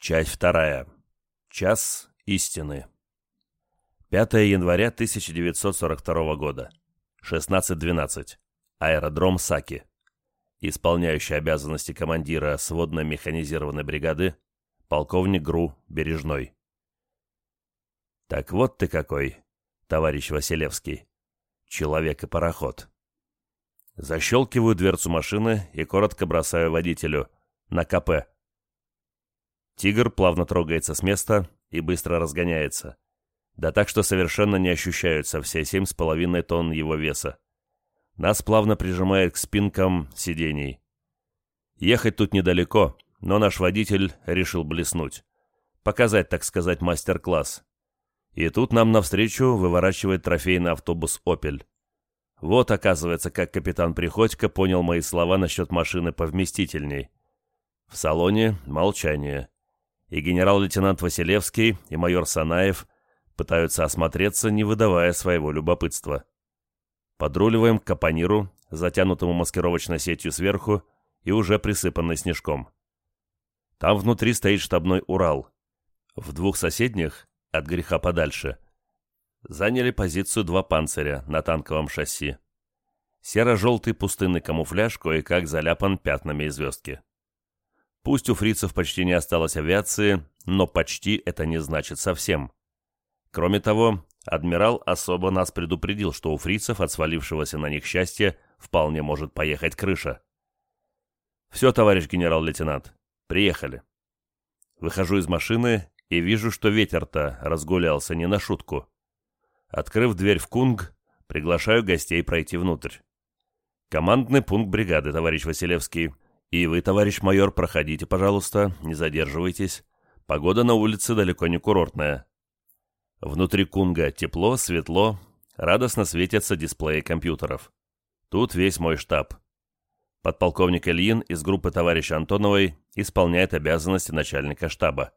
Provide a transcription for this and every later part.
Часть вторая. Час истины. 5 января 1942 года. 16.12. Аэродром Саки. Исполняющий обязанности командира сводно-механизированной бригады, полковник ГРУ Бережной. Так вот ты какой, товарищ Василевский. Человек и пароход. Защелкиваю дверцу машины и коротко бросаю водителю. На КП. Тигр плавно трогается с места и быстро разгоняется. Да так, что совершенно не ощущаются все семь с половиной тонн его веса. Нас плавно прижимает к спинкам сидений. Ехать тут недалеко, но наш водитель решил блеснуть. Показать, так сказать, мастер-класс. И тут нам навстречу выворачивает трофейный автобус «Опель». Вот, оказывается, как капитан Приходько понял мои слова насчет машины повместительней. В салоне молчание и генерал-лейтенант Василевский, и майор Санаев пытаются осмотреться, не выдавая своего любопытства. Подруливаем к капониру, затянутому маскировочной сетью сверху и уже присыпанной снежком. Там внутри стоит штабной Урал. В двух соседних, от греха подальше, заняли позицию два панциря на танковом шасси. Серо-желтый пустынный камуфляж кое-как заляпан пятнами и звездки. Пусть у фрицев почти не осталось авиации, но почти это не значит совсем. Кроме того, адмирал особо нас предупредил, что у фрицев от свалившегося на них счастья вполне может поехать крыша. «Все, товарищ генерал-лейтенант, приехали». Выхожу из машины и вижу, что ветер-то разгулялся не на шутку. Открыв дверь в Кунг, приглашаю гостей пройти внутрь. Командный пункт бригады, товарищ Василевский. И вы, товарищ майор, проходите, пожалуйста, не задерживайтесь. Погода на улице далеко не курортная. Внутри Кунга тепло, светло, радостно светятся дисплеи компьютеров. Тут весь мой штаб. Подполковник Ильин из группы товарища Антоновой исполняет обязанности начальника штаба.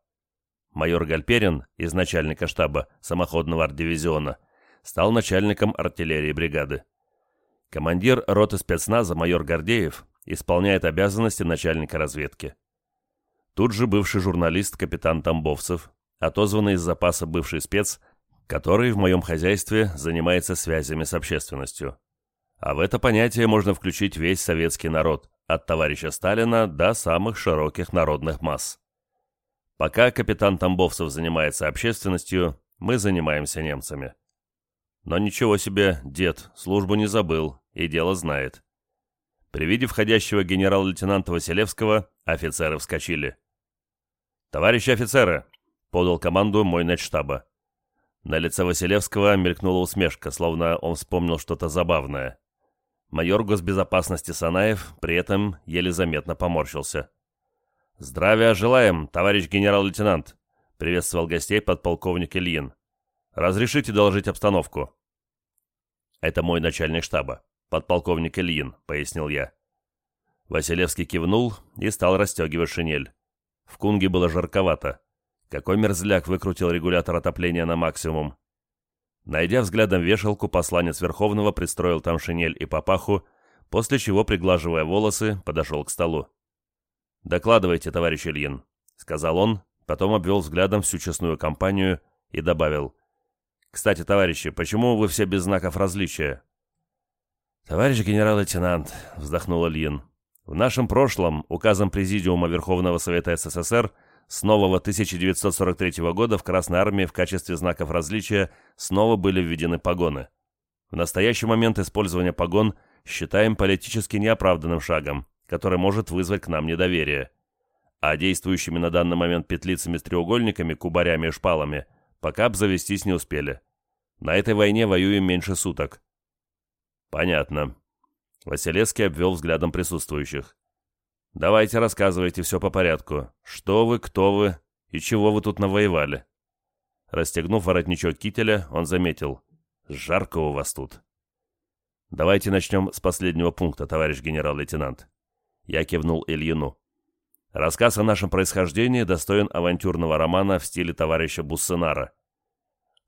Майор Гальперин из начальника штаба самоходного арт-дивизиона стал начальником артиллерии бригады. Командир роты спецназа майор Гордеев исполняет обязанности начальника разведки. Тут же бывший журналист капитан Тамбовцев, отозванный из запаса бывший спец, который в моем хозяйстве занимается связями с общественностью. А в это понятие можно включить весь советский народ, от товарища Сталина до самых широких народных масс. Пока капитан Тамбовцев занимается общественностью, мы занимаемся немцами. Но ничего себе, дед, службу не забыл и дело знает. При виде входящего генерал-лейтенанта Василевского офицеры вскочили. «Товарищи офицеры!» — подал команду мой начштаба. На лице Василевского мелькнула усмешка, словно он вспомнил что-то забавное. Майор госбезопасности Санаев при этом еле заметно поморщился. «Здравия желаем, товарищ генерал-лейтенант!» — приветствовал гостей подполковник Ильин. «Разрешите доложить обстановку?» «Это мой начальник штаба подполковник Ильин», — пояснил я. Василевский кивнул и стал расстегивать шинель. В Кунге было жарковато. Какой мерзляк выкрутил регулятор отопления на максимум. Найдя взглядом вешалку, посланец Верховного пристроил там шинель и папаху, после чего, приглаживая волосы, подошел к столу. «Докладывайте, товарищ Ильин», — сказал он, потом обвел взглядом всю честную компанию и добавил. «Кстати, товарищи, почему вы все без знаков различия? «Товарищ генерал-лейтенант», — вздохнул Ильин, — «в нашем прошлом указом Президиума Верховного Совета СССР с нового 1943 года в Красной Армии в качестве знаков различия снова были введены погоны. В настоящий момент использование погон считаем политически неоправданным шагом, который может вызвать к нам недоверие. А действующими на данный момент петлицами с треугольниками, кубарями и шпалами пока обзавестись не успели. На этой войне воюем меньше суток. «Понятно». Василевский обвел взглядом присутствующих. «Давайте рассказывайте все по порядку. Что вы, кто вы и чего вы тут навоевали?» Расстегнув воротничок кителя, он заметил. «Жарко у вас тут». «Давайте начнем с последнего пункта, товарищ генерал-лейтенант». Я кивнул Ильину. Рассказ о нашем происхождении достоин авантюрного романа в стиле товарища Буссенара.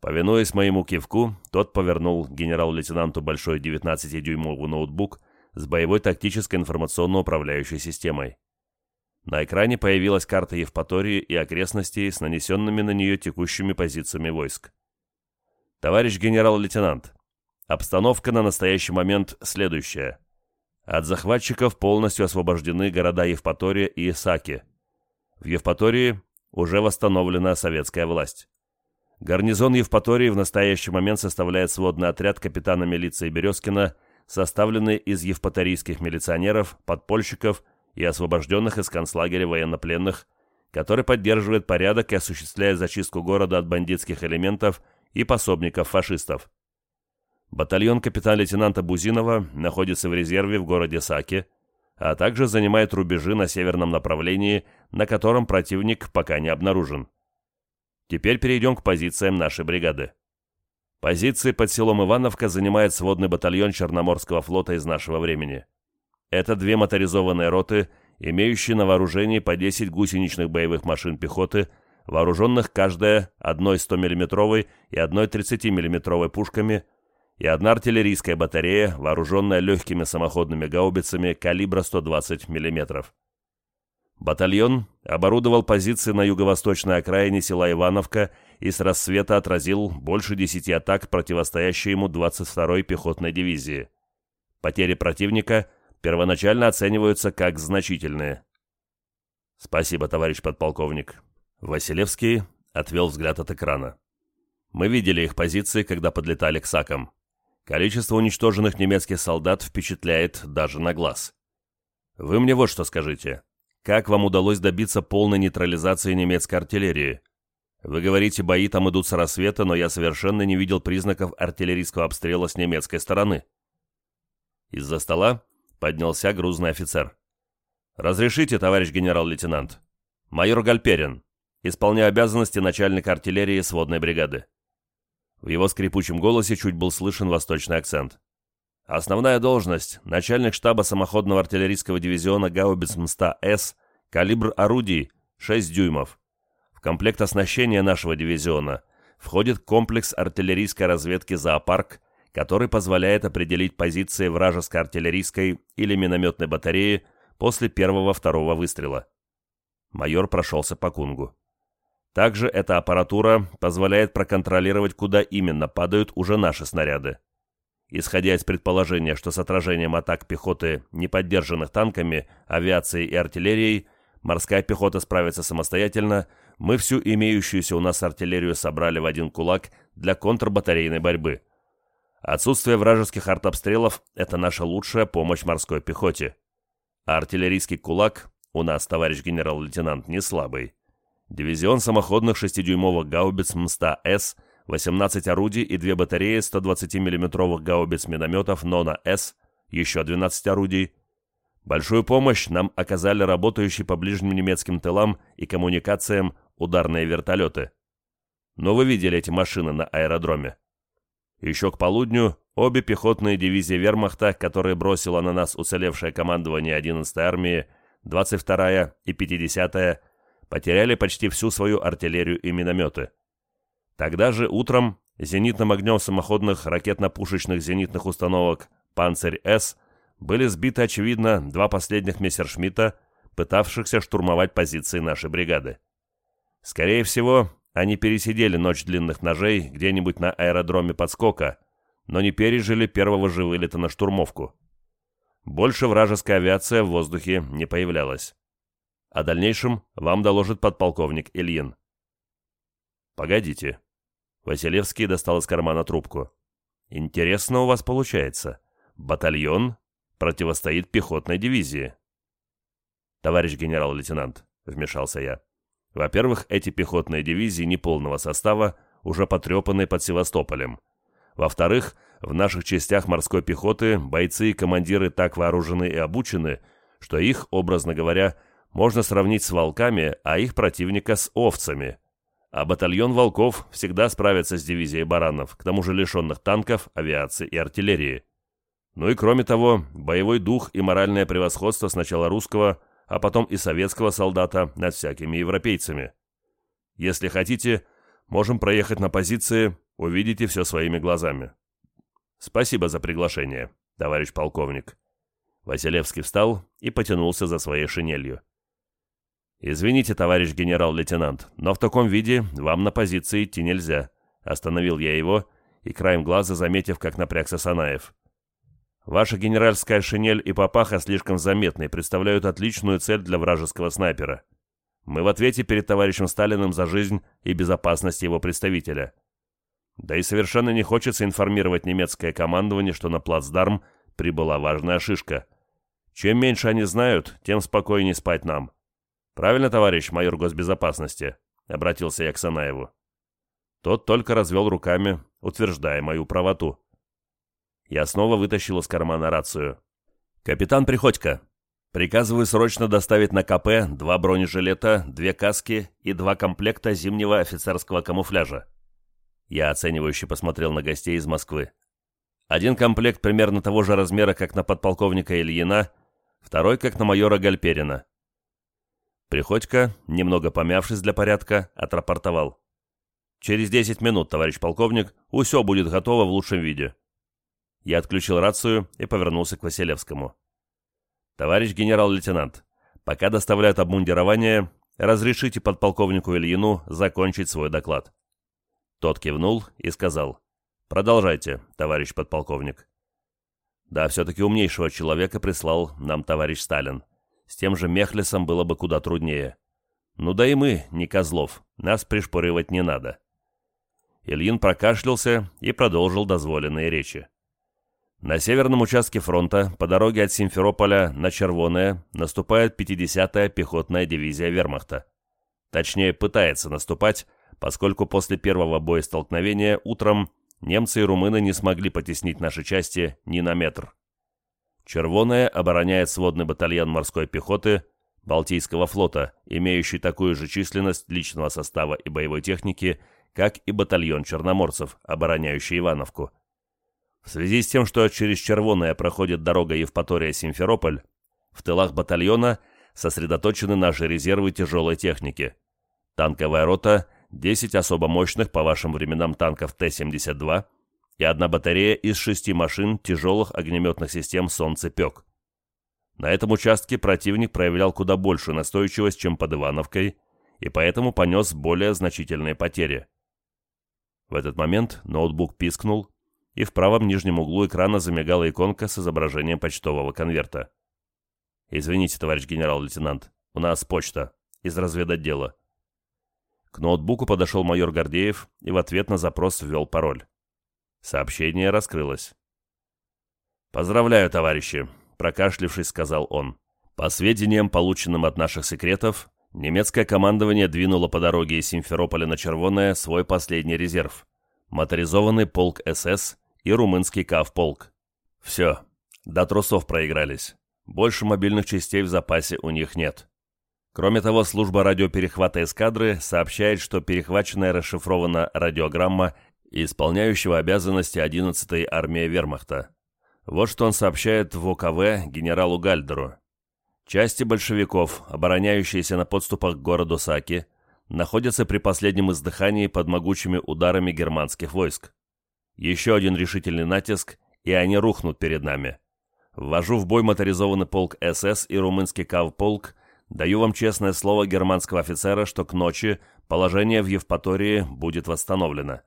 Повинуясь моему кивку, тот повернул генерал-лейтенанту большой 19-дюймовый ноутбук с боевой тактической информационно-управляющей системой. На экране появилась карта Евпатории и окрестностей с нанесенными на нее текущими позициями войск. Товарищ генерал-лейтенант, обстановка на настоящий момент следующая. От захватчиков полностью освобождены города Евпатория и Исаки. В Евпатории уже восстановлена советская власть. Гарнизон Евпатории в настоящий момент составляет сводный отряд капитана милиции Березкина, составленный из евпаторийских милиционеров, подпольщиков и освобожденных из концлагеря военнопленных, который поддерживает порядок и осуществляет зачистку города от бандитских элементов и пособников фашистов. Батальон капитана-лейтенанта Бузинова находится в резерве в городе Саки, а также занимает рубежи на северном направлении, на котором противник пока не обнаружен. Теперь перейдем к позициям нашей бригады. Позиции под селом Ивановка занимает сводный батальон Черноморского флота из нашего времени. Это две моторизованные роты, имеющие на вооружении по 10 гусеничных боевых машин пехоты, вооруженных каждая одной 100 миллиметровой и одной 30 миллиметровой пушками, и одна артиллерийская батарея, вооруженная легкими самоходными гаубицами калибра 120 мм. Батальон оборудовал позиции на юго-восточной окраине села Ивановка и с рассвета отразил больше 10 атак противостоящей ему 22-й пехотной дивизии. Потери противника первоначально оцениваются как значительные. Спасибо, товарищ подполковник. Василевский отвел взгляд от экрана. Мы видели их позиции, когда подлетали к САКам. Количество уничтоженных немецких солдат впечатляет даже на глаз. Вы мне вот что скажите. Как вам удалось добиться полной нейтрализации немецкой артиллерии? Вы говорите, бои там идут с рассвета, но я совершенно не видел признаков артиллерийского обстрела с немецкой стороны. Из-за стола поднялся грузный офицер. «Разрешите, товарищ генерал-лейтенант?» «Майор Гальперин. Исполняю обязанности начальника артиллерии сводной бригады». В его скрипучем голосе чуть был слышен восточный акцент. Основная должность – начальник штаба самоходного артиллерийского дивизиона гаубиц МСТА-С, калибр орудий – 6 дюймов. В комплект оснащения нашего дивизиона входит комплекс артиллерийской разведки «Зоопарк», который позволяет определить позиции вражеской артиллерийской или минометной батареи после первого-второго выстрела. Майор прошелся по кунгу. Также эта аппаратура позволяет проконтролировать, куда именно падают уже наши снаряды. Исходя из предположения, что с отражением атак пехоты, не поддержанных танками, авиацией и артиллерией, морская пехота справится самостоятельно, мы всю имеющуюся у нас артиллерию собрали в один кулак для контрбатарейной борьбы. Отсутствие вражеских артобстрелов – это наша лучшая помощь морской пехоте. А артиллерийский кулак у нас, товарищ генерал-лейтенант, не слабый. Дивизион самоходных 6-дюймовых гаубиц МСТА-С, 18 орудий и две батареи 120 миллиметровых гаубиц-минометов НОНА-С, еще 12 орудий. Большую помощь нам оказали работающие по ближним немецким тылам и коммуникациям ударные вертолеты. Но вы видели эти машины на аэродроме. Еще к полудню обе пехотные дивизии вермахта, которые бросило на нас уцелевшее командование 11-й армии, 22-я и 50-я, потеряли почти всю свою артиллерию и минометы. Тогда же утром зенитным огнем самоходных ракетно-пушечных зенитных установок «Панцирь-С» были сбиты, очевидно, два последних мессершмитта, пытавшихся штурмовать позиции нашей бригады. Скорее всего, они пересидели ночь длинных ножей где-нибудь на аэродроме подскока, но не пережили первого же вылета на штурмовку. Больше вражеская авиация в воздухе не появлялась. О дальнейшем вам доложит подполковник Ильин. Погодите. Василевский достал из кармана трубку. Интересно у вас получается. Батальон противостоит пехотной дивизии. Товарищ генерал-лейтенант, вмешался я. Во-первых, эти пехотные дивизии неполного состава уже потрепаны под Севастополем. Во-вторых, в наших частях морской пехоты бойцы и командиры так вооружены и обучены, что их, образно говоря, можно сравнить с волками, а их противника с овцами. А батальон волков всегда справится с дивизией баранов, к тому же лишенных танков, авиации и артиллерии. Ну и кроме того, боевой дух и моральное превосходство сначала русского, а потом и советского солдата над всякими европейцами. Если хотите, можем проехать на позиции, увидите все своими глазами. Спасибо за приглашение, товарищ полковник. Василевский встал и потянулся за своей шинелью. «Извините, товарищ генерал-лейтенант, но в таком виде вам на позиции идти нельзя», — остановил я его, и краем глаза заметив, как напрягся Санаев. «Ваша генеральская шинель и папаха слишком заметны и представляют отличную цель для вражеского снайпера. Мы в ответе перед товарищем Сталиным за жизнь и безопасность его представителя. Да и совершенно не хочется информировать немецкое командование, что на плацдарм прибыла важная шишка. Чем меньше они знают, тем спокойнее спать нам. «Правильно, товарищ майор госбезопасности?» — обратился я к Санаеву. Тот только развел руками, утверждая мою правоту. Я снова вытащил из кармана рацию. «Капитан Приходько, приказываю срочно доставить на КП два бронежилета, две каски и два комплекта зимнего офицерского камуфляжа». Я оценивающе посмотрел на гостей из Москвы. Один комплект примерно того же размера, как на подполковника Ильина, второй, как на майора Гальперина. Приходько, немного помявшись для порядка, отрапортовал. «Через десять минут, товарищ полковник, усё будет готово в лучшем виде». Я отключил рацию и повернулся к Василевскому. «Товарищ генерал-лейтенант, пока доставляют обмундирование, разрешите подполковнику Ильину закончить свой доклад». Тот кивнул и сказал. «Продолжайте, товарищ подполковник». Да, все-таки умнейшего человека прислал нам товарищ Сталин. С тем же Мехлесом было бы куда труднее. Ну да и мы, не козлов, нас пришпоривать не надо. Ильин прокашлялся и продолжил дозволенные речи. На северном участке фронта, по дороге от Симферополя на Червоное, наступает 50-я пехотная дивизия вермахта. Точнее, пытается наступать, поскольку после первого боестолкновения утром немцы и румыны не смогли потеснить наши части ни на метр. Червоная обороняет сводный батальон морской пехоты Балтийского флота, имеющий такую же численность личного состава и боевой техники, как и батальон черноморцев, обороняющий Ивановку. В связи с тем, что через Червоное проходит дорога Евпатория-Симферополь, в тылах батальона сосредоточены наши резервы тяжелой техники. Танковая рота, 10 особо мощных по вашим временам танков Т-72, и одна батарея из шести машин тяжелых огнеметных систем «Солнцепек». На этом участке противник проявлял куда большую настойчивость, чем под Ивановкой, и поэтому понес более значительные потери. В этот момент ноутбук пискнул, и в правом нижнем углу экрана замигала иконка с изображением почтового конверта. «Извините, товарищ генерал-лейтенант, у нас почта, из разведотдела». К ноутбуку подошел майор Гордеев и в ответ на запрос ввел пароль. Сообщение раскрылось. «Поздравляю, товарищи», — прокашлившись, сказал он. «По сведениям, полученным от наших секретов, немецкое командование двинуло по дороге из Симферополя на Червоное свой последний резерв — моторизованный полк СС и румынский КАВ-полк. Все, до трусов проигрались. Больше мобильных частей в запасе у них нет. Кроме того, служба радиоперехвата эскадры сообщает, что перехваченная расшифрована радиограмма исполняющего обязанности 11-й армии вермахта. Вот что он сообщает в ОКВ генералу Гальдеру. Части большевиков, обороняющиеся на подступах к городу Саки, находятся при последнем издыхании под могучими ударами германских войск. Еще один решительный натиск, и они рухнут перед нами. Ввожу в бой моторизованный полк СС и румынский КАВ-полк, даю вам честное слово германского офицера, что к ночи положение в Евпатории будет восстановлено.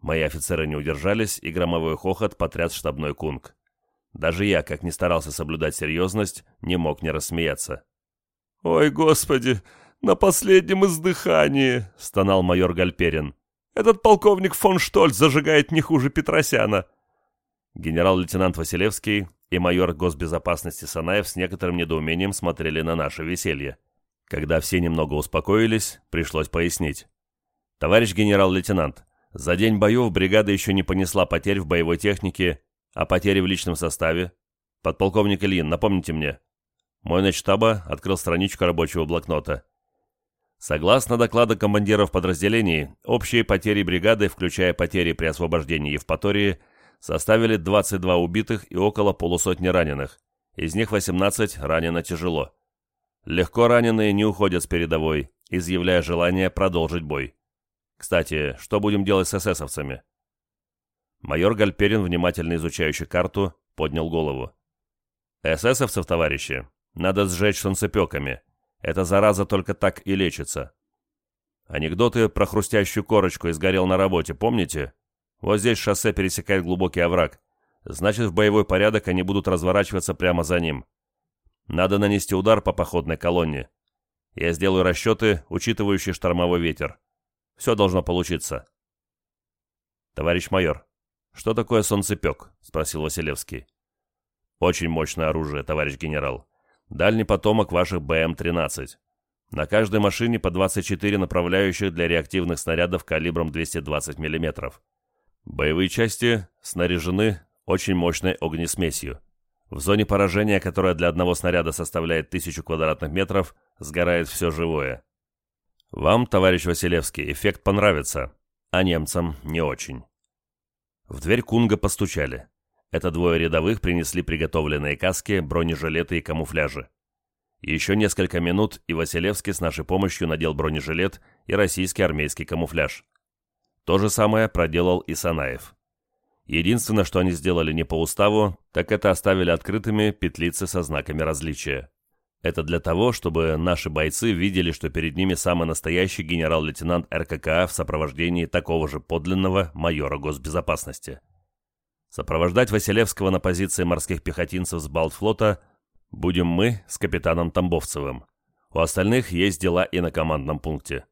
Мои офицеры не удержались, и громовой хохот потряс штабной кунг. Даже я, как ни старался соблюдать серьезность, не мог не рассмеяться. «Ой, господи, на последнем издыхании!» — стонал майор Гальперин. «Этот полковник фон Штольц зажигает не хуже Петросяна!» Генерал-лейтенант Василевский и майор госбезопасности Санаев с некоторым недоумением смотрели на наше веселье. Когда все немного успокоились, пришлось пояснить. «Товарищ генерал-лейтенант, за день боев бригада еще не понесла потерь в боевой технике, а потери в личном составе. Подполковник Ильин, напомните мне. Мой начштаба открыл страничку рабочего блокнота. Согласно докладу командиров подразделений, общие потери бригады, включая потери при освобождении Евпатории, составили 22 убитых и около полусотни раненых. Из них 18 ранено тяжело. Легко раненые не уходят с передовой, изъявляя желание продолжить бой. Кстати, что будем делать с эсэсовцами?» Майор Гальперин, внимательно изучающий карту, поднял голову. «Эсэсовцев, товарищи, надо сжечь солнцепеками. Эта зараза только так и лечится. Анекдоты про хрустящую корочку и сгорел на работе, помните? Вот здесь шоссе пересекает глубокий овраг. Значит, в боевой порядок они будут разворачиваться прямо за ним. Надо нанести удар по походной колонне. Я сделаю расчеты, учитывающие штормовой ветер. Все должно получиться. Товарищ майор, что такое солнцепек? Спросил Василевский. Очень мощное оружие, товарищ генерал. Дальний потомок ваших БМ-13. На каждой машине по 24 направляющих для реактивных снарядов калибром 220 мм. Боевые части снаряжены очень мощной огнесмесью. В зоне поражения, которая для одного снаряда составляет 1000 квадратных метров, сгорает все живое. Вам, товарищ Василевский, эффект понравится, а немцам не очень. В дверь Кунга постучали. Это двое рядовых принесли приготовленные каски, бронежилеты и камуфляжи. Еще несколько минут, и Василевский с нашей помощью надел бронежилет и российский армейский камуфляж. То же самое проделал и Санаев. Единственное, что они сделали не по уставу, так это оставили открытыми петлицы со знаками различия. Это для того, чтобы наши бойцы видели, что перед ними самый настоящий генерал-лейтенант РККА в сопровождении такого же подлинного майора госбезопасности. Сопровождать Василевского на позиции морских пехотинцев с Балтфлота будем мы с капитаном Тамбовцевым. У остальных есть дела и на командном пункте.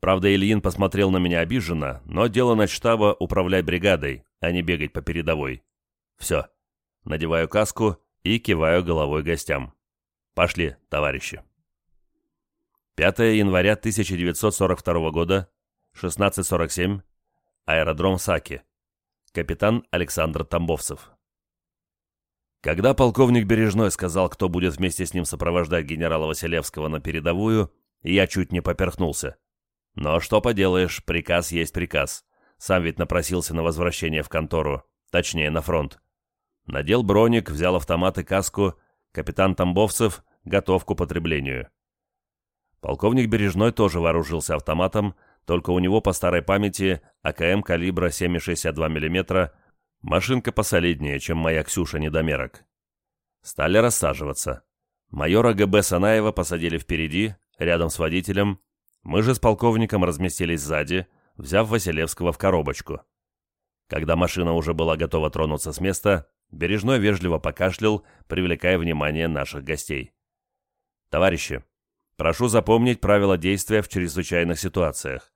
Правда, Ильин посмотрел на меня обиженно, но дело на штаба управлять бригадой, а не бегать по передовой. Все. Надеваю каску и киваю головой гостям. Пошли, товарищи. 5 января 1942 года, 16.47, аэродром Саки. Капитан Александр Тамбовцев. Когда полковник Бережной сказал, кто будет вместе с ним сопровождать генерала Василевского на передовую, я чуть не поперхнулся. Но что поделаешь, приказ есть приказ. Сам ведь напросился на возвращение в контору, точнее на фронт. Надел броник, взял автомат и каску, капитан Тамбовцев готов к употреблению. Полковник Бережной тоже вооружился автоматом, только у него по старой памяти АКМ калибра 7,62 мм, машинка посолиднее, чем моя Ксюша недомерок. Стали рассаживаться. Майора ГБ Санаева посадили впереди, рядом с водителем. Мы же с полковником разместились сзади, взяв Василевского в коробочку. Когда машина уже была готова тронуться с места, Бережной вежливо покашлял, привлекая внимание наших гостей. «Товарищи, прошу запомнить правила действия в чрезвычайных ситуациях.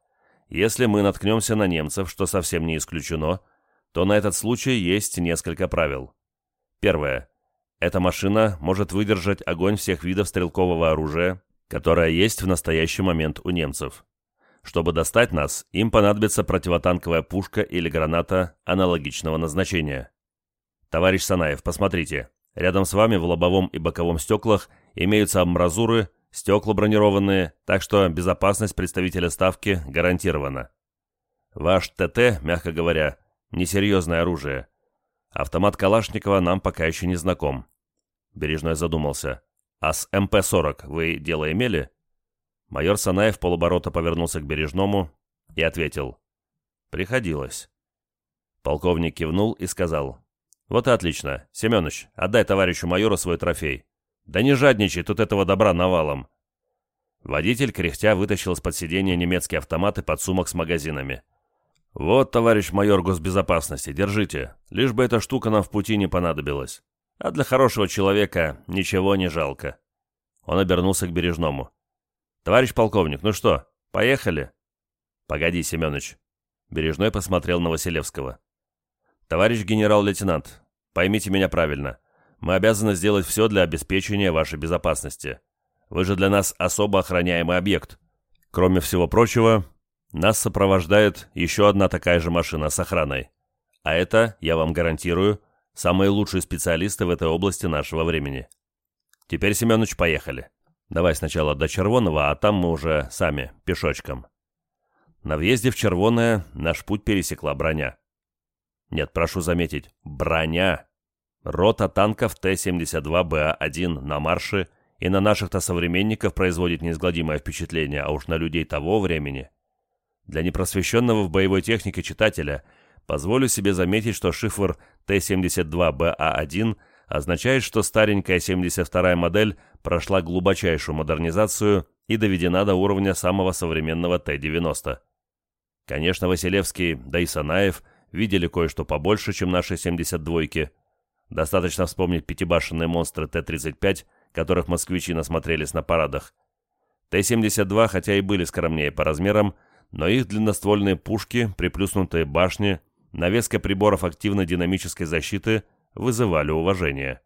Если мы наткнемся на немцев, что совсем не исключено, то на этот случай есть несколько правил. Первое. Эта машина может выдержать огонь всех видов стрелкового оружия, которое есть в настоящий момент у немцев. Чтобы достать нас, им понадобится противотанковая пушка или граната аналогичного назначения. Товарищ Санаев, посмотрите. Рядом с вами в лобовом и боковом стеклах имеются амбразуры, стекла бронированные, так что безопасность представителя ставки гарантирована. Ваш ТТ, мягко говоря, несерьезное оружие. Автомат Калашникова нам пока еще не знаком. Бережной задумался. А с МП-40 вы дело имели? Майор Санаев полоборота повернулся к Бережному и ответил. «Приходилось». Полковник кивнул и сказал. «Вот и отлично. Семенович, отдай товарищу майору свой трофей. Да не жадничай, тут этого добра навалом». Водитель, кряхтя, вытащил из-под сиденья немецкий автомат и подсумок с магазинами. «Вот, товарищ майор госбезопасности, держите. Лишь бы эта штука нам в пути не понадобилась. А для хорошего человека ничего не жалко». Он обернулся к Бережному. «Товарищ полковник, ну что, поехали?» «Погоди, Семенович». Бережной посмотрел на Василевского. «Товарищ генерал-лейтенант, поймите меня правильно. Мы обязаны сделать все для обеспечения вашей безопасности. Вы же для нас особо охраняемый объект. Кроме всего прочего, нас сопровождает еще одна такая же машина с охраной. А это, я вам гарантирую, самые лучшие специалисты в этой области нашего времени. Теперь, Семенович, поехали». Давай сначала до Червоного, а там мы уже сами, пешочком. На въезде в Червоное наш путь пересекла броня. Нет, прошу заметить, броня. Рота танков Т-72БА-1 на марше и на наших-то современников производит неизгладимое впечатление, а уж на людей того времени. Для непросвещенного в боевой технике читателя позволю себе заметить, что шифр Т-72БА-1 означает, что старенькая 72-я модель прошла глубочайшую модернизацию и доведена до уровня самого современного Т-90. Конечно, Василевский, да и Санаев видели кое-что побольше, чем наши 72-ки. Достаточно вспомнить пятибашенные монстры Т-35, которых москвичи насмотрелись на парадах. Т-72, хотя и были скромнее по размерам, но их длинноствольные пушки, приплюснутые башни, навеска приборов активной динамической защиты вызывали уважение.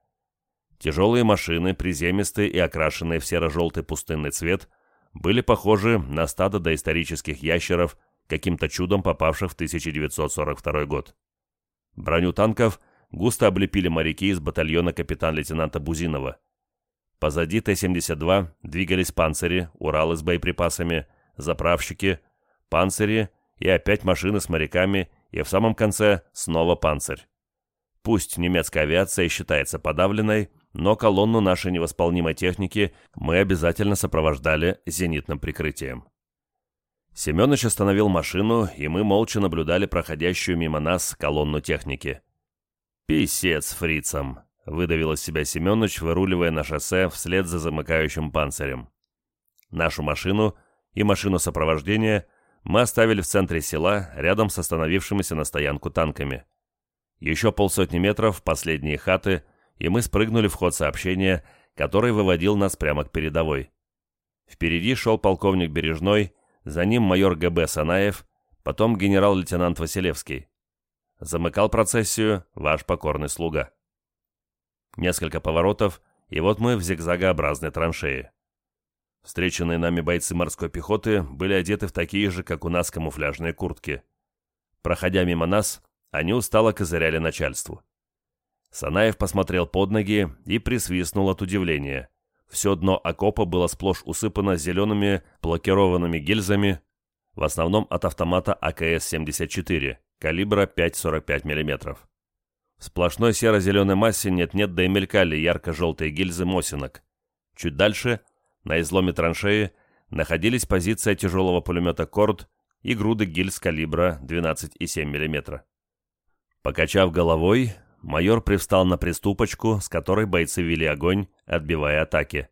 Тяжелые машины, приземистые и окрашенные в серо-желтый пустынный цвет, были похожи на стадо доисторических ящеров, каким-то чудом попавших в 1942 год. Броню танков густо облепили моряки из батальона капитан-лейтенанта Бузинова. Позади Т-72 двигались панцири, Уралы с боеприпасами, заправщики, панцири и опять машины с моряками, и в самом конце снова панцирь. Пусть немецкая авиация считается подавленной, но колонну нашей невосполнимой техники мы обязательно сопровождали зенитным прикрытием. Семенович остановил машину, и мы молча наблюдали проходящую мимо нас колонну техники. «Писец фрицам!» — выдавил из себя Семенович, выруливая на шоссе вслед за замыкающим панцирем. Нашу машину и машину сопровождения мы оставили в центре села, рядом с остановившимися на стоянку танками. Еще полсотни метров, последние хаты, и мы спрыгнули в ход сообщения, который выводил нас прямо к передовой. Впереди шел полковник Бережной, за ним майор ГБ Санаев, потом генерал-лейтенант Василевский. Замыкал процессию ваш покорный слуга. Несколько поворотов, и вот мы в зигзагообразной траншее. Встреченные нами бойцы морской пехоты были одеты в такие же, как у нас, камуфляжные куртки. Проходя мимо нас, они устало козыряли начальству. Санаев посмотрел под ноги и присвистнул от удивления. Все дно окопа было сплошь усыпано зелеными блокированными гильзами, в основном от автомата АКС-74, калибра 5,45 мм. В сплошной серо-зеленой массе нет-нет, да и мелькали ярко-желтые гильзы Мосинок. Чуть дальше, на изломе траншеи, находились позиция тяжелого пулемета «Корд» и груды гильз калибра 12,7 мм. Покачав головой, майор привстал на приступочку, с которой бойцы вели огонь, отбивая атаки.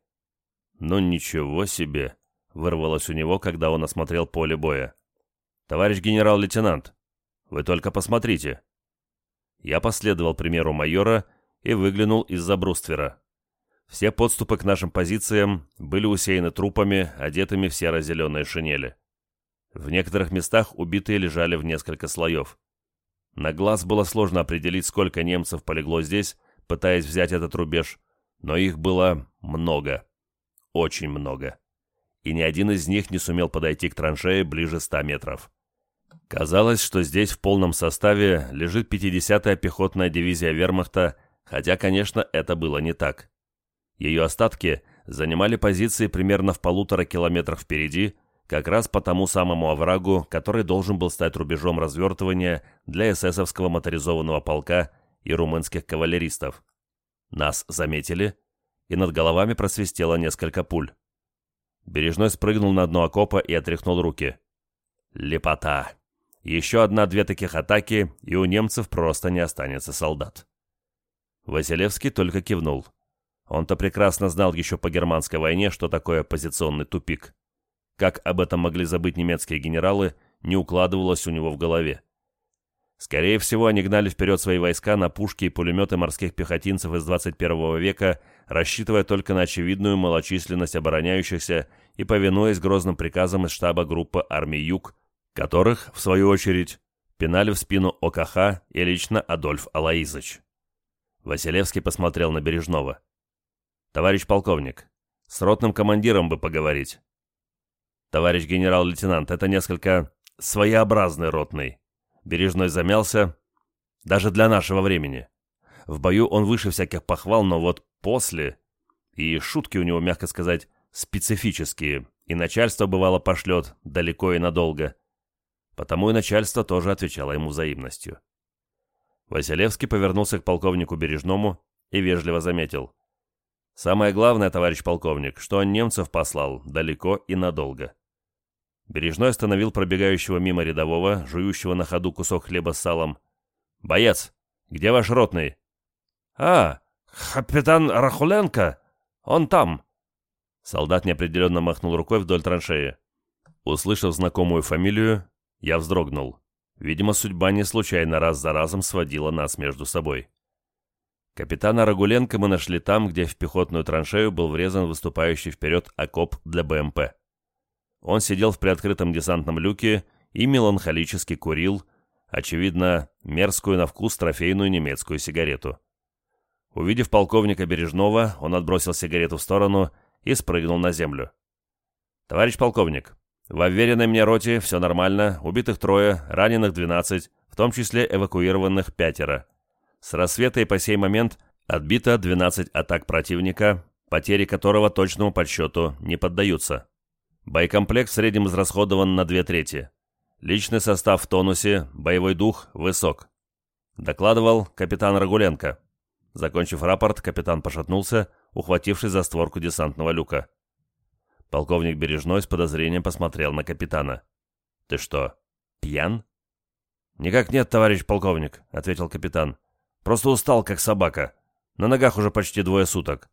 «Ну ничего себе!» — вырвалось у него, когда он осмотрел поле боя. «Товарищ генерал-лейтенант, вы только посмотрите!» Я последовал примеру майора и выглянул из-за бруствера. Все подступы к нашим позициям были усеяны трупами, одетыми в серо-зеленые шинели. В некоторых местах убитые лежали в несколько слоев. На глаз было сложно определить, сколько немцев полегло здесь, пытаясь взять этот рубеж, но их было много. Очень много. И ни один из них не сумел подойти к траншее ближе ста метров. Казалось, что здесь в полном составе лежит 50-я пехотная дивизия вермахта, хотя, конечно, это было не так. Ее остатки занимали позиции примерно в полутора километрах впереди, как раз по тому самому оврагу, который должен был стать рубежом развертывания для эсэсовского моторизованного полка и румынских кавалеристов. Нас заметили, и над головами просвистело несколько пуль. Бережной спрыгнул на дно окопа и отряхнул руки. Лепота. Еще одна-две таких атаки, и у немцев просто не останется солдат. Василевский только кивнул. Он-то прекрасно знал еще по германской войне, что такое позиционный тупик. Как об этом могли забыть немецкие генералы, не укладывалось у него в голове. Скорее всего, они гнали вперед свои войска на пушки и пулеметы морских пехотинцев из 21 века, рассчитывая только на очевидную малочисленность обороняющихся и повинуясь грозным приказам из штаба группы армий Юг, которых, в свою очередь, пинали в спину ОКХ и лично Адольф Алаизович. Василевский посмотрел на Бережного. «Товарищ полковник, с ротным командиром бы поговорить. «Товарищ генерал-лейтенант, это несколько своеобразный ротный». Бережной замялся. «Даже для нашего времени. В бою он выше всяких похвал, но вот после...» И шутки у него, мягко сказать, специфические, и начальство, бывало, пошлет далеко и надолго. Потому и начальство тоже отвечало ему взаимностью. Василевский повернулся к полковнику Бережному и вежливо заметил. «Самое главное, товарищ полковник, что он немцев послал далеко и надолго». Бережной остановил пробегающего мимо рядового, жующего на ходу кусок хлеба с салом. «Боец, где ваш ротный?» «А, капитан Рахуленко! Он там!» Солдат неопределенно махнул рукой вдоль траншеи. Услышав знакомую фамилию, я вздрогнул. Видимо, судьба не случайно раз за разом сводила нас между собой. Капитана Рагуленко мы нашли там, где в пехотную траншею был врезан выступающий вперед окоп для БМП. Он сидел в приоткрытом десантном люке и меланхолически курил, очевидно, мерзкую на вкус трофейную немецкую сигарету. Увидев полковника Бережного, он отбросил сигарету в сторону и спрыгнул на землю. «Товарищ полковник, в уверенной мне роте все нормально, убитых трое, раненых двенадцать, в том числе эвакуированных пятеро. С рассвета и по сей момент отбито 12 атак противника, потери которого точному подсчету не поддаются. Боекомплект в среднем израсходован на две трети. Личный состав в тонусе, боевой дух высок. Докладывал капитан Рагуленко. Закончив рапорт, капитан пошатнулся, ухватившись за створку десантного люка. Полковник Бережной с подозрением посмотрел на капитана. «Ты что, пьян?» «Никак нет, товарищ полковник», — ответил капитан. Просто устал, как собака. На ногах уже почти двое суток.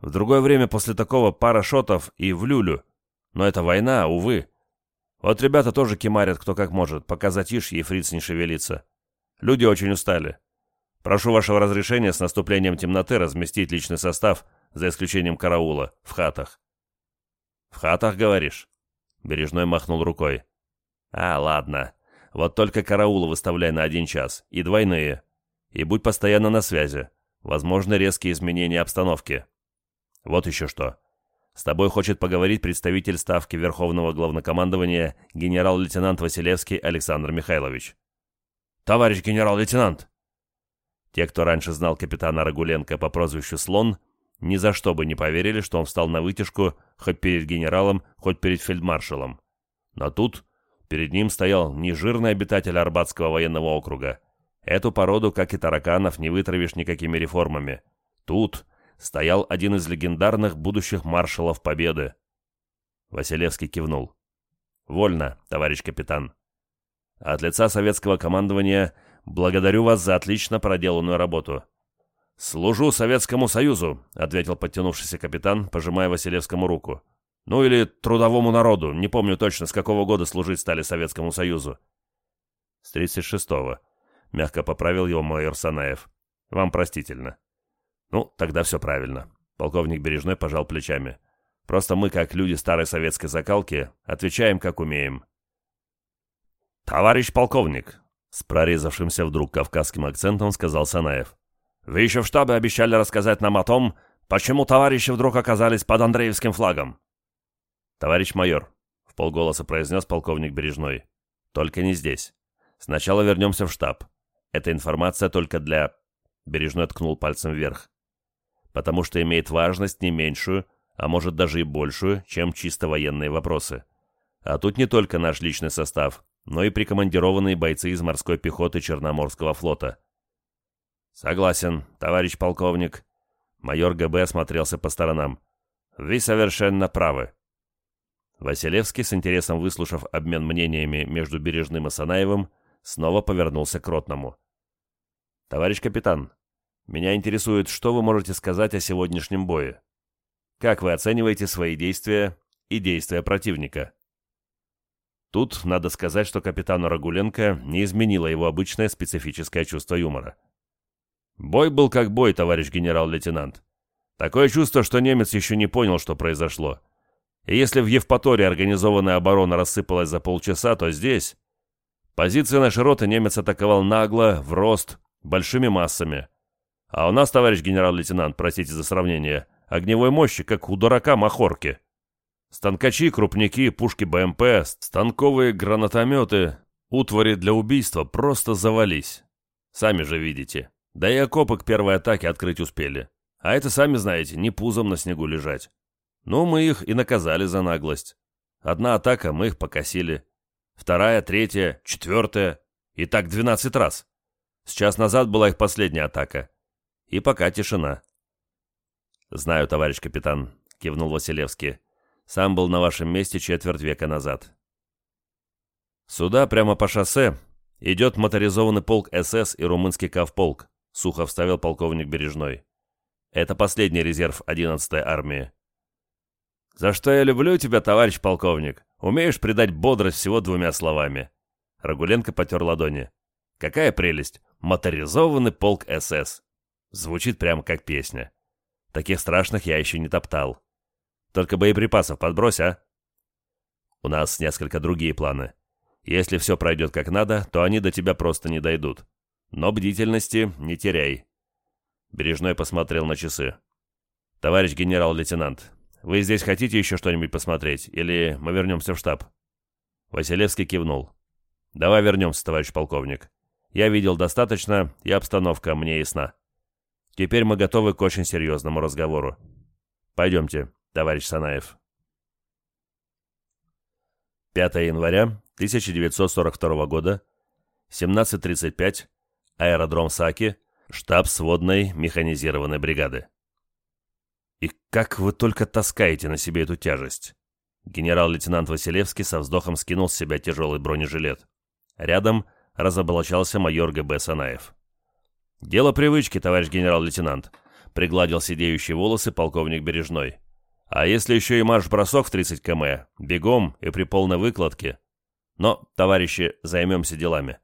В другое время после такого пара шотов и в люлю. Но это война, увы. Вот ребята тоже кемарят кто как может, пока затишье и фриц не шевелится. Люди очень устали. Прошу вашего разрешения с наступлением темноты разместить личный состав, за исключением караула, в хатах. В хатах, говоришь? Бережной махнул рукой. А, ладно. Вот только караулы выставляй на один час. И двойные и будь постоянно на связи. Возможны резкие изменения обстановки. Вот еще что. С тобой хочет поговорить представитель Ставки Верховного Главнокомандования генерал-лейтенант Василевский Александр Михайлович. «Товарищ генерал-лейтенант!» Те, кто раньше знал капитана Рагуленко по прозвищу «Слон», ни за что бы не поверили, что он встал на вытяжку хоть перед генералом, хоть перед фельдмаршалом. Но тут перед ним стоял не жирный обитатель Арбатского военного округа, Эту породу, как и тараканов, не вытравишь никакими реформами. Тут стоял один из легендарных будущих маршалов Победы. Василевский кивнул. «Вольно, товарищ капитан. От лица советского командования благодарю вас за отлично проделанную работу». «Служу Советскому Союзу», — ответил подтянувшийся капитан, пожимая Василевскому руку. «Ну или трудовому народу, не помню точно, с какого года служить стали Советскому Союзу». «С 36-го», — мягко поправил его майор Санаев. «Вам простительно». «Ну, тогда все правильно». Полковник Бережной пожал плечами. «Просто мы, как люди старой советской закалки, отвечаем, как умеем». «Товарищ полковник!» С прорезавшимся вдруг кавказским акцентом сказал Санаев. «Вы еще в штабе обещали рассказать нам о том, почему товарищи вдруг оказались под Андреевским флагом». «Товарищ майор», — в полголоса произнес полковник Бережной, — «только не здесь. Сначала вернемся в штаб. Эта информация только для...» Бережной ткнул пальцем вверх. «Потому что имеет важность не меньшую, а может даже и большую, чем чисто военные вопросы. А тут не только наш личный состав, но и прикомандированные бойцы из морской пехоты Черноморского флота». «Согласен, товарищ полковник». Майор ГБ осмотрелся по сторонам. «Вы совершенно правы». Василевский, с интересом выслушав обмен мнениями между Бережным и Санаевым, снова повернулся к Ротному. «Товарищ капитан, меня интересует, что вы можете сказать о сегодняшнем бое. Как вы оцениваете свои действия и действия противника?» Тут надо сказать, что капитану Рагуленко не изменило его обычное специфическое чувство юмора. «Бой был как бой, товарищ генерал-лейтенант. Такое чувство, что немец еще не понял, что произошло. И если в Евпатории организованная оборона рассыпалась за полчаса, то здесь... Позиции нашей роты немец атаковал нагло, в рост, большими массами. А у нас, товарищ генерал-лейтенант, простите за сравнение, огневой мощи, как у дурака махорки. Станкачи, крупники, пушки БМП, станковые гранатометы, утвари для убийства просто завались. Сами же видите. Да и окопы к первой атаке открыть успели. А это, сами знаете, не пузом на снегу лежать. Ну, мы их и наказали за наглость. Одна атака, мы их покосили. Вторая, третья, четвертая. И так двенадцать раз. С час назад была их последняя атака. И пока тишина. «Знаю, товарищ капитан», — кивнул Василевский. «Сам был на вашем месте четверть века назад». «Сюда, прямо по шоссе, идет моторизованный полк СС и румынский кавполк», — сухо вставил полковник Бережной. «Это последний резерв 11-й армии». «За что я люблю тебя, товарищ полковник? Умеешь придать бодрость всего двумя словами». Рагуленко потер ладони. «Какая прелесть! Моторизованный полк СС!» Звучит прямо как песня. Таких страшных я еще не топтал. Только боеприпасов подбрось, а? У нас несколько другие планы. Если все пройдет как надо, то они до тебя просто не дойдут. Но бдительности не теряй. Бережной посмотрел на часы. «Товарищ генерал-лейтенант, вы здесь хотите еще что-нибудь посмотреть, или мы вернемся в штаб?» Василевский кивнул. «Давай вернемся, товарищ полковник. Я видел достаточно, и обстановка мне ясна. Теперь мы готовы к очень серьезному разговору. Пойдемте, товарищ Санаев». 5 января 1942 года, 17.35, аэродром Саки, штаб сводной механизированной бригады. «И как вы только таскаете на себе эту тяжесть?» Генерал-лейтенант Василевский со вздохом скинул с себя тяжелый бронежилет. Рядом разоблачался майор ГБ Санаев. «Дело привычки, товарищ генерал-лейтенант», — пригладил сидеющие волосы полковник Бережной. «А если еще и марш-бросок в 30 км, бегом и при полной выкладке? Но, товарищи, займемся делами.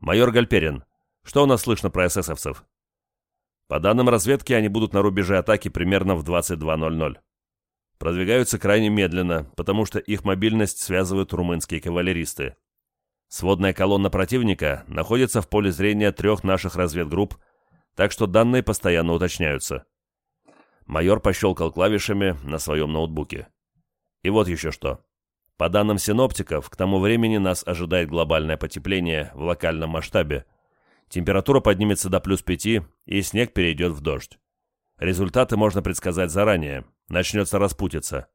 Майор Гальперин, что у нас слышно про эсэсовцев?» По данным разведки, они будут на рубеже атаки примерно в 22.00. Продвигаются крайне медленно, потому что их мобильность связывают румынские кавалеристы. Сводная колонна противника находится в поле зрения трех наших разведгрупп, так что данные постоянно уточняются. Майор пощелкал клавишами на своем ноутбуке. И вот еще что. По данным синоптиков, к тому времени нас ожидает глобальное потепление в локальном масштабе. Температура поднимется до плюс 5, и снег перейдет в дождь. Результаты можно предсказать заранее. Начнется распутиться.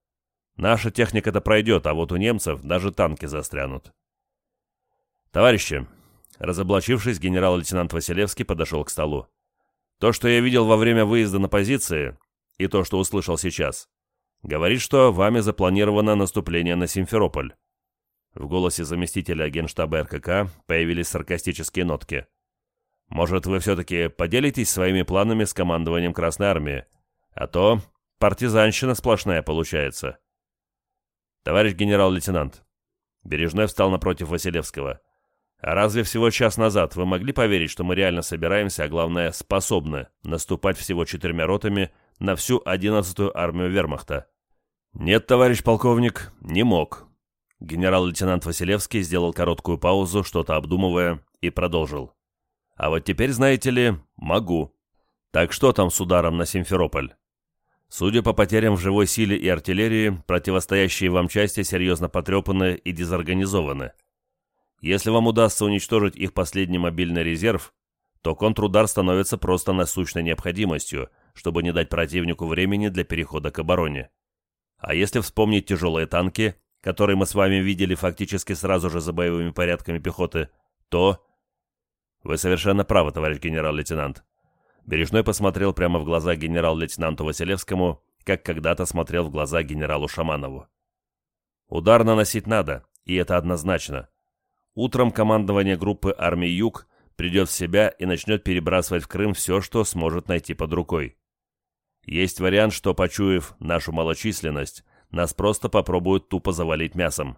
Наша техника-то пройдет, а вот у немцев даже танки застрянут. «Товарищи!» Разоблачившись, генерал-лейтенант Василевский подошел к столу. «То, что я видел во время выезда на позиции, и то, что услышал сейчас, говорит, что вами запланировано наступление на Симферополь». В голосе заместителя генштаба РКК появились саркастические нотки. «Может, вы все-таки поделитесь своими планами с командованием Красной Армии? А то партизанщина сплошная получается». «Товарищ генерал-лейтенант». Бережной встал напротив Василевского. А разве всего час назад вы могли поверить, что мы реально собираемся, а главное, способны наступать всего четырьмя ротами на всю 11-ю армию вермахта? Нет, товарищ полковник, не мог. Генерал-лейтенант Василевский сделал короткую паузу, что-то обдумывая, и продолжил. А вот теперь, знаете ли, могу. Так что там с ударом на Симферополь? Судя по потерям в живой силе и артиллерии, противостоящие вам части серьезно потрепаны и дезорганизованы. Если вам удастся уничтожить их последний мобильный резерв, то контрудар становится просто насущной необходимостью, чтобы не дать противнику времени для перехода к обороне. А если вспомнить тяжелые танки, которые мы с вами видели фактически сразу же за боевыми порядками пехоты, то... Вы совершенно правы, товарищ генерал-лейтенант. Бережной посмотрел прямо в глаза генерал-лейтенанту Василевскому, как когда-то смотрел в глаза генералу Шаманову. Удар наносить надо, и это однозначно. Утром командование группы армии «Юг» придет в себя и начнет перебрасывать в Крым все, что сможет найти под рукой. Есть вариант, что, почуяв нашу малочисленность, нас просто попробуют тупо завалить мясом.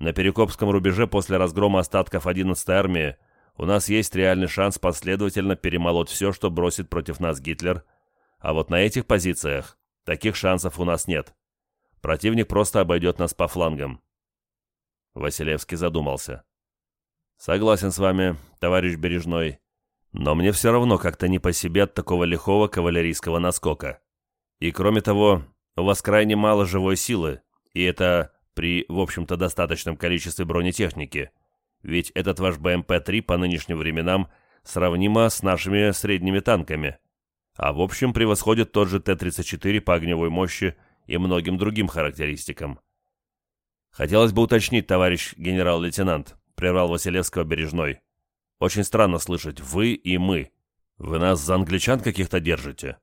На Перекопском рубеже после разгрома остатков 11-й армии у нас есть реальный шанс последовательно перемолоть все, что бросит против нас Гитлер, а вот на этих позициях таких шансов у нас нет. Противник просто обойдет нас по флангам. Василевский задумался. «Согласен с вами, товарищ Бережной, но мне все равно как-то не по себе от такого лихого кавалерийского наскока. И кроме того, у вас крайне мало живой силы, и это при, в общем-то, достаточном количестве бронетехники. Ведь этот ваш БМП-3 по нынешним временам сравнимо с нашими средними танками, а в общем превосходит тот же Т-34 по огневой мощи и многим другим характеристикам. «Хотелось бы уточнить, товарищ генерал-лейтенант», — прервал Василевского Бережной. «Очень странно слышать «вы» и «мы». Вы нас за англичан каких-то держите?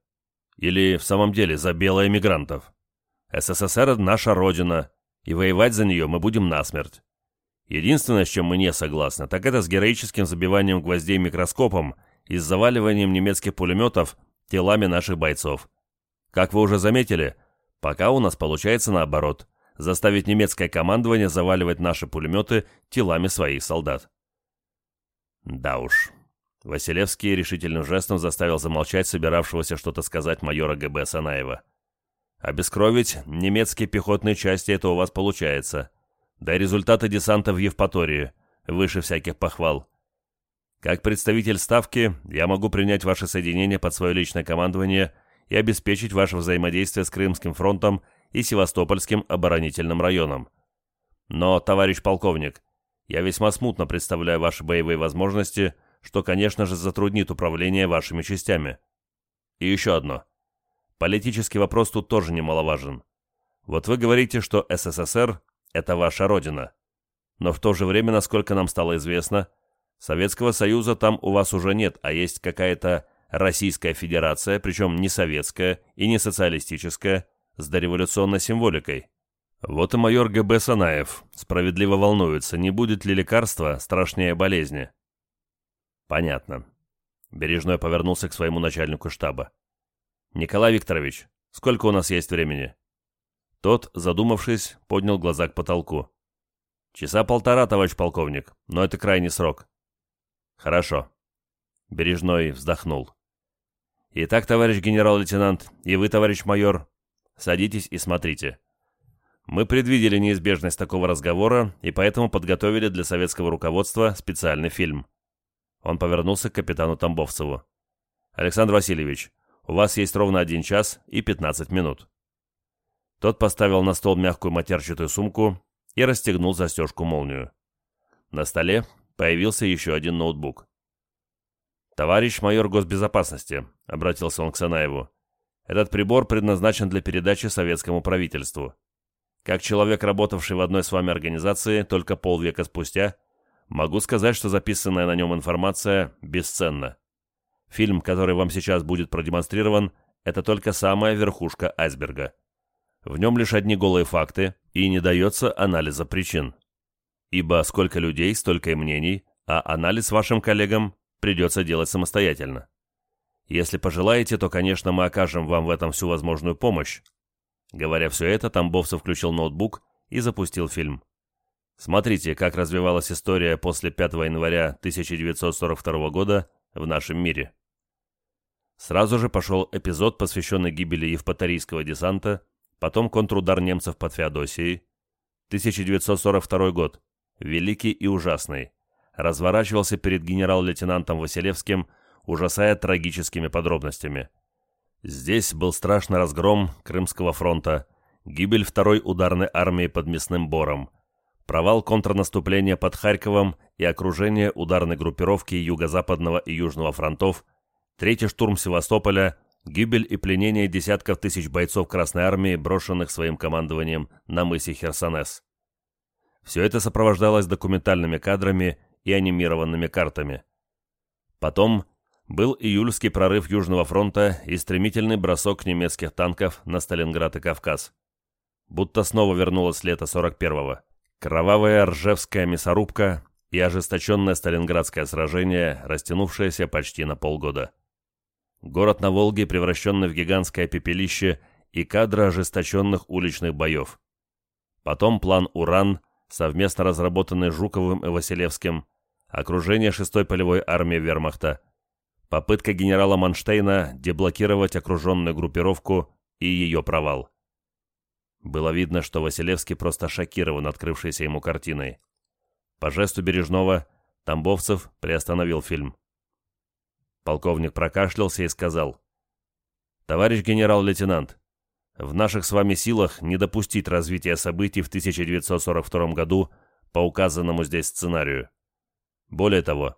Или в самом деле за белоэмигрантов? СССР — наша родина, и воевать за нее мы будем насмерть. Единственное, с чем мы не согласны, так это с героическим забиванием гвоздей микроскопом и с заваливанием немецких пулеметов телами наших бойцов. Как вы уже заметили, Пока у нас получается наоборот – заставить немецкое командование заваливать наши пулеметы телами своих солдат. Да уж. Василевский решительным жестом заставил замолчать собиравшегося что-то сказать майора ГБ Санаева. Обескровить немецкие пехотные части это у вас получается. Да и результаты десанта в Евпатории выше всяких похвал. Как представитель Ставки, я могу принять ваше соединение под свое личное командование и обеспечить ваше взаимодействие с Крымским фронтом и Севастопольским оборонительным районом. Но, товарищ полковник, я весьма смутно представляю ваши боевые возможности, что, конечно же, затруднит управление вашими частями. И еще одно. Политический вопрос тут тоже немаловажен. Вот вы говорите, что СССР – это ваша родина. Но в то же время, насколько нам стало известно, Советского Союза там у вас уже нет, а есть какая-то Российская Федерация, причем не советская и не социалистическая, с дореволюционной символикой. Вот и майор ГБ Санаев справедливо волнуется, не будет ли лекарства страшнее болезни. Понятно. Бережной повернулся к своему начальнику штаба. «Николай Викторович, сколько у нас есть времени?» Тот, задумавшись, поднял глаза к потолку. «Часа полтора, товарищ полковник, но это крайний срок». «Хорошо». Бережной вздохнул. «Итак, товарищ генерал-лейтенант, и вы, товарищ майор, садитесь и смотрите. Мы предвидели неизбежность такого разговора и поэтому подготовили для советского руководства специальный фильм». Он повернулся к капитану Тамбовцеву. «Александр Васильевич, у вас есть ровно один час и 15 минут». Тот поставил на стол мягкую матерчатую сумку и расстегнул застежку-молнию. На столе появился еще один ноутбук. «Товарищ майор госбезопасности», — обратился он к Санаеву, — «этот прибор предназначен для передачи советскому правительству. Как человек, работавший в одной с вами организации только полвека спустя, могу сказать, что записанная на нем информация бесценна. Фильм, который вам сейчас будет продемонстрирован, это только самая верхушка айсберга. В нем лишь одни голые факты и не дается анализа причин. Ибо сколько людей, столько и мнений, а анализ вашим коллегам придется делать самостоятельно. Если пожелаете, то, конечно, мы окажем вам в этом всю возможную помощь. Говоря все это, Тамбовцев включил ноутбук и запустил фильм. Смотрите, как развивалась история после 5 января 1942 года в нашем мире. Сразу же пошел эпизод, посвященный гибели Евпаторийского десанта, потом контрудар немцев под Феодосией. 1942 год. Великий и ужасный разворачивался перед генерал-лейтенантом Василевским, ужасая трагическими подробностями. Здесь был страшный разгром Крымского фронта, гибель второй ударной армии под Мясным Бором, провал контрнаступления под Харьковом и окружение ударной группировки Юго-Западного и Южного фронтов, третий штурм Севастополя, гибель и пленение десятков тысяч бойцов Красной Армии, брошенных своим командованием на мысе Херсонес. Все это сопровождалось документальными кадрами и анимированными картами. Потом был июльский прорыв Южного фронта и стремительный бросок немецких танков на Сталинград и Кавказ. Будто снова вернулось лето 41-го. Кровавая Ржевская мясорубка и ожесточенное Сталинградское сражение, растянувшееся почти на полгода. Город на Волге, превращенный в гигантское пепелище и кадры ожесточенных уличных боев. Потом план «Уран», совместно разработанный Жуковым и Василевским, окружение 6-й полевой армии вермахта, попытка генерала Манштейна деблокировать окруженную группировку и ее провал. Было видно, что Василевский просто шокирован открывшейся ему картиной. По жесту Бережного Тамбовцев приостановил фильм. Полковник прокашлялся и сказал. «Товарищ генерал-лейтенант, в наших с вами силах не допустить развития событий в 1942 году по указанному здесь сценарию. Более того,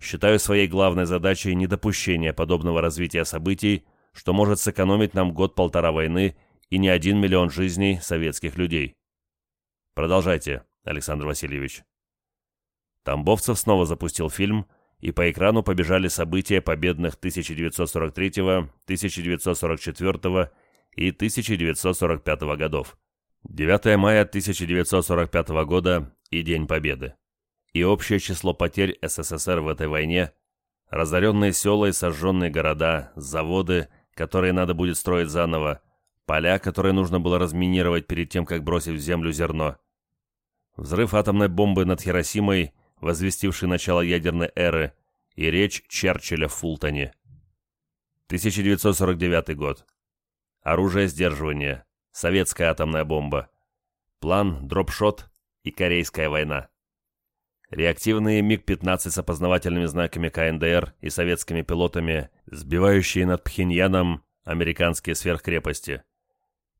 считаю своей главной задачей недопущение подобного развития событий, что может сэкономить нам год-полтора войны и не один миллион жизней советских людей. Продолжайте, Александр Васильевич. Тамбовцев снова запустил фильм, и по экрану побежали события победных 1943, 1944 и 1945 годов. 9 мая 1945 года и День Победы. И общее число потерь СССР в этой войне, разоренные села и сожженные города, заводы, которые надо будет строить заново, поля, которые нужно было разминировать перед тем, как бросить в землю зерно, взрыв атомной бомбы над Хиросимой, возвестивший начало ядерной эры, и речь Черчилля в Фултоне. 1949 год. Оружие сдерживания. Советская атомная бомба. План «Дропшот» и Корейская война. Реактивные МиГ-15 с опознавательными знаками КНДР и советскими пилотами, сбивающие над Пхеньяном американские сверхкрепости.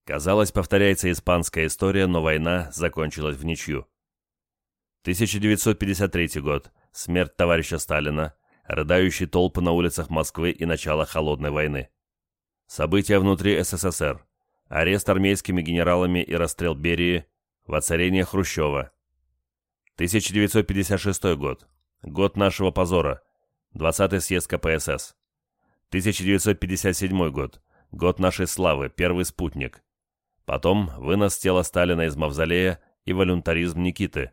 Казалось, повторяется испанская история, но война закончилась в ничью. 1953 год. Смерть товарища Сталина, рыдающие толпы на улицах Москвы и начало Холодной войны. События внутри СССР. Арест армейскими генералами и расстрел Берии, воцарение Хрущева. 1956 год. Год нашего позора. 20-й съезд КПСС. 1957 год. Год нашей славы. Первый спутник. Потом вынос тела Сталина из мавзолея и волюнтаризм Никиты.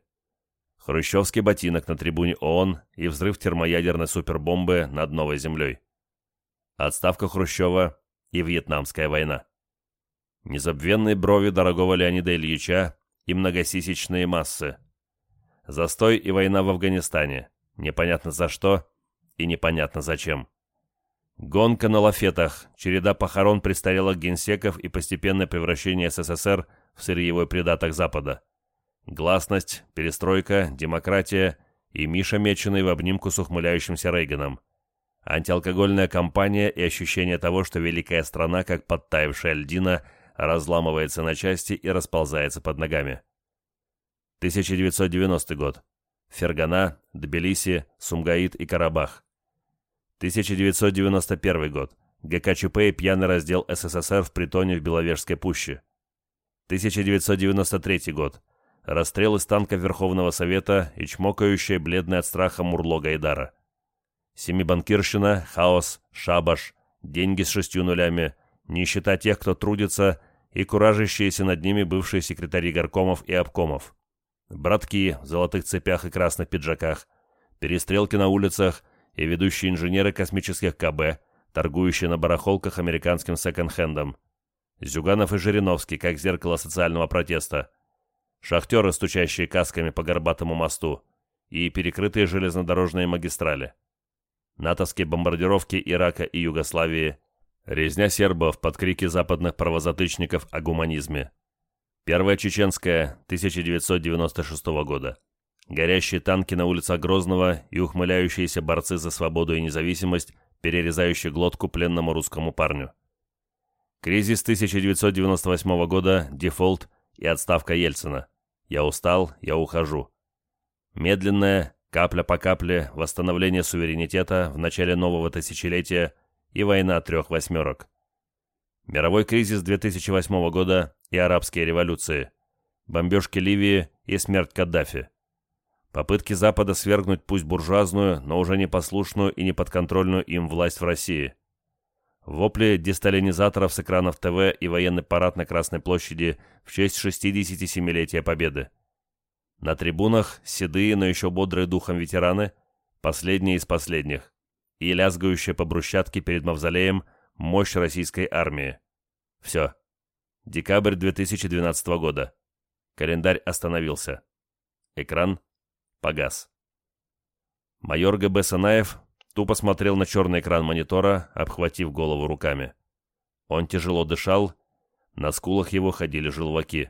Хрущевский ботинок на трибуне ООН и взрыв термоядерной супербомбы над Новой Землей. Отставка Хрущева и Вьетнамская война. Незабвенные брови дорогого Леонида Ильича и многосисечные массы. Застой и война в Афганистане. Непонятно за что и непонятно зачем. Гонка на лафетах, череда похорон престарелых генсеков и постепенное превращение СССР в сырьевой придаток Запада. Гласность, перестройка, демократия и Миша Меченый в обнимку с ухмыляющимся Рейганом. Антиалкогольная кампания и ощущение того, что великая страна, как подтаявшая льдина, разламывается на части и расползается под ногами. 1990 год. Фергана, Тбилиси, Сумгаит и Карабах. 1991 год. ГКЧП и пьяный раздел СССР в притоне в Беловежской пуще. 1993 год. Расстрел из танка Верховного Совета и чмокающая бледная от страха Мурло Гайдара. Семибанкирщина, хаос, шабаш, деньги с шестью нулями, нищета тех, кто трудится, и куражащиеся над ними бывшие секретари горкомов и обкомов братки в золотых цепях и красных пиджаках, перестрелки на улицах и ведущие инженеры космических КБ, торгующие на барахолках американским секонд-хендом. Зюганов и Жириновский, как зеркало социального протеста. Шахтеры, стучащие касками по горбатому мосту. И перекрытые железнодорожные магистрали. натовские бомбардировки Ирака и Югославии. Резня сербов под крики западных правозатычников о гуманизме. Первая чеченская 1996 года. Горящие танки на улицах Грозного и ухмыляющиеся борцы за свободу и независимость, перерезающие глотку пленному русскому парню. Кризис 1998 года, дефолт и отставка Ельцина. Я устал, я ухожу. Медленное, капля по капле, восстановление суверенитета в начале нового тысячелетия и война трех восьмерок. Мировой кризис 2008 года и арабские революции, бомбежки Ливии и смерть Каддафи. Попытки Запада свергнуть пусть буржуазную, но уже непослушную и неподконтрольную им власть в России. Вопли десталинизаторов с экранов ТВ и военный парад на Красной площади в честь 67-летия Победы. На трибунах седые, но еще бодрые духом ветераны, последние из последних, и лязгающая по брусчатке перед мавзолеем мощь российской армии. Все. Декабрь 2012 года. Календарь остановился. Экран погас. Майор ГБ Санаев тупо смотрел на черный экран монитора, обхватив голову руками. Он тяжело дышал, на скулах его ходили желваки.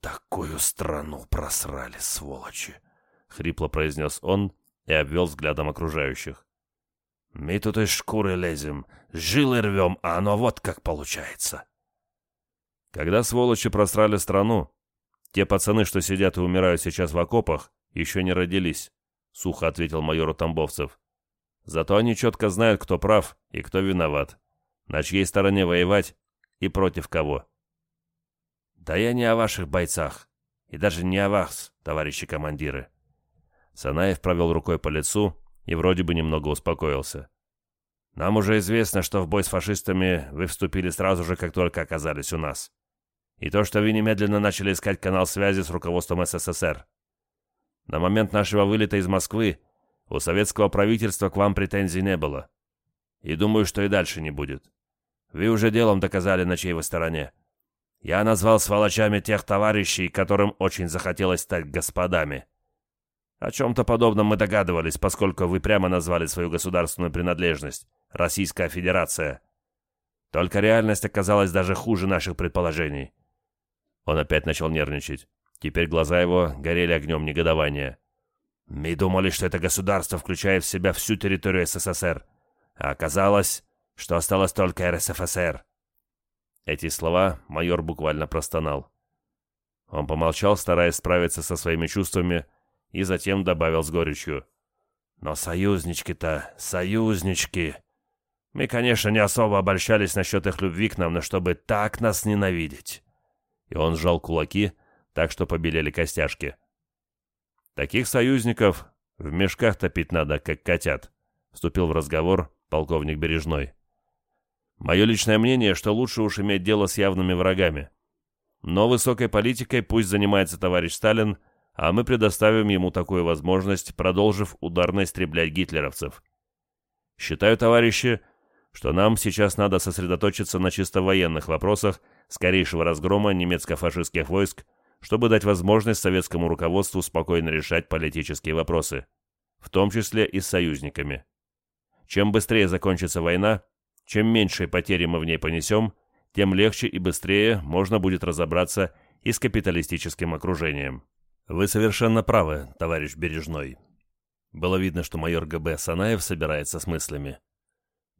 «Такую страну просрали, сволочи!» — хрипло произнес он и обвел взглядом окружающих. «Мы тут из шкуры лезем, жилы рвем, а оно вот как получается!» Когда сволочи просрали страну, те пацаны, что сидят и умирают сейчас в окопах, еще не родились, — сухо ответил майор Тамбовцев. Зато они четко знают, кто прав и кто виноват, на чьей стороне воевать и против кого. Да я не о ваших бойцах, и даже не о вас, товарищи командиры. Санаев провел рукой по лицу и вроде бы немного успокоился. Нам уже известно, что в бой с фашистами вы вступили сразу же, как только оказались у нас и то, что вы немедленно начали искать канал связи с руководством СССР. На момент нашего вылета из Москвы у советского правительства к вам претензий не было. И думаю, что и дальше не будет. Вы уже делом доказали, на чьей вы стороне. Я назвал сволочами тех товарищей, которым очень захотелось стать господами. О чем-то подобном мы догадывались, поскольку вы прямо назвали свою государственную принадлежность – Российская Федерация. Только реальность оказалась даже хуже наших предположений. Он опять начал нервничать. Теперь глаза его горели огнем негодования. Мы думали, что это государство включает в себя всю территорию СССР, а оказалось, что осталось только РСФСР. Эти слова майор буквально простонал. Он помолчал, стараясь справиться со своими чувствами, и затем добавил с горечью. «Но союзнички-то, союзнички! Мы, конечно, не особо обольщались насчет их любви к нам, но чтобы так нас ненавидеть!» И он сжал кулаки, так что побелели костяшки. «Таких союзников в мешках топить надо, как котят», — вступил в разговор полковник Бережной. «Мое личное мнение, что лучше уж иметь дело с явными врагами. Но высокой политикой пусть занимается товарищ Сталин, а мы предоставим ему такую возможность, продолжив ударно истреблять гитлеровцев. Считаю, товарищи, что нам сейчас надо сосредоточиться на чисто военных вопросах скорейшего разгрома немецко-фашистских войск чтобы дать возможность советскому руководству спокойно решать политические вопросы, в том числе и с союзниками. Чем быстрее закончится война, чем меньшие потери мы в ней понесем, тем легче и быстрее можно будет разобраться и с капиталистическим окружением. Вы совершенно правы, товарищ Бережной. Было видно, что майор ГБ Санаев собирается с мыслями.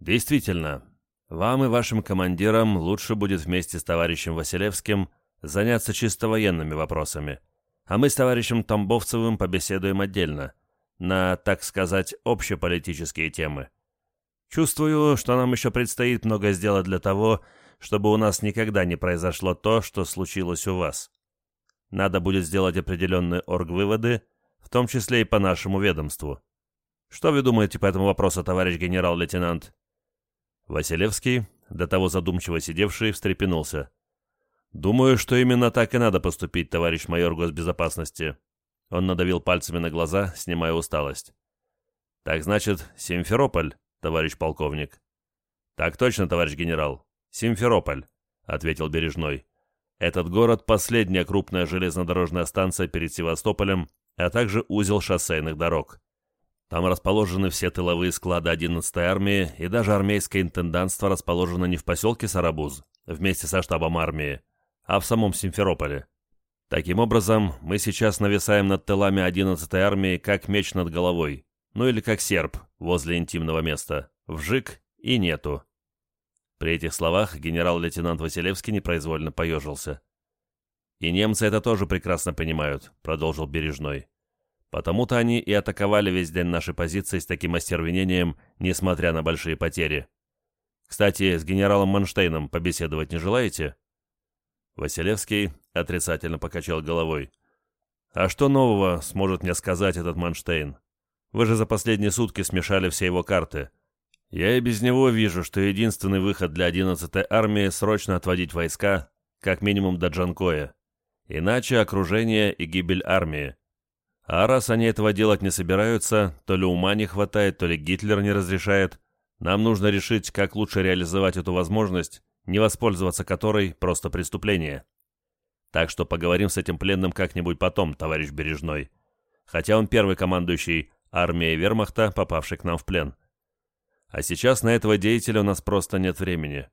Действительно, вам и вашим командирам лучше будет вместе с товарищем Василевским – заняться чисто военными вопросами, а мы с товарищем Тамбовцевым побеседуем отдельно, на, так сказать, общеполитические темы. Чувствую, что нам еще предстоит много сделать для того, чтобы у нас никогда не произошло то, что случилось у вас. Надо будет сделать определенные оргвыводы, в том числе и по нашему ведомству. Что вы думаете по этому вопросу, товарищ генерал-лейтенант?» Василевский, до того задумчиво сидевший, встрепенулся. «Думаю, что именно так и надо поступить, товарищ майор госбезопасности». Он надавил пальцами на глаза, снимая усталость. «Так значит, Симферополь, товарищ полковник?» «Так точно, товарищ генерал. Симферополь», — ответил Бережной. «Этот город — последняя крупная железнодорожная станция перед Севастополем, а также узел шоссейных дорог. Там расположены все тыловые склады 11-й армии, и даже армейское интендантство расположено не в поселке Сарабуз, вместе со штабом армии, а в самом Симферополе. Таким образом, мы сейчас нависаем над тылами 11-й армии как меч над головой, ну или как серп возле интимного места. Вжик и нету. При этих словах генерал-лейтенант Василевский непроизвольно поежился. «И немцы это тоже прекрасно понимают», — продолжил Бережной. «Потому-то они и атаковали весь день наши позиции с таким остервенением, несмотря на большие потери. Кстати, с генералом Манштейном побеседовать не желаете?» Василевский отрицательно покачал головой. «А что нового сможет мне сказать этот Манштейн? Вы же за последние сутки смешали все его карты. Я и без него вижу, что единственный выход для 11-й армии — срочно отводить войска, как минимум до Джанкоя. Иначе окружение и гибель армии. А раз они этого делать не собираются, то ли ума не хватает, то ли Гитлер не разрешает, нам нужно решить, как лучше реализовать эту возможность не воспользоваться которой просто преступление. Так что поговорим с этим пленным как-нибудь потом, товарищ Бережной. Хотя он первый командующий армией вермахта, попавший к нам в плен. А сейчас на этого деятеля у нас просто нет времени.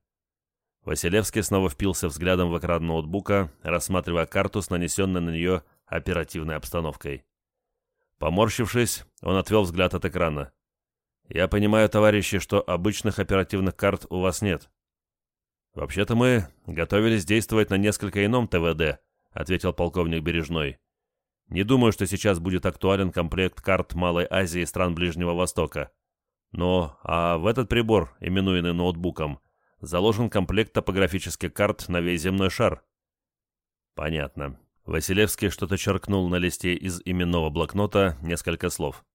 Василевский снова впился взглядом в экран ноутбука, рассматривая карту с нанесенной на нее оперативной обстановкой. Поморщившись, он отвел взгляд от экрана. «Я понимаю, товарищи, что обычных оперативных карт у вас нет. «Вообще-то мы готовились действовать на несколько ином ТВД», — ответил полковник Бережной. «Не думаю, что сейчас будет актуален комплект карт Малой Азии и стран Ближнего Востока. Но, а в этот прибор, именуемый ноутбуком, заложен комплект топографических карт на весь земной шар». «Понятно». Василевский что-то черкнул на листе из именного блокнота несколько слов.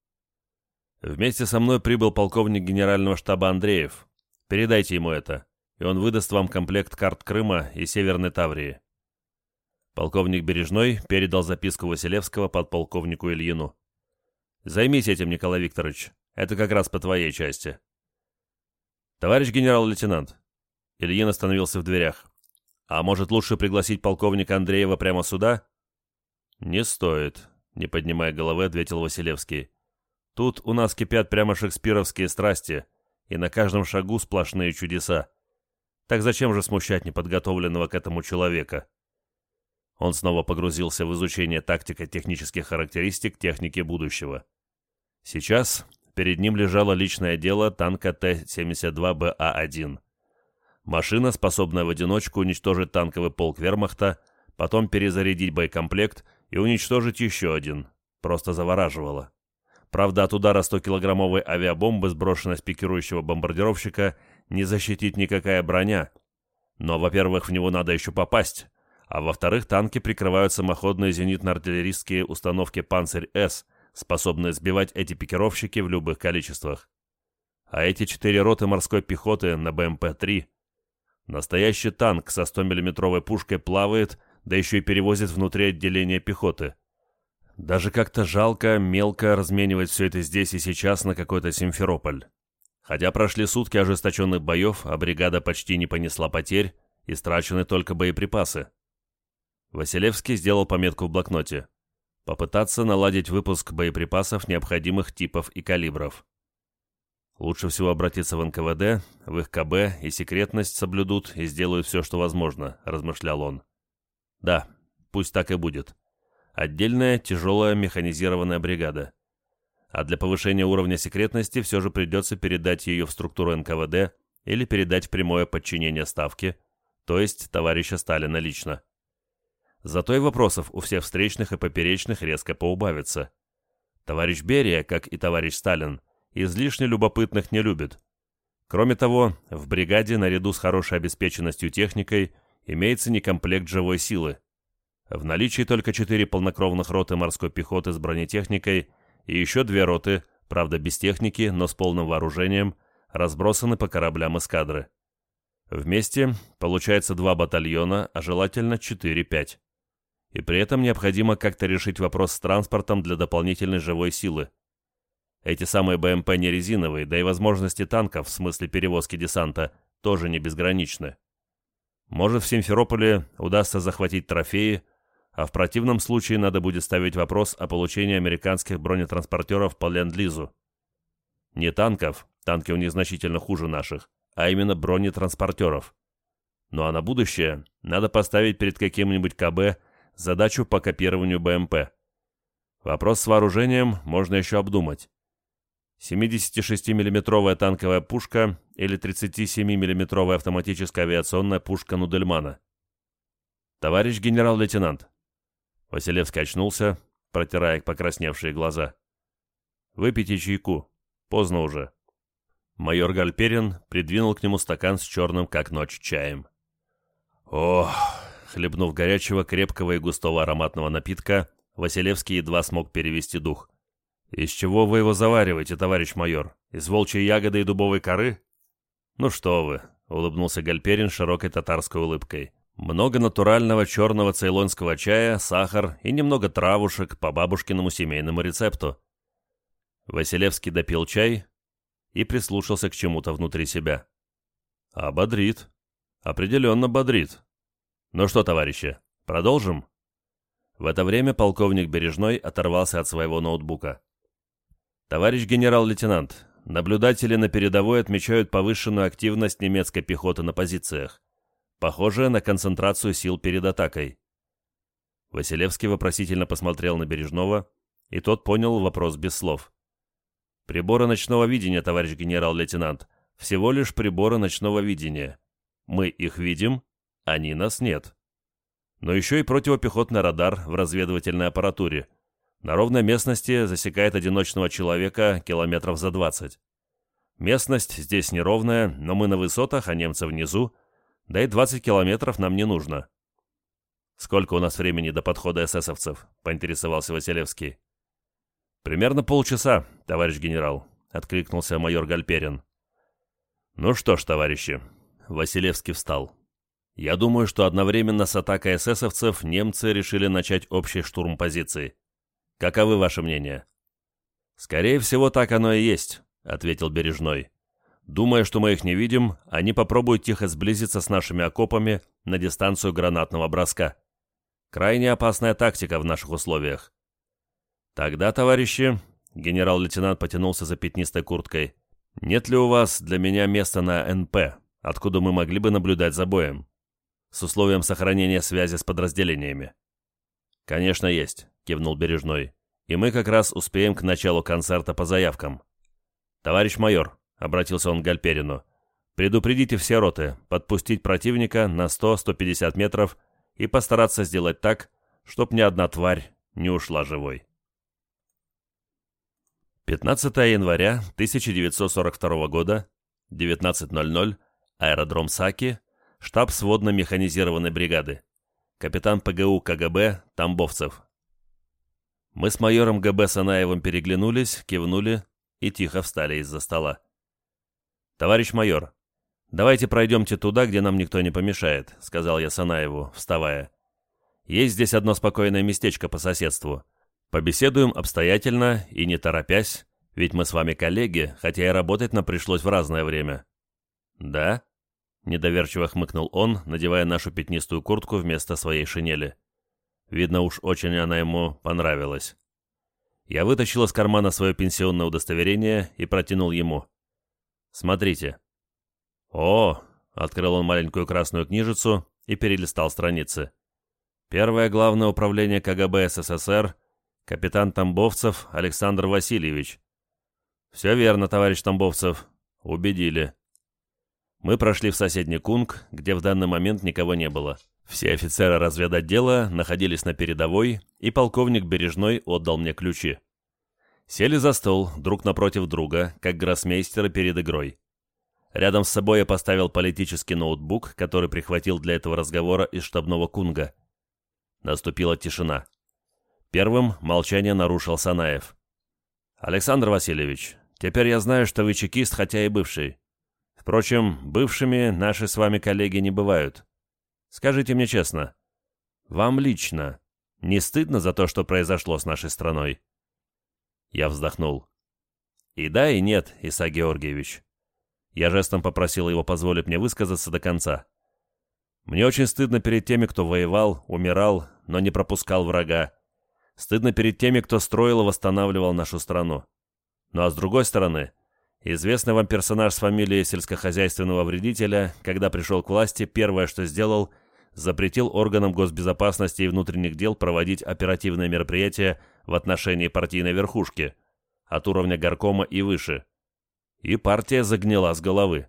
«Вместе со мной прибыл полковник генерального штаба Андреев. Передайте ему это и он выдаст вам комплект карт Крыма и Северной Таврии. Полковник Бережной передал записку Василевского подполковнику Ильину. «Займись этим, Николай Викторович. Это как раз по твоей части». «Товарищ генерал-лейтенант, Ильин остановился в дверях. «А может, лучше пригласить полковника Андреева прямо сюда?» «Не стоит», — не поднимая головы, ответил Василевский. «Тут у нас кипят прямо шекспировские страсти, и на каждом шагу сплошные чудеса. Так зачем же смущать неподготовленного к этому человека?» Он снова погрузился в изучение тактико-технических характеристик техники будущего. Сейчас перед ним лежало личное дело танка Т-72БА-1. Машина, способная в одиночку уничтожить танковый полк вермахта, потом перезарядить боекомплект и уничтожить еще один. Просто завораживала. Правда, от удара 100-килограммовой авиабомбы, сброшенной с пикирующего бомбардировщика, не защитит никакая броня. Но, во-первых, в него надо еще попасть, а во-вторых, танки прикрывают самоходные зенитно-артиллерийские установки «Панцирь-С», способные сбивать эти пикировщики в любых количествах. А эти четыре роты морской пехоты на БМП-3 Настоящий танк со 100-миллиметровой пушкой плавает, да еще и перевозит внутри отделения пехоты. Даже как-то жалко, мелко разменивать все это здесь и сейчас на какой-то Симферополь. Хотя прошли сутки ожесточенных боев, а бригада почти не понесла потерь, и страчены только боеприпасы. Василевский сделал пометку в блокноте. Попытаться наладить выпуск боеприпасов необходимых типов и калибров. Лучше всего обратиться в НКВД, в их КБ и секретность соблюдут и сделают все, что возможно, размышлял он. Да, пусть так и будет. Отдельная тяжелая механизированная бригада. А для повышения уровня секретности все же придется передать ее в структуру НКВД или передать в прямое подчинение Ставки, то есть товарища Сталина лично. Зато и вопросов у всех встречных и поперечных резко поубавится. Товарищ Берия, как и товарищ Сталин, излишне любопытных не любит. Кроме того, в бригаде наряду с хорошей обеспеченностью техникой имеется некомплект живой силы. В наличии только четыре полнокровных роты морской пехоты с бронетехникой и еще две роты, правда без техники, но с полным вооружением, разбросаны по кораблям эскадры. Вместе получается два батальона, а желательно 4-5. И при этом необходимо как-то решить вопрос с транспортом для дополнительной живой силы. Эти самые БМП не резиновые, да и возможности танков в смысле перевозки десанта тоже не безграничны. Может, в Симферополе удастся захватить трофеи, а в противном случае надо будет ставить вопрос о получении американских бронетранспортеров по Ленд-Лизу. Не танков, танки у них значительно хуже наших, а именно бронетранспортеров. Ну а на будущее надо поставить перед каким-нибудь КБ задачу по копированию БМП. Вопрос с вооружением можно еще обдумать. 76 миллиметровая танковая пушка или 37 миллиметровая автоматическая авиационная пушка Нудельмана. «Товарищ генерал-лейтенант!» Василевский очнулся, протирая покрасневшие глаза. «Выпейте чайку. Поздно уже». Майор Гальперин придвинул к нему стакан с черным, как ночь, чаем. Ох! Хлебнув горячего, крепкого и густого ароматного напитка, Василевский едва смог перевести дух. «Из чего вы его завариваете, товарищ майор? Из волчьей ягоды и дубовой коры?» «Ну что вы», — улыбнулся Гальперин широкой татарской улыбкой. «Много натурального черного цейлонского чая, сахар и немного травушек по бабушкиному семейному рецепту». Василевский допил чай и прислушался к чему-то внутри себя. «А. Определенно бодрит. Ну что, товарищи, продолжим?» В это время полковник Бережной оторвался от своего ноутбука. Товарищ генерал-лейтенант, наблюдатели на передовой отмечают повышенную активность немецкой пехоты на позициях. Похоже на концентрацию сил перед атакой. Василевский вопросительно посмотрел на Бережного, и тот понял вопрос без слов. «Приборы ночного видения, товарищ генерал-лейтенант, всего лишь приборы ночного видения. Мы их видим, они нас нет. Но еще и противопехотный радар в разведывательной аппаратуре – на ровной местности засекает одиночного человека километров за 20. Местность здесь неровная, но мы на высотах, а немцы внизу, да и 20 километров нам не нужно. «Сколько у нас времени до подхода эсэсовцев?» — поинтересовался Василевский. «Примерно полчаса, товарищ генерал», — откликнулся майор Гальперин. «Ну что ж, товарищи», — Василевский встал. «Я думаю, что одновременно с атакой эсэсовцев немцы решили начать общий штурм позиций. Каковы ваши мнения?» «Скорее всего, так оно и есть», — ответил Бережной. Думая, что мы их не видим, они попробуют тихо сблизиться с нашими окопами на дистанцию гранатного броска. Крайне опасная тактика в наших условиях. Тогда, товарищи, генерал-лейтенант потянулся за пятнистой курткой, нет ли у вас для меня места на НП, откуда мы могли бы наблюдать за боем? С условием сохранения связи с подразделениями. Конечно, есть, кивнул Бережной. И мы как раз успеем к началу концерта по заявкам. Товарищ майор, — обратился он к Гальперину. «Предупредите все роты, подпустить противника на 100-150 метров и постараться сделать так, чтоб ни одна тварь не ушла живой». 15 января 1942 года, 19.00, аэродром Саки, штаб сводно-механизированной бригады, капитан ПГУ КГБ Тамбовцев. Мы с майором ГБ Санаевым переглянулись, кивнули и тихо встали из-за стола. «Товарищ майор, давайте пройдемте туда, где нам никто не помешает», — сказал я Санаеву, вставая. «Есть здесь одно спокойное местечко по соседству. Побеседуем обстоятельно и не торопясь, ведь мы с вами коллеги, хотя и работать нам пришлось в разное время». «Да?» — недоверчиво хмыкнул он, надевая нашу пятнистую куртку вместо своей шинели. Видно уж очень она ему понравилась. Я вытащил из кармана свое пенсионное удостоверение и протянул ему. Смотрите». «О!» — открыл он маленькую красную книжицу и перелистал страницы. «Первое главное управление КГБ СССР, капитан Тамбовцев Александр Васильевич». «Все верно, товарищ Тамбовцев. Убедили». Мы прошли в соседний Кунг, где в данный момент никого не было. Все офицеры разведотдела находились на передовой, и полковник Бережной отдал мне ключи. Сели за стол, друг напротив друга, как гроссмейстеры перед игрой. Рядом с собой я поставил политический ноутбук, который прихватил для этого разговора из штабного кунга. Наступила тишина. Первым молчание нарушил Санаев. «Александр Васильевич, теперь я знаю, что вы чекист, хотя и бывший. Впрочем, бывшими наши с вами коллеги не бывают. Скажите мне честно, вам лично не стыдно за то, что произошло с нашей страной?» Я вздохнул. И да, и нет, Иса Георгиевич. Я жестом попросил его позволить мне высказаться до конца. Мне очень стыдно перед теми, кто воевал, умирал, но не пропускал врага. Стыдно перед теми, кто строил и восстанавливал нашу страну. Ну а с другой стороны, известный вам персонаж с фамилией сельскохозяйственного вредителя, когда пришел к власти, первое, что сделал, запретил органам госбезопасности и внутренних дел проводить оперативные мероприятия в отношении партийной верхушки, от уровня горкома и выше. И партия загнила с головы.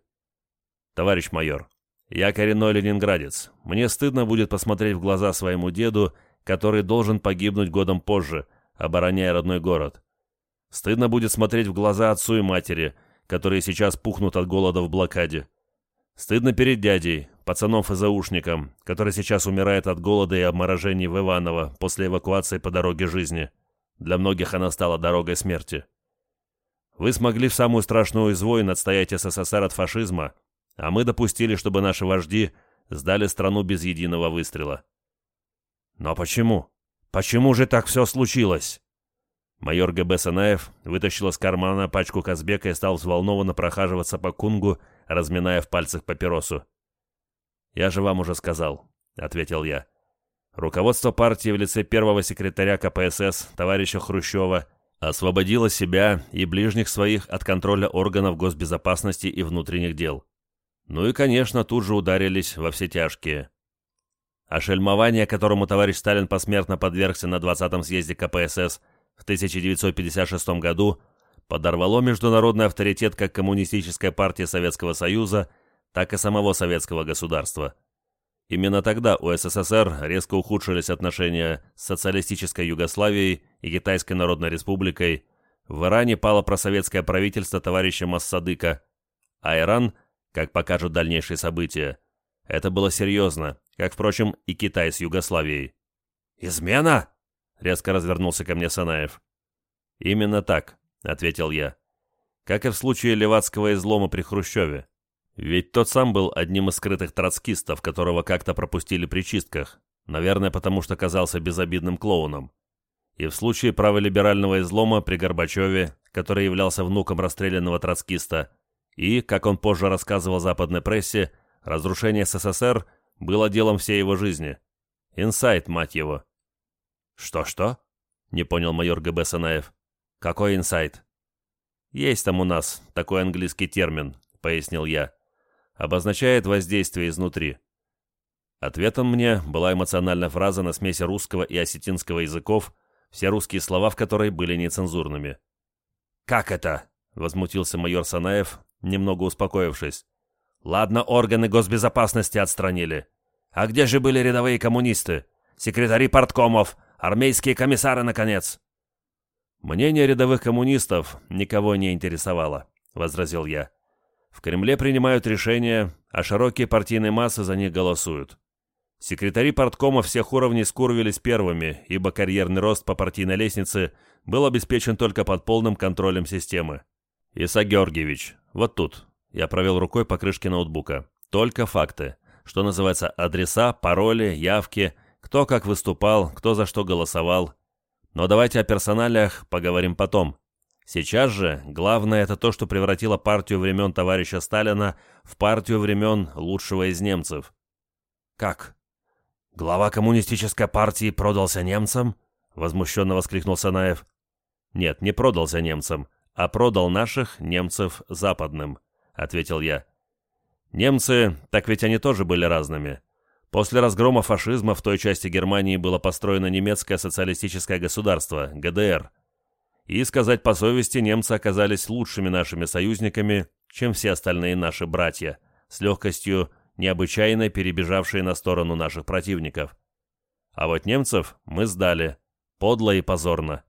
Товарищ майор, я коренной ленинградец. Мне стыдно будет посмотреть в глаза своему деду, который должен погибнуть годом позже, обороняя родной город. Стыдно будет смотреть в глаза отцу и матери, которые сейчас пухнут от голода в блокаде. Стыдно перед дядей, пацаном-фазаушником, который сейчас умирает от голода и обморожений в Иваново после эвакуации по дороге жизни. Для многих она стала дорогой смерти. Вы смогли в самую страшную из войн отстоять СССР от фашизма, а мы допустили, чтобы наши вожди сдали страну без единого выстрела. Но почему? Почему же так все случилось? Майор ГБ Санаев вытащил из кармана пачку Казбека и стал взволнованно прохаживаться по кунгу, разминая в пальцах папиросу. «Я же вам уже сказал», — ответил я. Руководство партии в лице первого секретаря КПСС, товарища Хрущева, освободило себя и ближних своих от контроля органов госбезопасности и внутренних дел. Ну и, конечно, тут же ударились во все тяжкие. А шельмование, которому товарищ Сталин посмертно подвергся на 20-м съезде КПСС в 1956 году, подорвало международный авторитет как Коммунистической партии Советского Союза, так и самого советского государства – Именно тогда у СССР резко ухудшились отношения с социалистической Югославией и Китайской Народной Республикой, в Иране пало просоветское правительство товарища Массадыка, а Иран, как покажут дальнейшие события, это было серьезно, как, впрочем, и Китай с Югославией. «Измена?» — резко развернулся ко мне Санаев. «Именно так», — ответил я. «Как и в случае левацкого излома при Хрущеве. Ведь тот сам был одним из скрытых троцкистов, которого как-то пропустили при чистках, наверное, потому что казался безобидным клоуном. И в случае праволиберального излома при Горбачеве, который являлся внуком расстрелянного троцкиста, И, как он позже рассказывал западной прессе, разрушение СССР было делом всей его жизни. Инсайт, мать его. «Что-что?» — не понял майор ГБ Санаев. «Какой инсайт?» «Есть там у нас такой английский термин», — пояснил я. «Обозначает воздействие изнутри». Ответом мне была эмоциональная фраза на смеси русского и осетинского языков, все русские слова в которой были нецензурными. «Как это?» — возмутился майор Санаев, немного успокоившись. «Ладно, органы госбезопасности отстранили. А где же были рядовые коммунисты? Секретари парткомов, армейские комиссары, наконец?» «Мнение рядовых коммунистов никого не интересовало», — возразил я. «В Кремле принимают решения, а широкие партийные массы за них голосуют. Секретари парткома всех уровней скурвились первыми, ибо карьерный рост по партийной лестнице был обеспечен только под полным контролем системы. «Иса Георгиевич, вот тут». Я провел рукой по крышке ноутбука. «Только факты. Что называется, адреса, пароли, явки, кто как выступал, кто за что голосовал. Но давайте о персоналиях поговорим потом. Сейчас же главное это то, что превратило партию времен товарища Сталина в партию времен лучшего из немцев. «Как? Глава коммунистической партии продался немцам?» — возмущенно воскликнул Санаев. «Нет, не продался немцам, а продал наших немцев западным», — ответил я. «Немцы, так ведь они тоже были разными. После разгрома фашизма в той части Германии было построено немецкое социалистическое государство, ГДР. И, сказать по совести, немцы оказались лучшими нашими союзниками, чем все остальные наши братья, с легкостью необычайно перебежавшие на сторону наших противников. А вот немцев мы сдали, подло и позорно.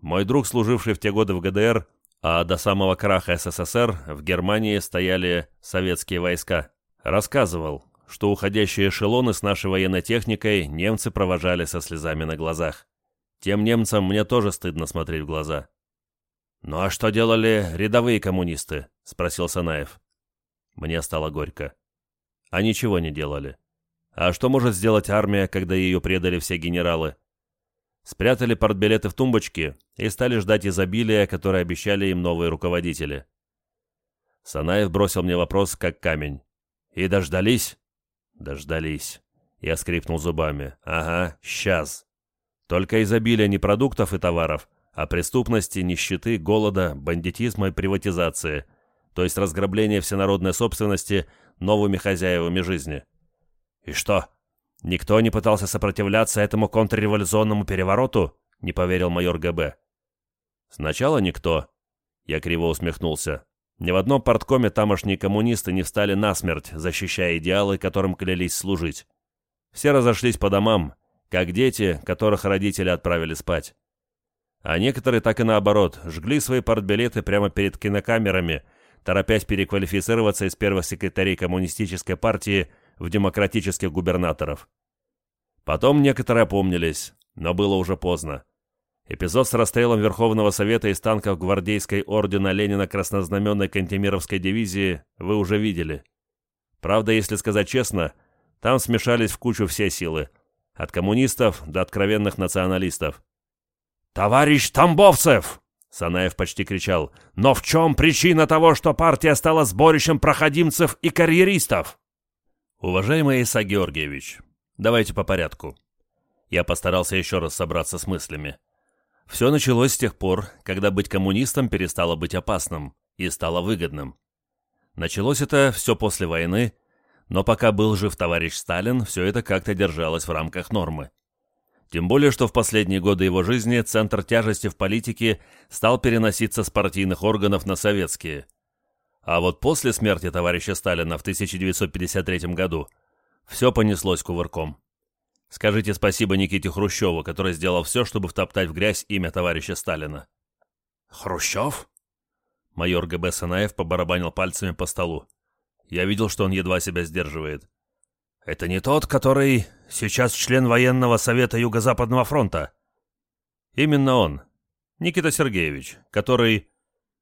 Мой друг, служивший в те годы в ГДР, а до самого краха СССР в Германии стояли советские войска, рассказывал, что уходящие эшелоны с нашей военной техникой немцы провожали со слезами на глазах. Тем немцам мне тоже стыдно смотреть в глаза. «Ну а что делали рядовые коммунисты?» — спросил Санаев. Мне стало горько а ничего не делали. А что может сделать армия, когда ее предали все генералы? Спрятали портбилеты в тумбочки и стали ждать изобилия, которое обещали им новые руководители. Санаев бросил мне вопрос, как камень. «И дождались?» «Дождались». Я скрипнул зубами. «Ага, сейчас». Только изобилие не продуктов и товаров, а преступности, нищеты, голода, бандитизма и приватизации, то есть разграбление всенародной собственности – новыми хозяевами жизни. И что, никто не пытался сопротивляться этому контрреволюционному перевороту? Не поверил майор ГБ. Сначала никто. Я криво усмехнулся. Ни в одном порткоме тамошние коммунисты не встали насмерть, защищая идеалы, которым клялись служить. Все разошлись по домам, как дети, которых родители отправили спать. А некоторые так и наоборот, жгли свои портбилеты прямо перед кинокамерами – торопясь переквалифицироваться из первых секретарей коммунистической партии в демократических губернаторов. Потом некоторые опомнились, но было уже поздно. Эпизод с расстрелом Верховного Совета из танков гвардейской ордена Ленина краснознаменной Кантемировской дивизии вы уже видели. Правда, если сказать честно, там смешались в кучу все силы, от коммунистов до откровенных националистов. «Товарищ Тамбовцев!» Санаев почти кричал. «Но в чем причина того, что партия стала сборищем проходимцев и карьеристов?» «Уважаемый Иса Георгиевич, давайте по порядку». Я постарался еще раз собраться с мыслями. Все началось с тех пор, когда быть коммунистом перестало быть опасным и стало выгодным. Началось это все после войны, но пока был жив товарищ Сталин, все это как-то держалось в рамках нормы. Тем более, что в последние годы его жизни центр тяжести в политике стал переноситься с партийных органов на советские. А вот после смерти товарища Сталина в 1953 году все понеслось кувырком. Скажите спасибо Никите Хрущеву, который сделал все, чтобы втоптать в грязь имя товарища Сталина. «Хрущев?» Майор ГБ Санаев побарабанил пальцами по столу. Я видел, что он едва себя сдерживает. «Это не тот, который сейчас член военного совета Юго-Западного фронта?» «Именно он. Никита Сергеевич, который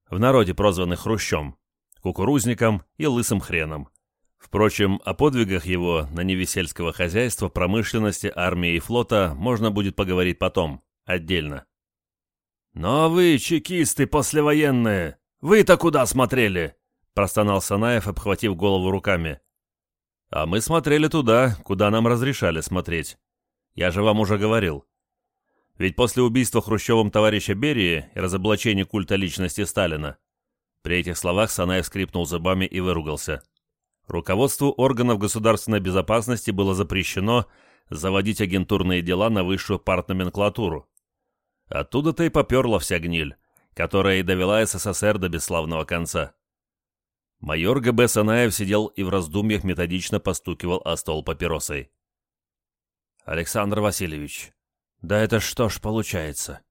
в народе прозванный Хрущом, кукурузником и лысым хреном. Впрочем, о подвигах его на неве сельского хозяйства, промышленности, армии и флота можно будет поговорить потом, отдельно. «Но вы, чекисты послевоенные, вы-то куда смотрели? — простонал Санаев, обхватив голову руками. «А мы смотрели туда, куда нам разрешали смотреть. Я же вам уже говорил. Ведь после убийства Хрущевым товарища Берии и разоблачения культа личности Сталина при этих словах Санаев скрипнул зубами и выругался. Руководству органов государственной безопасности было запрещено заводить агентурные дела на высшую партноменклатуру. Оттуда-то и поперла вся гниль, которая и довела СССР до бесславного конца. Майор ГБ Санаев сидел и в раздумьях методично постукивал о стол папиросой. «Александр Васильевич, да это что ж получается?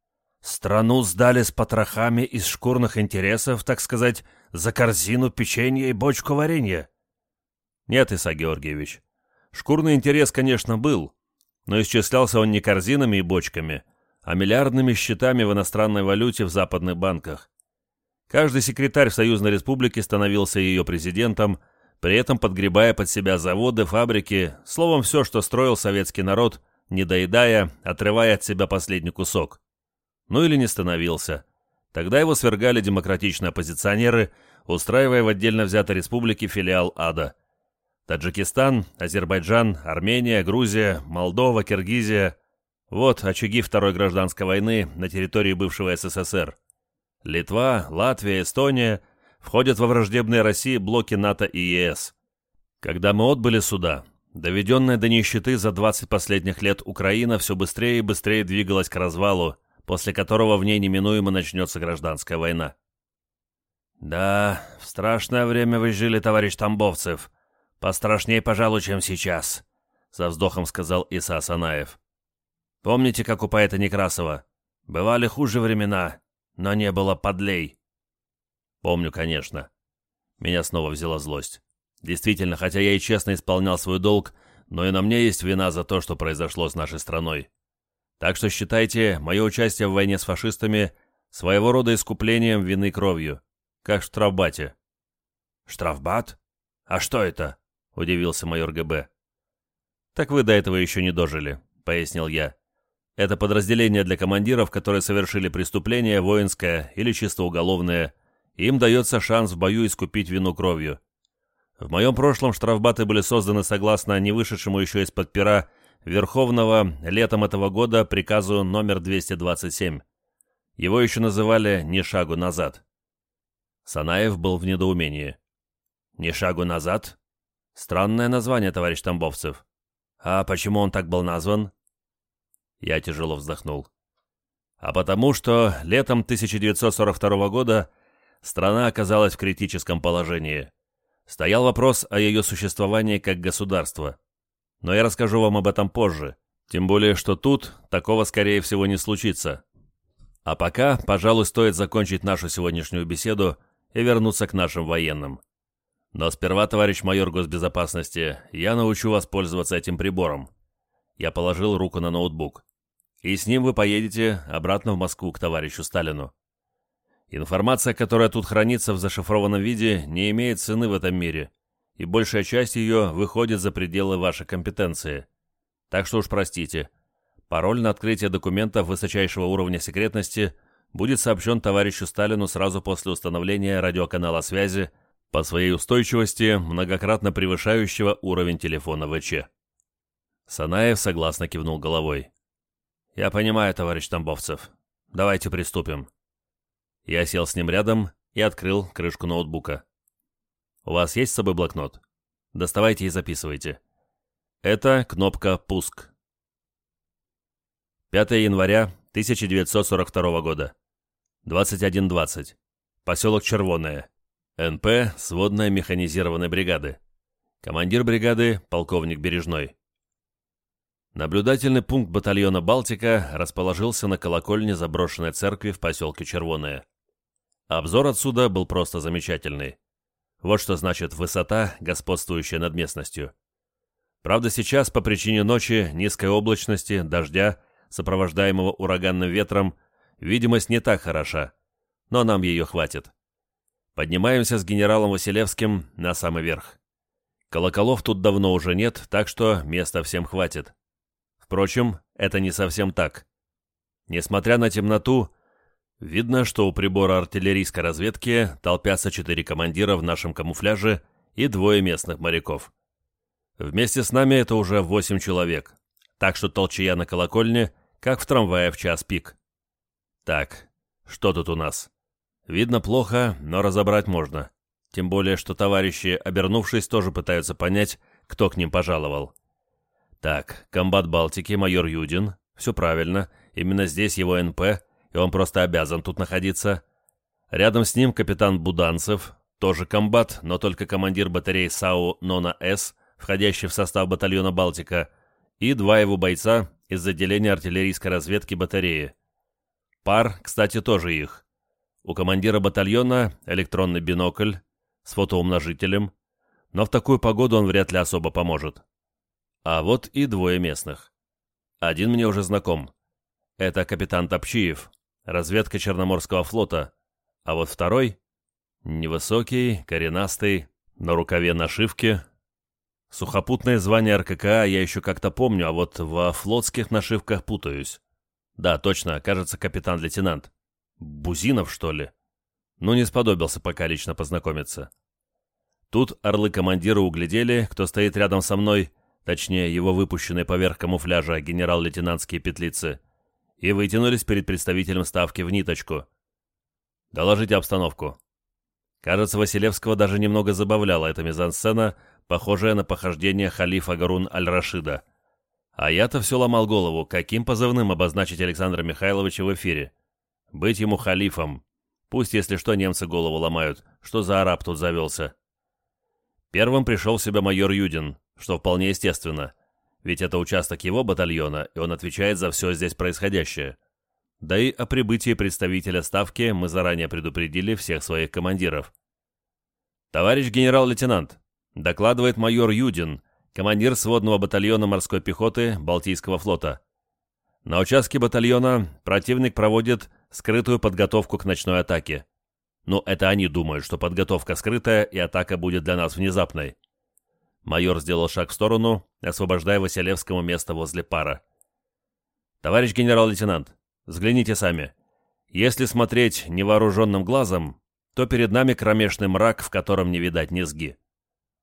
Страну сдали с потрохами из шкурных интересов, так сказать, за корзину печенья и бочку варенья. Нет, Иса Георгиевич, шкурный интерес, конечно, был, но исчислялся он не корзинами и бочками, а миллиардными счетами в иностранной валюте в западных банках. Каждый секретарь в Союзной Республике становился ее президентом, при этом подгребая под себя заводы, фабрики, словом, все, что строил советский народ, не доедая, отрывая от себя последний кусок ну или не становился. Тогда его свергали демократичные оппозиционеры, устраивая в отдельно взятой республике филиал ада. Таджикистан, Азербайджан, Армения, Грузия, Молдова, Киргизия – вот очаги Второй гражданской войны на территории бывшего СССР. Литва, Латвия, Эстония входят во враждебные России блоки НАТО и ЕС. Когда мы отбыли сюда, доведенная до нищеты за 20 последних лет Украина все быстрее и быстрее двигалась к развалу, после которого в ней неминуемо начнется гражданская война. «Да, в страшное время вы жили, товарищ Тамбовцев. Пострашней, пожалуй, чем сейчас», — со вздохом сказал Иса Санаев. «Помните, как у поэта Некрасова? Бывали хуже времена, но не было подлей». «Помню, конечно». Меня снова взяла злость. Действительно, хотя я и честно исполнял свой долг, но и на мне есть вина за то, что произошло с нашей страной. Так что считайте мое участие в войне с фашистами своего рода искуплением вины кровью, как в штрафбате». «Штрафбат? А что это?» — удивился майор ГБ. «Так вы до этого еще не дожили», — пояснил я. «Это подразделение для командиров, которые совершили преступление, воинское или чисто уголовное. Им дается шанс в бою искупить вину кровью. В моем прошлом штрафбаты были созданы согласно не вышедшему еще из-под пера Верховного летом этого года приказу номер 227. Его еще называли «Ни шагу назад». Санаев был в недоумении. «Ни шагу назад?» Странное название, товарищ Тамбовцев. А почему он так был назван? Я тяжело вздохнул. А потому что летом 1942 года страна оказалась в критическом положении. Стоял вопрос о ее существовании как государства но я расскажу вам об этом позже, тем более, что тут такого, скорее всего, не случится. А пока, пожалуй, стоит закончить нашу сегодняшнюю беседу и вернуться к нашим военным. Но сперва, товарищ майор госбезопасности, я научу вас пользоваться этим прибором. Я положил руку на ноутбук. И с ним вы поедете обратно в Москву к товарищу Сталину. Информация, которая тут хранится в зашифрованном виде, не имеет цены в этом мире – и большая часть ее выходит за пределы вашей компетенции. Так что уж простите. Пароль на открытие документов высочайшего уровня секретности будет сообщен товарищу Сталину сразу после установления радиоканала связи по своей устойчивости, многократно превышающего уровень телефона ВЧ. Санаев согласно кивнул головой. «Я понимаю, товарищ Тамбовцев. Давайте приступим». Я сел с ним рядом и открыл крышку ноутбука. У вас есть с собой блокнот? Доставайте и записывайте. Это кнопка «Пуск». 5 января 1942 года. 21.20. Поселок Червоное. НП сводная механизированной бригады. Командир бригады – полковник Бережной. Наблюдательный пункт батальона «Балтика» расположился на колокольне заброшенной церкви в поселке Червоное. Обзор отсюда был просто замечательный. Вот что значит высота, господствующая над местностью. Правда, сейчас по причине ночи, низкой облачности, дождя, сопровождаемого ураганным ветром, видимость не так хороша, но нам ее хватит. Поднимаемся с генералом Василевским на самый верх. Колоколов тут давно уже нет, так что места всем хватит. Впрочем, это не совсем так. Несмотря на темноту, Видно, что у прибора артиллерийской разведки толпятся четыре командира в нашем камуфляже и двое местных моряков. Вместе с нами это уже восемь человек, так что толчая на колокольне, как в трамвае в час пик. Так, что тут у нас? Видно плохо, но разобрать можно. Тем более, что товарищи, обернувшись, тоже пытаются понять, кто к ним пожаловал. Так, комбат Балтики, майор Юдин. Все правильно, именно здесь его НП, и он просто обязан тут находиться. Рядом с ним капитан Буданцев, тоже комбат, но только командир батареи САУ «Нона-С», входящий в состав батальона «Балтика», и два его бойца из отделения артиллерийской разведки батареи. Пар, кстати, тоже их. У командира батальона электронный бинокль с фотоумножителем, но в такую погоду он вряд ли особо поможет. А вот и двое местных. Один мне уже знаком. Это капитан Топчиев, разведка Черноморского флота, а вот второй — невысокий, коренастый, на рукаве нашивки. Сухопутное звание РККА я еще как-то помню, а вот во флотских нашивках путаюсь. Да, точно, кажется, капитан-лейтенант. Бузинов, что ли? Ну, не сподобился пока лично познакомиться. Тут орлы-командиры углядели, кто стоит рядом со мной, точнее, его выпущенные поверх камуфляжа генерал-лейтенантские петлицы, и вытянулись перед представителем ставки в ниточку. «Доложите обстановку». Кажется, Василевского даже немного забавляла эта мизансцена, похожая на похождение халифа Гарун Аль-Рашида. А я-то все ломал голову, каким позывным обозначить Александра Михайловича в эфире. Быть ему халифом. Пусть, если что, немцы голову ломают, что за араб тут завелся. Первым пришел в себя майор Юдин, что вполне естественно, ведь это участок его батальона, и он отвечает за все здесь происходящее. Да и о прибытии представителя Ставки мы заранее предупредили всех своих командиров. «Товарищ генерал-лейтенант», — докладывает майор Юдин, командир сводного батальона морской пехоты Балтийского флота. На участке батальона противник проводит скрытую подготовку к ночной атаке. Но это они думают, что подготовка скрытая и атака будет для нас внезапной. Майор сделал шаг в сторону, освобождая Василевскому место возле пара. «Товарищ генерал-лейтенант, взгляните сами. Если смотреть невооруженным глазом, то перед нами кромешный мрак, в котором не видать низги.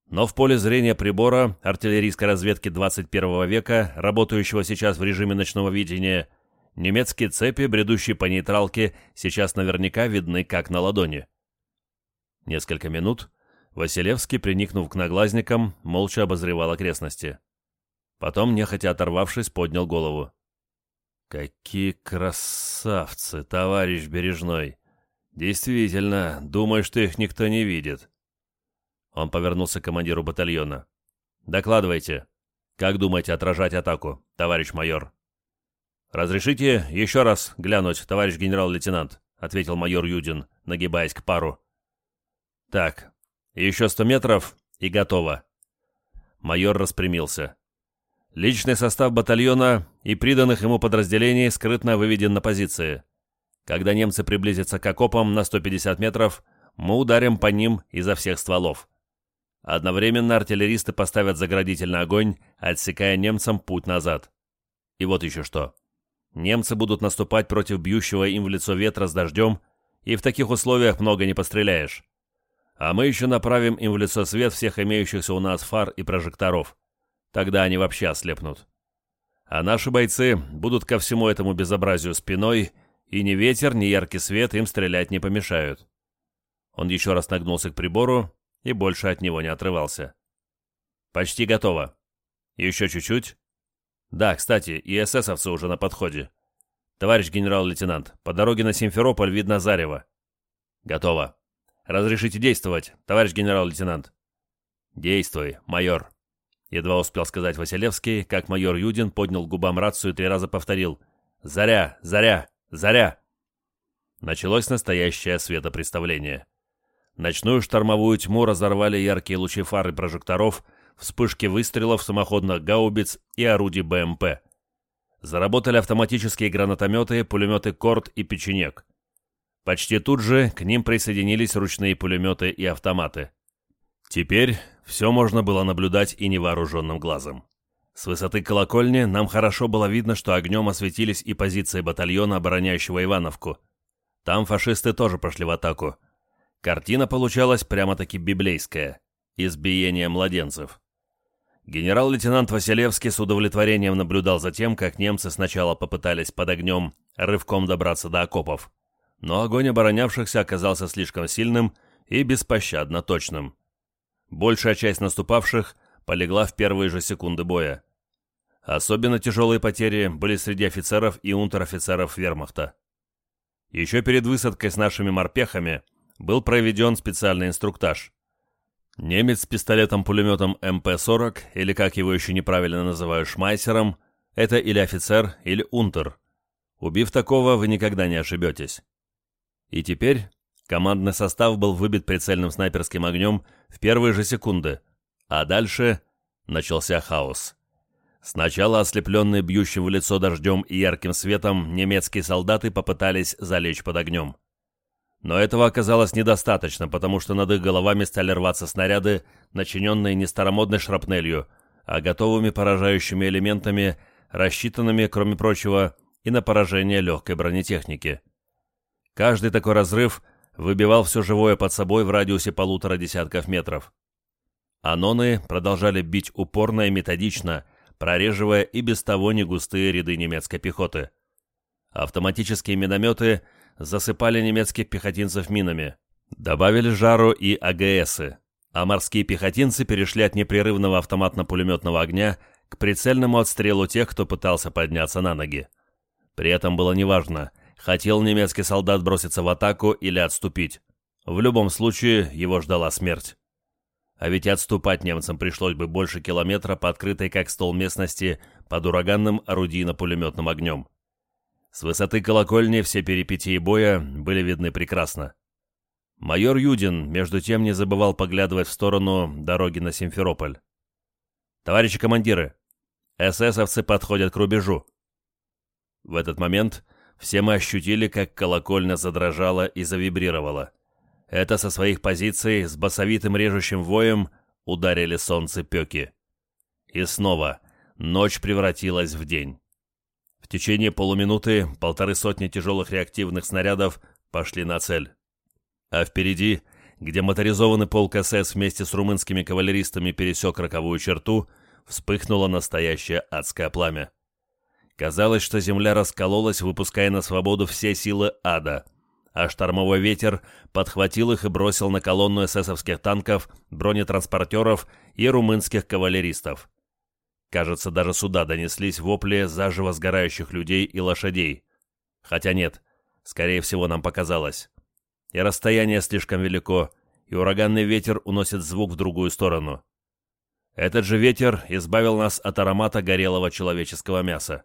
Но в поле зрения прибора артиллерийской разведки 21 века, работающего сейчас в режиме ночного видения, Немецкие цепи, бредущие по нейтралке, сейчас наверняка видны как на ладони. Несколько минут Василевский, приникнув к наглазникам, молча обозревал окрестности. Потом, нехотя оторвавшись, поднял голову. «Какие красавцы, товарищ Бережной! Действительно, думаю, что их никто не видит». Он повернулся к командиру батальона. «Докладывайте. Как думаете отражать атаку, товарищ майор?» «Разрешите еще раз глянуть, товарищ генерал-лейтенант», — ответил майор Юдин, нагибаясь к пару. «Так, еще сто метров и готово». Майор распрямился. Личный состав батальона и приданных ему подразделений скрытно выведен на позиции. Когда немцы приблизятся к окопам на 150 метров, мы ударим по ним изо всех стволов. Одновременно артиллеристы поставят заградительный огонь, отсекая немцам путь назад. И вот еще что. Немцы будут наступать против бьющего им в лицо ветра с дождем, и в таких условиях много не постреляешь. А мы еще направим им в лицо свет всех имеющихся у нас фар и прожекторов. Тогда они вообще ослепнут. А наши бойцы будут ко всему этому безобразию спиной, и ни ветер, ни яркий свет им стрелять не помешают. Он еще раз нагнулся к прибору и больше от него не отрывался. «Почти готово. Еще чуть-чуть, да, кстати, и эсэсовцы уже на подходе. Товарищ генерал-лейтенант, по дороге на Симферополь видно зарево. Готово. Разрешите действовать, товарищ генерал-лейтенант. Действуй, майор. Едва успел сказать Василевский, как майор Юдин поднял губам рацию и три раза повторил «Заря! Заря! Заря!». Началось настоящее светопреставление. Ночную штормовую тьму разорвали яркие лучи фар и прожекторов – вспышки выстрелов самоходных гаубиц и орудий БМП. Заработали автоматические гранатометы, пулеметы «Корт» и «Печенек». Почти тут же к ним присоединились ручные пулеметы и автоматы. Теперь все можно было наблюдать и невооруженным глазом. С высоты колокольни нам хорошо было видно, что огнем осветились и позиции батальона, обороняющего Ивановку. Там фашисты тоже пошли в атаку. Картина получалась прямо-таки библейская. Избиение младенцев. Генерал-лейтенант Василевский с удовлетворением наблюдал за тем, как немцы сначала попытались под огнем рывком добраться до окопов. Но огонь оборонявшихся оказался слишком сильным и беспощадно точным. Большая часть наступавших полегла в первые же секунды боя. Особенно тяжелые потери были среди офицеров и унтер-офицеров вермахта. Еще перед высадкой с нашими морпехами был проведен специальный инструктаж. Немец с пистолетом-пулеметом МП-40, или как его еще неправильно называют шмайсером, это или офицер, или унтер. Убив такого, вы никогда не ошибетесь. И теперь командный состав был выбит прицельным снайперским огнем в первые же секунды, а дальше начался хаос. Сначала ослепленные бьющим в лицо дождем и ярким светом немецкие солдаты попытались залечь под огнем. Но этого оказалось недостаточно, потому что над их головами стали рваться снаряды, начиненные не старомодной шрапнелью, а готовыми поражающими элементами, рассчитанными, кроме прочего, и на поражение легкой бронетехники. Каждый такой разрыв выбивал все живое под собой в радиусе полутора десятков метров. Аноны продолжали бить упорно и методично, прореживая и без того негустые ряды немецкой пехоты. Автоматические минометы – засыпали немецких пехотинцев минами. Добавили жару и АГСы, а морские пехотинцы перешли от непрерывного автоматно-пулеметного огня к прицельному отстрелу тех, кто пытался подняться на ноги. При этом было неважно, хотел немецкий солдат броситься в атаку или отступить. В любом случае его ждала смерть. А ведь отступать немцам пришлось бы больше километра по открытой как стол местности под ураганным орудийно-пулеметным огнем. С высоты колокольни все перипетии боя были видны прекрасно. Майор Юдин, между тем, не забывал поглядывать в сторону дороги на Симферополь. «Товарищи командиры, эсэсовцы подходят к рубежу». В этот момент все мы ощутили, как колокольня задрожала и завибрировала. Это со своих позиций с басовитым режущим воем ударили солнцепеки. И снова ночь превратилась в день. В течение полуминуты полторы сотни тяжелых реактивных снарядов пошли на цель. А впереди, где моторизованный полк СС вместе с румынскими кавалеристами пересек роковую черту, вспыхнуло настоящее адское пламя. Казалось, что земля раскололась, выпуская на свободу все силы ада, а штормовой ветер подхватил их и бросил на колонну эсэсовских танков, бронетранспортеров и румынских кавалеристов. Кажется, даже сюда донеслись вопли заживо сгорающих людей и лошадей. Хотя нет, скорее всего, нам показалось. И расстояние слишком велико, и ураганный ветер уносит звук в другую сторону. Этот же ветер избавил нас от аромата горелого человеческого мяса.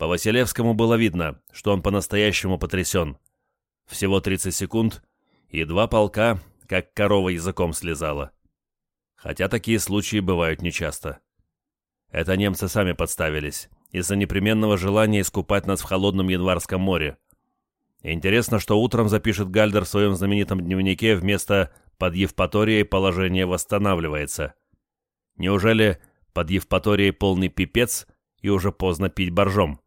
По Василевскому было видно, что он по-настоящему потрясен. Всего 30 секунд, и два полка, как корова языком слезала. Хотя такие случаи бывают нечасто. Это немцы сами подставились, из-за непременного желания искупать нас в холодном январском море. Интересно, что утром запишет Гальдер в своем знаменитом дневнике вместо «под Евпаторией положение восстанавливается». Неужели под Евпаторией полный пипец и уже поздно пить боржом?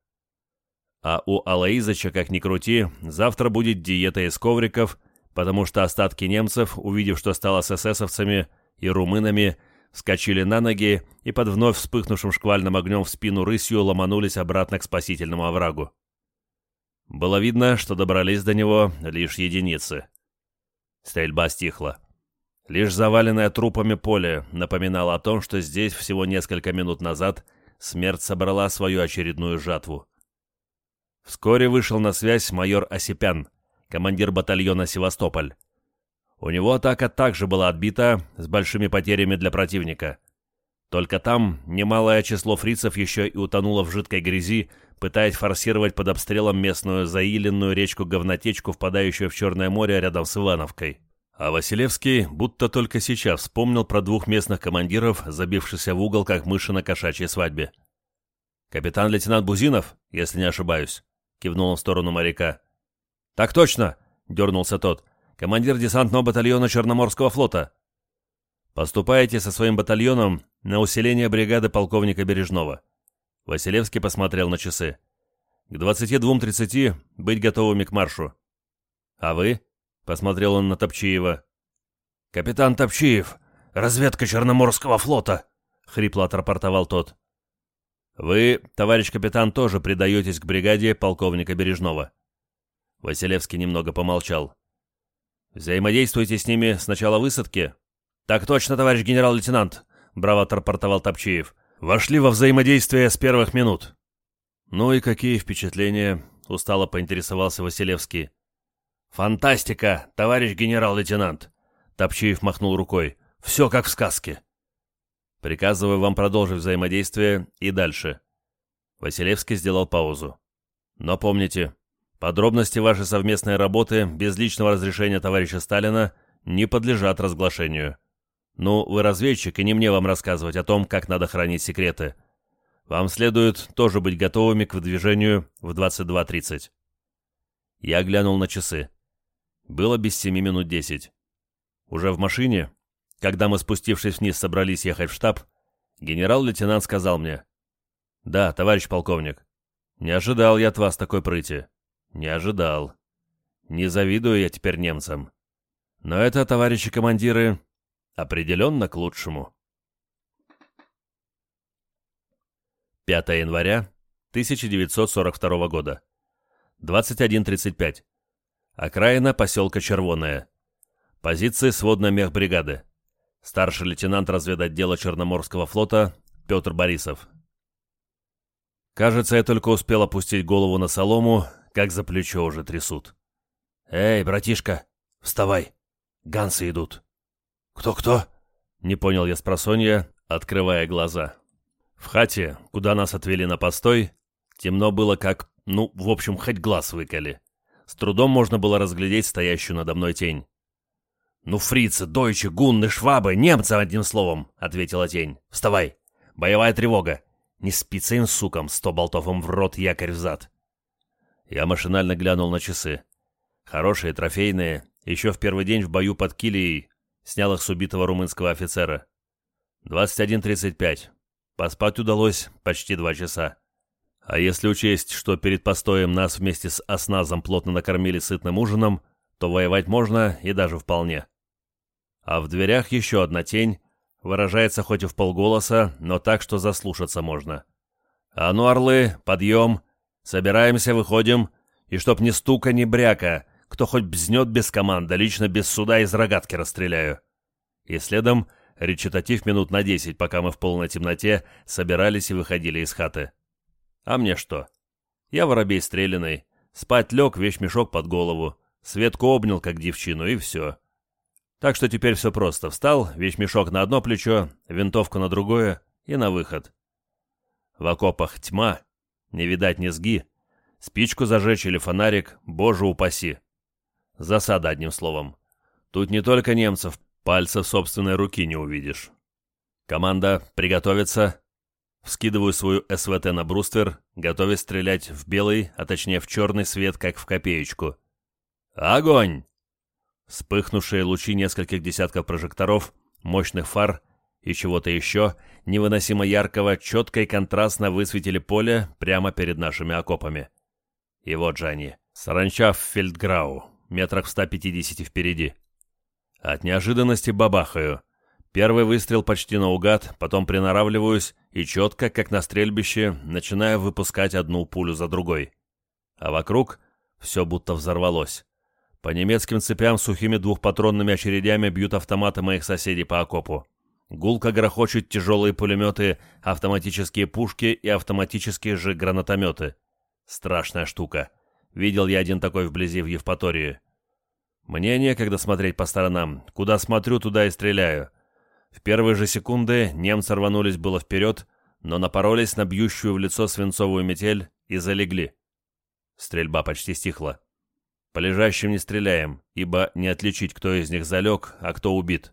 А у Алаизыча, как ни крути, завтра будет диета из ковриков, потому что остатки немцев, увидев, что стало с эсэсовцами и румынами, вскочили на ноги и под вновь вспыхнувшим шквальным огнем в спину рысью ломанулись обратно к спасительному оврагу. Было видно, что добрались до него лишь единицы. Стрельба стихла. Лишь заваленное трупами поле напоминало о том, что здесь всего несколько минут назад смерть собрала свою очередную жатву. Вскоре вышел на связь майор Осипян, командир батальона «Севастополь». У него атака также была отбита с большими потерями для противника. Только там немалое число фрицев еще и утонуло в жидкой грязи, пытаясь форсировать под обстрелом местную заиленную речку-говнотечку, впадающую в Черное море рядом с Ивановкой. А Василевский будто только сейчас вспомнил про двух местных командиров, забившихся в угол, как мыши на кошачьей свадьбе. «Капитан-лейтенант Бузинов, если не ошибаюсь», — кивнул он в сторону моряка. «Так точно!» — дернулся тот командир десантного батальона Черноморского флота. Поступаете со своим батальоном на усиление бригады полковника Бережного. Василевский посмотрел на часы. К 22.30 быть готовыми к маршу. «А вы?» — посмотрел он на Топчиева. «Капитан Топчиев, разведка Черноморского флота», — хрипло отрапортовал тот. «Вы, товарищ капитан, тоже придаетесь к бригаде полковника Бережного». Василевский немного помолчал. «Взаимодействуете с ними с начала высадки?» «Так точно, товарищ генерал-лейтенант», — браво отрапортовал Топчиев. «Вошли во взаимодействие с первых минут». «Ну и какие впечатления?» — устало поинтересовался Василевский. «Фантастика, товарищ генерал-лейтенант!» Топчиев махнул рукой. «Все как в сказке». Приказываю вам продолжить взаимодействие и дальше. Василевский сделал паузу. Но помните, подробности вашей совместной работы без личного разрешения товарища Сталина не подлежат разглашению. Ну, вы разведчик, и не мне вам рассказывать о том, как надо хранить секреты. Вам следует тоже быть готовыми к выдвижению в 22.30. Я глянул на часы. Было без семи минут десять. Уже в машине, когда мы, спустившись вниз, собрались ехать в штаб, генерал-лейтенант сказал мне, «Да, товарищ полковник, не ожидал я от вас такой прыти. Не ожидал. Не завидую я теперь немцам. Но это, товарищи командиры, определенно к лучшему». 5 января 1942 года. 21.35. Окраина поселка Червоная. Позиции сводной мехбригады. Старший лейтенант разведотдела Черноморского флота Петр Борисов. Кажется, я только успел опустить голову на солому, как за плечо уже трясут. «Эй, братишка, вставай! Гансы идут!» «Кто-кто?» — не понял я с просонья, открывая глаза. В хате, куда нас отвели на постой, темно было как, ну, в общем, хоть глаз выколи. С трудом можно было разглядеть стоящую надо мной тень. «Ну, фрицы, дойчи, гунны, швабы, немцы, одним словом», — ответила тень. «Вставай! Боевая тревога! Не спится им, сукам, сто болтов им в рот, якорь взад!» Я машинально глянул на часы. Хорошие, трофейные, еще в первый день в бою под Килией снял их с убитого румынского офицера. 21.35. Поспать удалось почти два часа. А если учесть, что перед постоем нас вместе с осназом плотно накормили сытным ужином, то воевать можно и даже вполне. А в дверях еще одна тень, выражается хоть и в полголоса, но так, что заслушаться можно. «А ну, орлы, подъем! Собираемся, выходим, и чтоб ни стука, ни бряка, кто хоть бзнет без команды, лично без суда из рогатки расстреляю». И следом речитатив минут на десять, пока мы в полной темноте собирались и выходили из хаты. А мне что? Я воробей стреляный, спать лег, вещмешок под голову, Светку обнял, как девчину, и все. Так что теперь все просто. Встал, вещмешок на одно плечо, винтовку на другое и на выход. В окопах тьма, не видать низги. Спичку зажечь или фонарик, боже упаси. Засада, одним словом. Тут не только немцев, пальцев собственной руки не увидишь. Команда «Приготовиться». Вскидываю свою СВТ на бруствер, готовясь стрелять в белый, а точнее в черный свет, как в копеечку. Огонь! Вспыхнувшие лучи нескольких десятков прожекторов, мощных фар и чего-то еще, невыносимо яркого, четко и контрастно высветили поле прямо перед нашими окопами. И вот же они, саранча в фельдграу, метрах в 150 впереди. От неожиданности бабахаю. Первый выстрел почти наугад, потом приноравливаюсь и четко, как на стрельбище, начинаю выпускать одну пулю за другой. А вокруг все будто взорвалось. По немецким цепям сухими двухпатронными очередями бьют автоматы моих соседей по окопу. Гулко грохочут тяжелые пулеметы, автоматические пушки и автоматические же гранатометы. Страшная штука. Видел я один такой вблизи в Евпатории. Мне некогда смотреть по сторонам. Куда смотрю, туда и стреляю. В первые же секунды немцы рванулись было вперед, но напоролись на бьющую в лицо свинцовую метель и залегли. Стрельба почти стихла. По лежащим не стреляем, ибо не отличить, кто из них залег, а кто убит.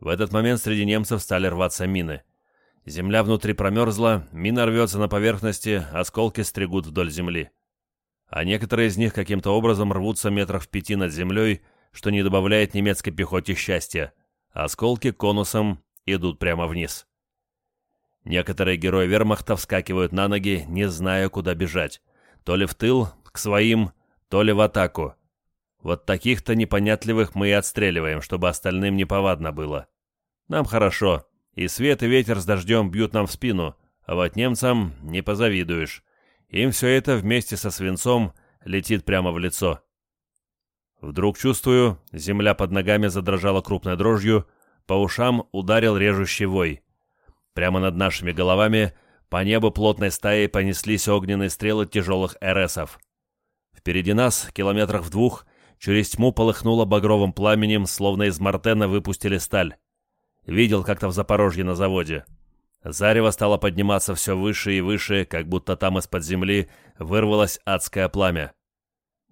В этот момент среди немцев стали рваться мины. Земля внутри промерзла, мина рвется на поверхности, осколки стригут вдоль земли. А некоторые из них каким-то образом рвутся метров в пяти над землей, что не добавляет немецкой пехоте счастья. Осколки конусом идут прямо вниз. Некоторые герои вермахта вскакивают на ноги, не зная, куда бежать. То ли в тыл, к своим, то ли в атаку. Вот таких-то непонятливых мы и отстреливаем, чтобы остальным неповадно было. Нам хорошо, и свет и ветер с дождем бьют нам в спину, а вот немцам не позавидуешь. Им все это вместе со свинцом летит прямо в лицо. Вдруг чувствую, земля под ногами задрожала крупной дрожью, по ушам ударил режущий вой. Прямо над нашими головами по небу плотной стаей понеслись огненные стрелы тяжелых РСов. Впереди нас, километрах в двух, через тьму полыхнуло багровым пламенем, словно из мартена выпустили сталь. Видел как-то в Запорожье на заводе. Зарево стало подниматься все выше и выше, как будто там из-под земли вырвалось адское пламя.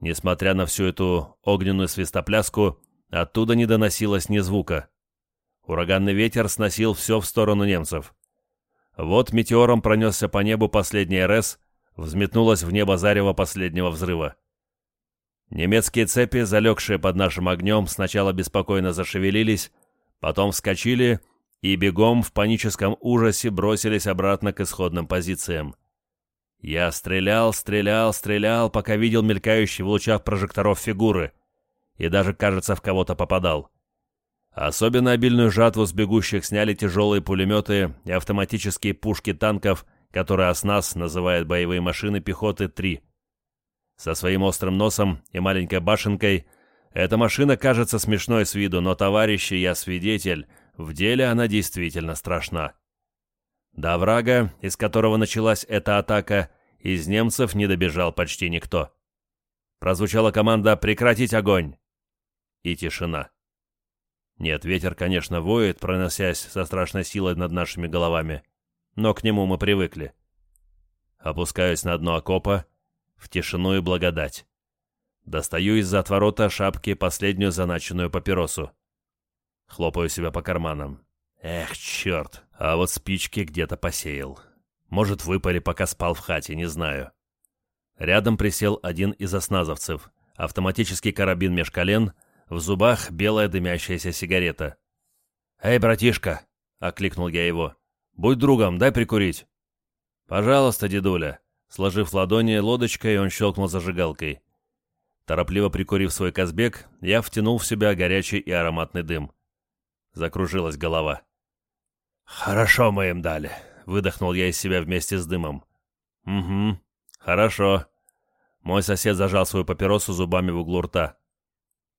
Несмотря на всю эту огненную свистопляску, оттуда не доносилось ни звука. Ураганный ветер сносил все в сторону немцев. Вот метеором пронесся по небу последний РС, взметнулось в небо зарево последнего взрыва. Немецкие цепи, залегшие под нашим огнем, сначала беспокойно зашевелились, потом вскочили и бегом в паническом ужасе бросились обратно к исходным позициям. Я стрелял, стрелял, стрелял, пока видел мелькающие в лучах прожекторов фигуры. И даже, кажется, в кого-то попадал. Особенно обильную жатву с бегущих сняли тяжелые пулеметы и автоматические пушки танков, которые ОСНАС называет боевые машины пехоты 3. Со своим острым носом и маленькой башенкой эта машина кажется смешной с виду, но, товарищи, я свидетель, в деле она действительно страшна. До врага, из которого началась эта атака, из немцев не добежал почти никто. Прозвучала команда «Прекратить огонь!» И тишина. Нет, ветер, конечно, воет, проносясь со страшной силой над нашими головами, но к нему мы привыкли. Опускаюсь на дно окопа, в тишину и благодать. Достаю из-за отворота шапки последнюю заначенную папиросу. Хлопаю себя по карманам. Эх, черт, а вот спички где-то посеял. Может, выпали, пока спал в хате, не знаю. Рядом присел один из осназовцев. Автоматический карабин меж колен, в зубах белая дымящаяся сигарета. «Эй, братишка!» — окликнул я его. «Будь другом, дай прикурить». «Пожалуйста, дедуля». Сложив ладони лодочкой, он щелкнул зажигалкой. Торопливо прикурив свой казбек, я втянул в себя горячий и ароматный дым. Закружилась голова. «Хорошо мы им дали», — выдохнул я из себя вместе с дымом. «Угу, хорошо». Мой сосед зажал свою папиросу зубами в углу рта.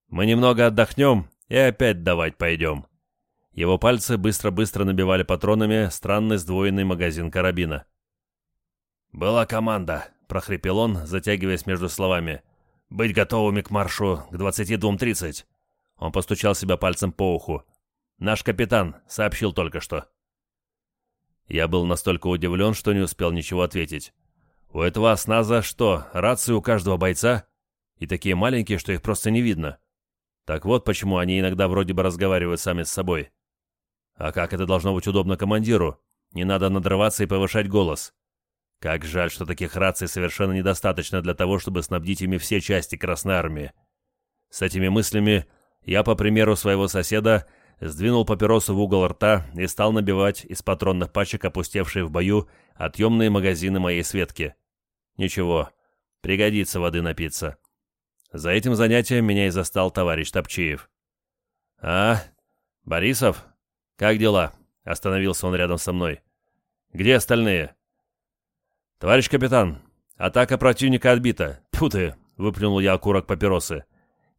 «Мы немного отдохнем и опять давать пойдем». Его пальцы быстро-быстро набивали патронами странный сдвоенный магазин карабина. «Была команда», — прохрипел он, затягиваясь между словами. «Быть готовыми к маршу к 22.30». Он постучал себя пальцем по уху. «Наш капитан сообщил только что». Я был настолько удивлен, что не успел ничего ответить. У этого осназа что, рации у каждого бойца? И такие маленькие, что их просто не видно. Так вот, почему они иногда вроде бы разговаривают сами с собой. А как это должно быть удобно командиру? Не надо надрываться и повышать голос. Как жаль, что таких раций совершенно недостаточно для того, чтобы снабдить ими все части Красной Армии. С этими мыслями я, по примеру своего соседа, сдвинул папиросу в угол рта и стал набивать из патронных пачек, опустевшие в бою, отъемные магазины моей Светки. Ничего, пригодится воды напиться. За этим занятием меня и застал товарищ Топчиев. «А, Борисов? Как дела?» — остановился он рядом со мной. «Где остальные?» «Товарищ капитан, атака противника отбита. Тьфу ты!» — выплюнул я окурок папиросы.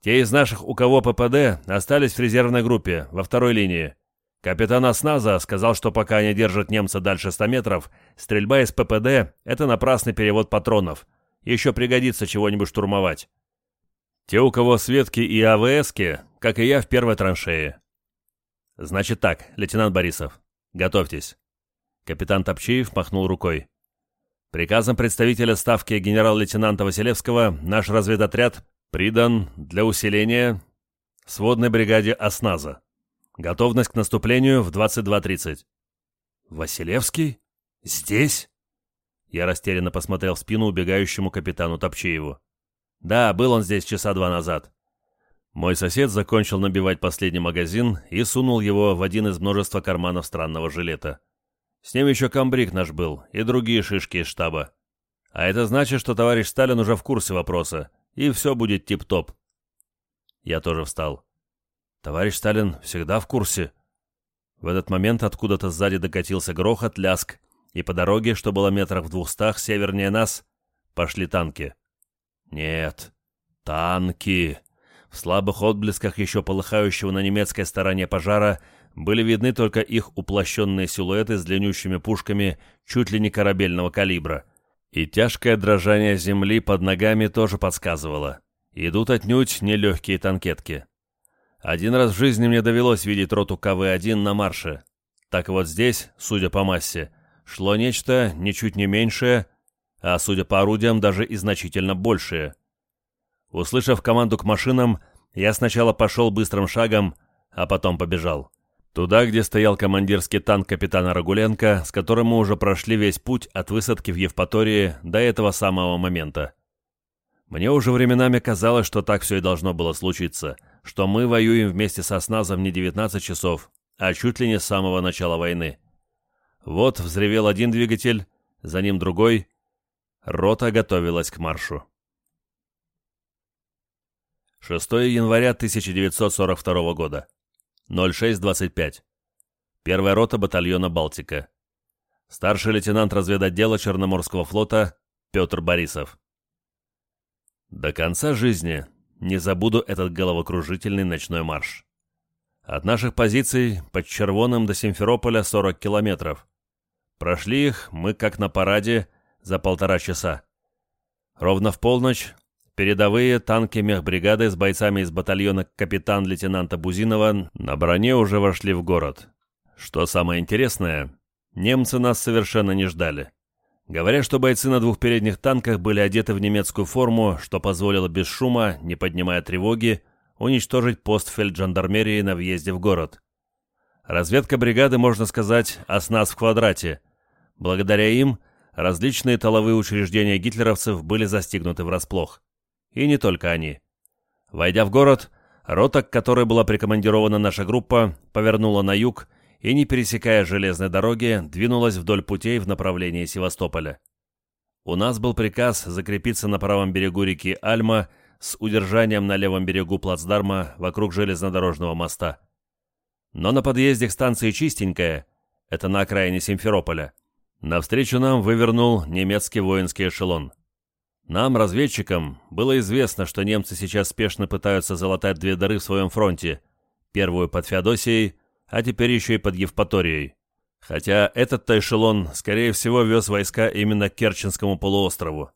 Те из наших, у кого ППД, остались в резервной группе, во второй линии. Капитан Осназа сказал, что пока они держат немца дальше 100 метров, стрельба из ППД — это напрасный перевод патронов. Еще пригодится чего-нибудь штурмовать. Те, у кого Светки и АВСки, как и я в первой траншее. Значит так, лейтенант Борисов, готовьтесь. Капитан Топчиев махнул рукой. Приказом представителя ставки генерал-лейтенанта Василевского наш разведотряд Придан для усиления сводной бригаде «Осназа». Готовность к наступлению в 22.30. «Василевский? Здесь?» Я растерянно посмотрел в спину убегающему капитану Топчееву. «Да, был он здесь часа два назад». Мой сосед закончил набивать последний магазин и сунул его в один из множества карманов странного жилета. С ним еще комбриг наш был и другие шишки из штаба. А это значит, что товарищ Сталин уже в курсе вопроса, и все будет тип-топ. Я тоже встал. Товарищ Сталин всегда в курсе. В этот момент откуда-то сзади докатился грохот, ляск, и по дороге, что было метрах в двухстах севернее нас, пошли танки. Нет, танки. В слабых отблесках еще полыхающего на немецкой стороне пожара были видны только их уплощенные силуэты с длиннющими пушками чуть ли не корабельного калибра. И тяжкое дрожание земли под ногами тоже подсказывало. Идут отнюдь нелегкие танкетки. Один раз в жизни мне довелось видеть роту КВ-1 на марше. Так вот здесь, судя по массе, шло нечто ничуть не меньшее, а судя по орудиям, даже и значительно большее. Услышав команду к машинам, я сначала пошел быстрым шагом, а потом побежал. Туда, где стоял командирский танк капитана Рагуленко, с которым мы уже прошли весь путь от высадки в Евпатории до этого самого момента. Мне уже временами казалось, что так все и должно было случиться, что мы воюем вместе со СНАЗом не 19 часов, а чуть ли не с самого начала войны. Вот взревел один двигатель, за ним другой. Рота готовилась к маршу. 6 января 1942 года. 0625. Первая рота батальона «Балтика». Старший лейтенант разведотдела Черноморского флота Петр Борисов. До конца жизни не забуду этот головокружительный ночной марш. От наших позиций под Червоным до Симферополя 40 километров. Прошли их мы, как на параде, за полтора часа. Ровно в полночь Передовые танки мехбригады с бойцами из батальона капитан-лейтенанта Бузинова на броне уже вошли в город. Что самое интересное, немцы нас совершенно не ждали. Говорят, что бойцы на двух передних танках были одеты в немецкую форму, что позволило без шума, не поднимая тревоги, уничтожить пост фельджандармерии на въезде в город. Разведка бригады, можно сказать, оснас в квадрате. Благодаря им различные тыловые учреждения гитлеровцев были застигнуты врасплох. И не только они. Войдя в город, рота, к которой была прикомандирована наша группа, повернула на юг и, не пересекая железной дороги, двинулась вдоль путей в направлении Севастополя. У нас был приказ закрепиться на правом берегу реки Альма с удержанием на левом берегу плацдарма вокруг железнодорожного моста. Но на подъезде к станции Чистенькая, это на окраине Симферополя, навстречу нам вывернул немецкий воинский эшелон. Нам, разведчикам, было известно, что немцы сейчас спешно пытаются залатать две дыры в своем фронте. Первую под Феодосией, а теперь еще и под Евпаторией. Хотя этот-то эшелон, скорее всего, вез войска именно к Керченскому полуострову.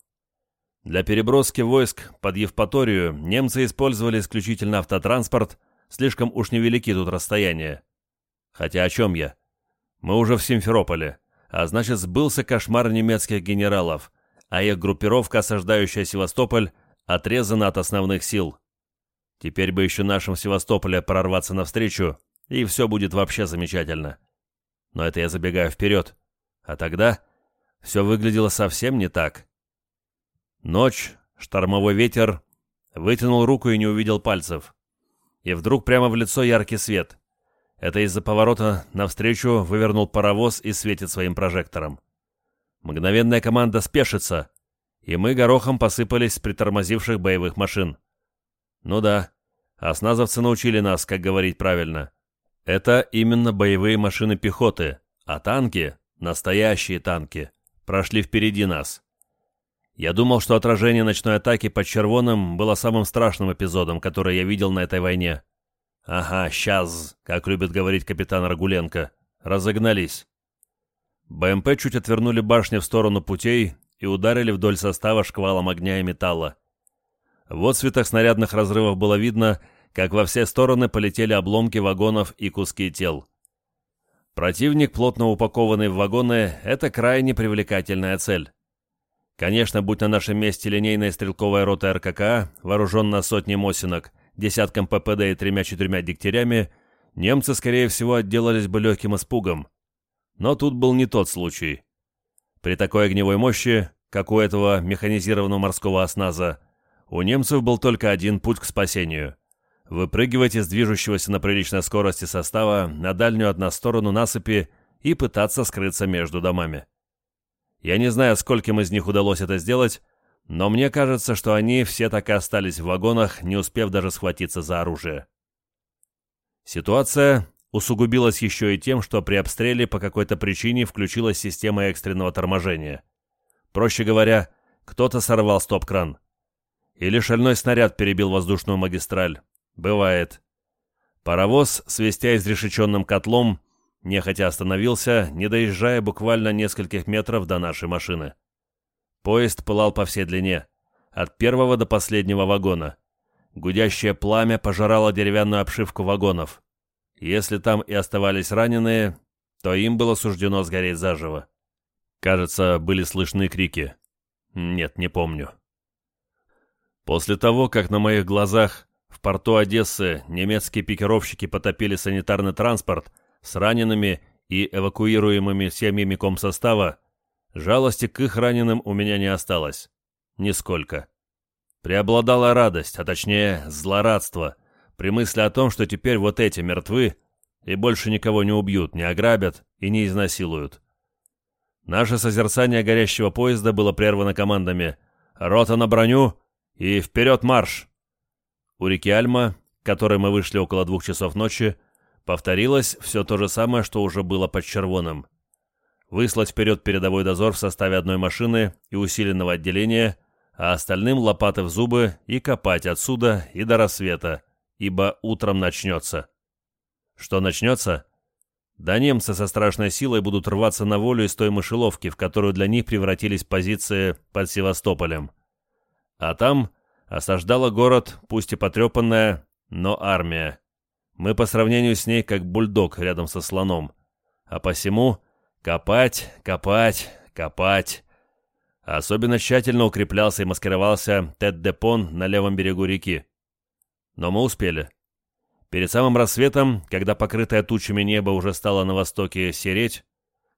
Для переброски войск под Евпаторию немцы использовали исключительно автотранспорт, слишком уж невелики тут расстояния. Хотя о чем я? Мы уже в Симферополе, а значит сбылся кошмар немецких генералов, а их группировка, осаждающая Севастополь, отрезана от основных сил. Теперь бы еще нашим Севастополе прорваться навстречу, и все будет вообще замечательно. Но это я забегаю вперед. А тогда все выглядело совсем не так. Ночь, штормовой ветер, вытянул руку и не увидел пальцев. И вдруг прямо в лицо яркий свет. Это из-за поворота навстречу вывернул паровоз и светит своим прожектором. Мгновенная команда спешится, и мы горохом посыпались с притормозивших боевых машин. Ну да, осназовцы научили нас, как говорить правильно. Это именно боевые машины пехоты, а танки, настоящие танки, прошли впереди нас. Я думал, что отражение ночной атаки под Червоным было самым страшным эпизодом, который я видел на этой войне. Ага, сейчас, как любит говорить капитан Рагуленко, разогнались. БМП чуть отвернули башни в сторону путей и ударили вдоль состава шквалом огня и металла. В отсветах снарядных разрывов было видно, как во все стороны полетели обломки вагонов и куски тел. Противник, плотно упакованный в вагоны, это крайне привлекательная цель. Конечно, будь на нашем месте линейная стрелковая рота РКК, вооруженная сотней мосинок, десятком ППД и тремя-четырьмя дегтярями, немцы, скорее всего, отделались бы легким испугом. Но тут был не тот случай. При такой огневой мощи, как у этого механизированного морского осназа, у немцев был только один путь к спасению — выпрыгивать из движущегося на приличной скорости состава на дальнюю одну сторону насыпи и пытаться скрыться между домами. Я не знаю, скольким из них удалось это сделать, но мне кажется, что они все так и остались в вагонах, не успев даже схватиться за оружие. Ситуация усугубилась еще и тем, что при обстреле по какой-то причине включилась система экстренного торможения. Проще говоря, кто-то сорвал стоп-кран. Или шальной снаряд перебил воздушную магистраль. Бывает. Паровоз, свистя изрешеченным котлом, нехотя остановился, не доезжая буквально нескольких метров до нашей машины. Поезд пылал по всей длине, от первого до последнего вагона. Гудящее пламя пожирало деревянную обшивку вагонов. Если там и оставались раненые, то им было суждено сгореть заживо. Кажется, были слышны крики. Нет, не помню. После того, как на моих глазах в порту Одессы немецкие пикировщики потопили санитарный транспорт с ранеными и эвакуируемыми семьями комсостава, жалости к их раненым у меня не осталось. Нисколько. Преобладала радость, а точнее злорадство, при мысли о том, что теперь вот эти мертвы и больше никого не убьют, не ограбят и не изнасилуют. Наше созерцание горящего поезда было прервано командами «Рота на броню!» и «Вперед марш!». У реки Альма, к которой мы вышли около двух часов ночи, повторилось все то же самое, что уже было под Червоным. Выслать вперед передовой дозор в составе одной машины и усиленного отделения, а остальным лопаты в зубы и копать отсюда и до рассвета, ибо утром начнется. Что начнется? Да немцы со страшной силой будут рваться на волю из той мышеловки, в которую для них превратились позиции под Севастополем. А там осаждала город, пусть и потрепанная, но армия. Мы по сравнению с ней как бульдог рядом со слоном. А посему копать, копать, копать. Особенно тщательно укреплялся и маскировался Тед-Депон на левом берегу реки. Но мы успели. Перед самым рассветом, когда покрытое тучами небо уже стало на востоке сереть,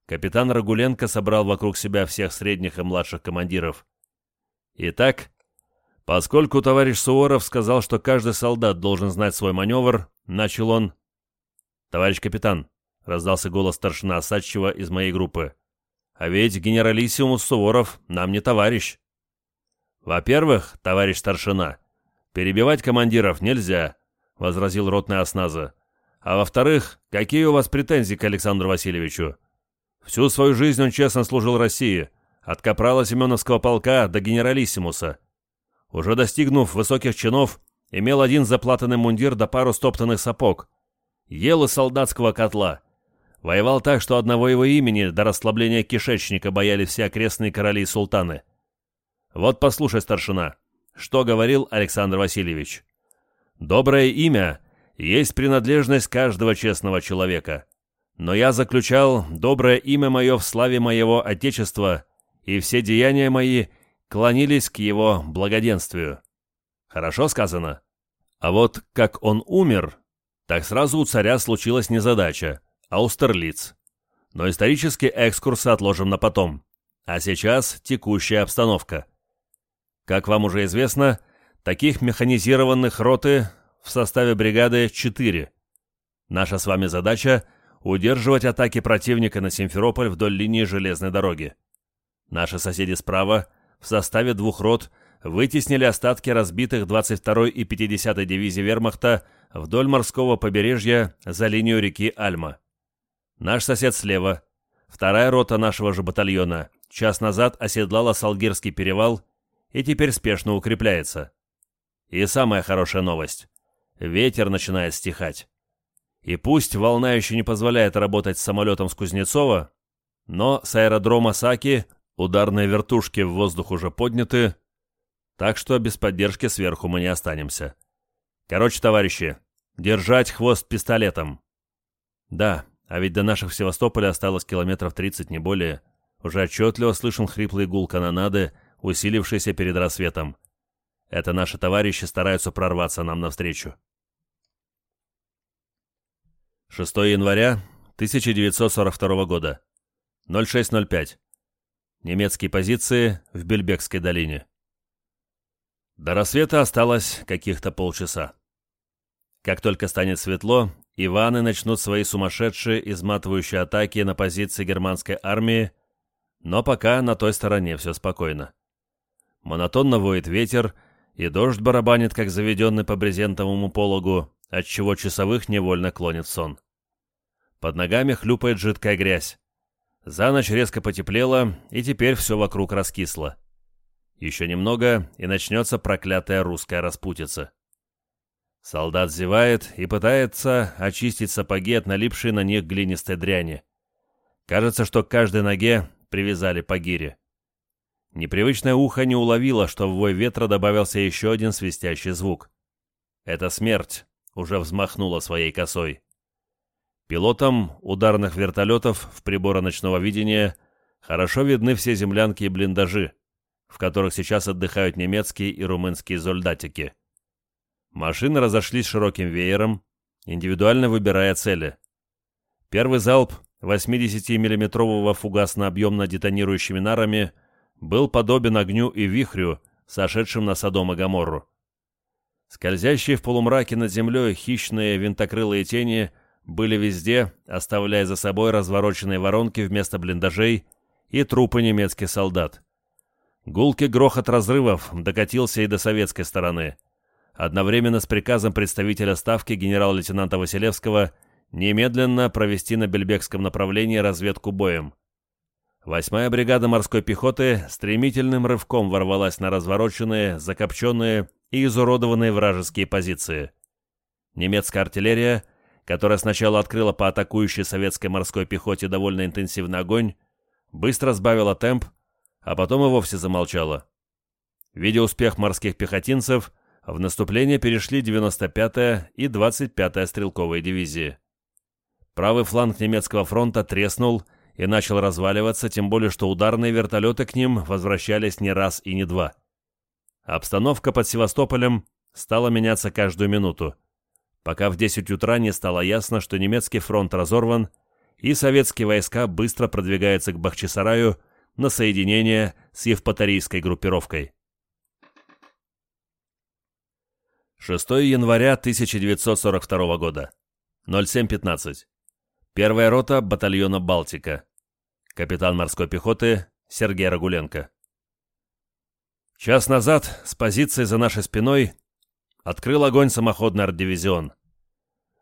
капитан Рагуленко собрал вокруг себя всех средних и младших командиров. Итак, Поскольку товарищ Суворов сказал, что каждый солдат должен знать свой маневр, начал он. «Товарищ капитан», — раздался голос старшина Осадчева из моей группы, «а ведь генералиссимус Суворов нам не товарищ». «Во-первых, товарищ старшина, перебивать командиров нельзя», — возразил ротный осназа. «А во-вторых, какие у вас претензии к Александру Васильевичу? Всю свою жизнь он честно служил России, от капрала Семеновского полка до генералиссимуса» уже достигнув высоких чинов, имел один заплатанный мундир да пару стоптанных сапог. Ел из солдатского котла. Воевал так, что одного его имени до расслабления кишечника боялись все окрестные короли и султаны. Вот послушай, старшина, что говорил Александр Васильевич. «Доброе имя есть принадлежность каждого честного человека. Но я заключал доброе имя мое в славе моего Отечества, и все деяния мои клонились к его благоденствию. Хорошо сказано. А вот как он умер, так сразу у царя случилась незадача, а Аустерлиц. Но исторический экскурс отложим на потом. А сейчас текущая обстановка. Как вам уже известно, таких механизированных роты в составе бригады 4. Наша с вами задача – удерживать атаки противника на Симферополь вдоль линии железной дороги. Наши соседи справа в составе двух рот вытеснили остатки разбитых 22-й и 50-й дивизий вермахта вдоль морского побережья за линию реки Альма. Наш сосед слева, вторая рота нашего же батальона, час назад оседлала Салгирский перевал и теперь спешно укрепляется. И самая хорошая новость. Ветер начинает стихать. И пусть волна еще не позволяет работать с самолетом с Кузнецова, но с аэродрома Саки Ударные вертушки в воздух уже подняты, так что без поддержки сверху мы не останемся. Короче, товарищи, держать хвост пистолетом. Да, а ведь до наших Севастополя осталось километров 30, не более. Уже отчетливо слышен хриплый гул канонады, усилившийся перед рассветом. Это наши товарищи стараются прорваться нам навстречу. 6 января 1942 года. 06.05. Немецкие позиции в Бельбекской долине. До рассвета осталось каких-то полчаса. Как только станет светло, Иваны начнут свои сумасшедшие, изматывающие атаки на позиции германской армии, но пока на той стороне все спокойно. Монотонно воет ветер, и дождь барабанит, как заведенный по брезентовому пологу, отчего часовых невольно клонит сон. Под ногами хлюпает жидкая грязь. За ночь резко потеплело, и теперь все вокруг раскисло. Еще немного, и начнется проклятая русская распутица. Солдат зевает и пытается очистить сапоги от налипшей на них глинистой дряни. Кажется, что к каждой ноге привязали по гире. Непривычное ухо не уловило, что в вой ветра добавился еще один свистящий звук. Это смерть уже взмахнула своей косой. Пилотам ударных вертолетов в приборы ночного видения хорошо видны все землянки и блиндажи, в которых сейчас отдыхают немецкие и румынские зольдатики. Машины разошлись широким веером, индивидуально выбирая цели. Первый залп 80-миллиметрового фугасно-объемно детонирующими нарами был подобен огню и вихрю, сошедшим на Содом и Гоморру. Скользящие в полумраке над землей хищные винтокрылые тени были везде, оставляя за собой развороченные воронки вместо блиндажей и трупы немецких солдат. Гулкий грохот разрывов докатился и до советской стороны. Одновременно с приказом представителя ставки генерал-лейтенанта Василевского немедленно провести на Бельбекском направлении разведку боем. Восьмая бригада морской пехоты стремительным рывком ворвалась на развороченные, закопченные и изуродованные вражеские позиции. Немецкая артиллерия, которая сначала открыла по атакующей советской морской пехоте довольно интенсивный огонь, быстро сбавила темп, а потом и вовсе замолчала. Видя успех морских пехотинцев, в наступление перешли 95-я и 25-я стрелковые дивизии. Правый фланг немецкого фронта треснул и начал разваливаться, тем более что ударные вертолеты к ним возвращались не раз и не два. Обстановка под Севастополем стала меняться каждую минуту, пока в 10 утра не стало ясно, что немецкий фронт разорван, и советские войска быстро продвигаются к Бахчисараю на соединение с Евпаторийской группировкой. 6 января 1942 года. 07.15. Первая рота батальона «Балтика». Капитан морской пехоты Сергей Рагуленко. Час назад с позиции за нашей спиной открыл огонь самоходный артдивизион.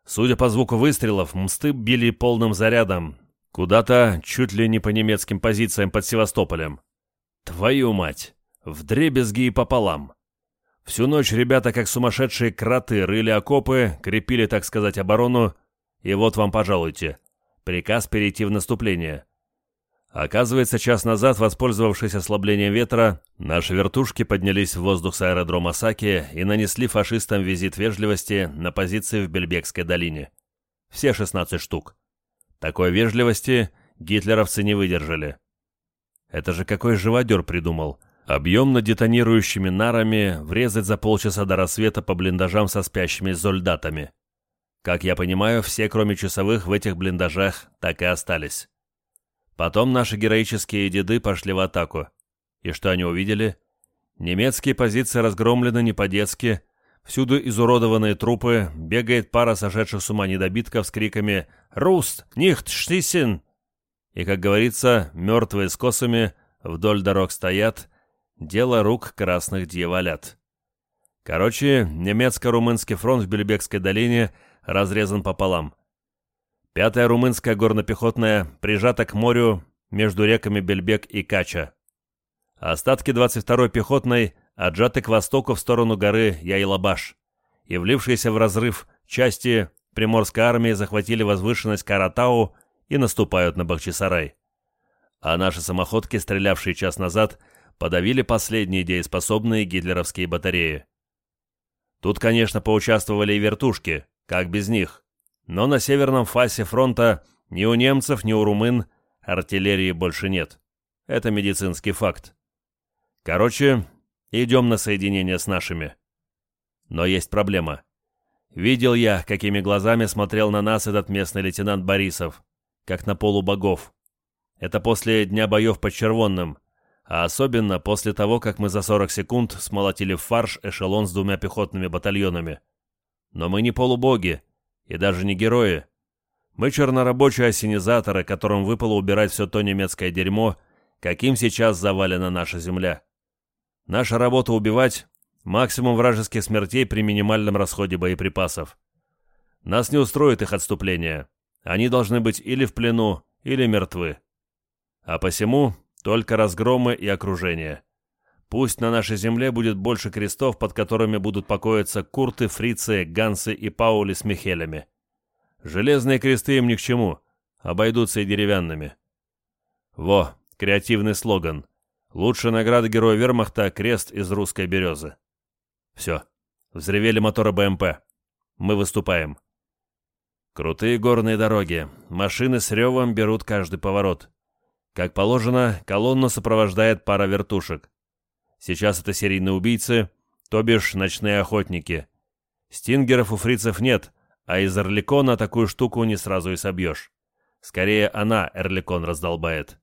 Судя по звуку выстрелов, мсты били полным зарядом, куда-то чуть ли не по немецким позициям под Севастополем. Твою мать! В дребезги и пополам. Всю ночь ребята, как сумасшедшие кроты, рыли окопы, крепили, так сказать, оборону, и вот вам, пожалуйте, приказ перейти в наступление. Оказывается, час назад, воспользовавшись ослаблением ветра, наши вертушки поднялись в воздух с аэродрома Саки и нанесли фашистам визит вежливости на позиции в Бельбекской долине. Все 16 штук. Такой вежливости гитлеровцы не выдержали. Это же какой живодер придумал. Объемно детонирующими нарами врезать за полчаса до рассвета по блиндажам со спящими зольдатами. Как я понимаю, все, кроме часовых, в этих блиндажах так и остались. Потом наши героические деды пошли в атаку. И что они увидели? Немецкие позиции разгромлены не по-детски, всюду изуродованные трупы, бегает пара сошедших с ума недобитков с криками «Руст! Нихт! Штисин!» И, как говорится, мертвые с косами вдоль дорог стоят, дело рук красных дьяволят. Короче, немецко-румынский фронт в Бельбекской долине разрезан пополам. Пятая румынская горно-пехотная прижата к морю между реками Бельбек и Кача. Остатки 22-й пехотной отжаты к востоку в сторону горы Яйлабаш. И влившиеся в разрыв части Приморской армии захватили возвышенность Каратау и наступают на Бахчисарай. А наши самоходки, стрелявшие час назад, подавили последние дееспособные гитлеровские батареи. Тут, конечно, поучаствовали и вертушки, как без них. Но на северном фасе фронта ни у немцев, ни у румын артиллерии больше нет. Это медицинский факт. Короче, идем на соединение с нашими. Но есть проблема. Видел я, какими глазами смотрел на нас этот местный лейтенант Борисов, как на полубогов. Это после дня боев под Червонным, а особенно после того, как мы за 40 секунд смолотили в фарш эшелон с двумя пехотными батальонами. Но мы не полубоги, и даже не герои. Мы чернорабочие осенизаторы, которым выпало убирать все то немецкое дерьмо, каким сейчас завалена наша земля. Наша работа убивать, максимум вражеских смертей при минимальном расходе боеприпасов. Нас не устроит их отступление. Они должны быть или в плену, или мертвы. А посему только разгромы и окружение. Пусть на нашей земле будет больше крестов, под которыми будут покоиться курты, фрицы, гансы и паули с михелями. Железные кресты им ни к чему, обойдутся и деревянными. Во, креативный слоган. Лучшая награда героя вермахта — крест из русской березы. Все. Взревели моторы БМП. Мы выступаем. Крутые горные дороги. Машины с ревом берут каждый поворот. Как положено, колонну сопровождает пара вертушек. Сейчас это серийные убийцы, то бишь ночные охотники. Стингеров у фрицев нет, а из Эрликона такую штуку не сразу и собьешь. Скорее, она Эрликон раздолбает.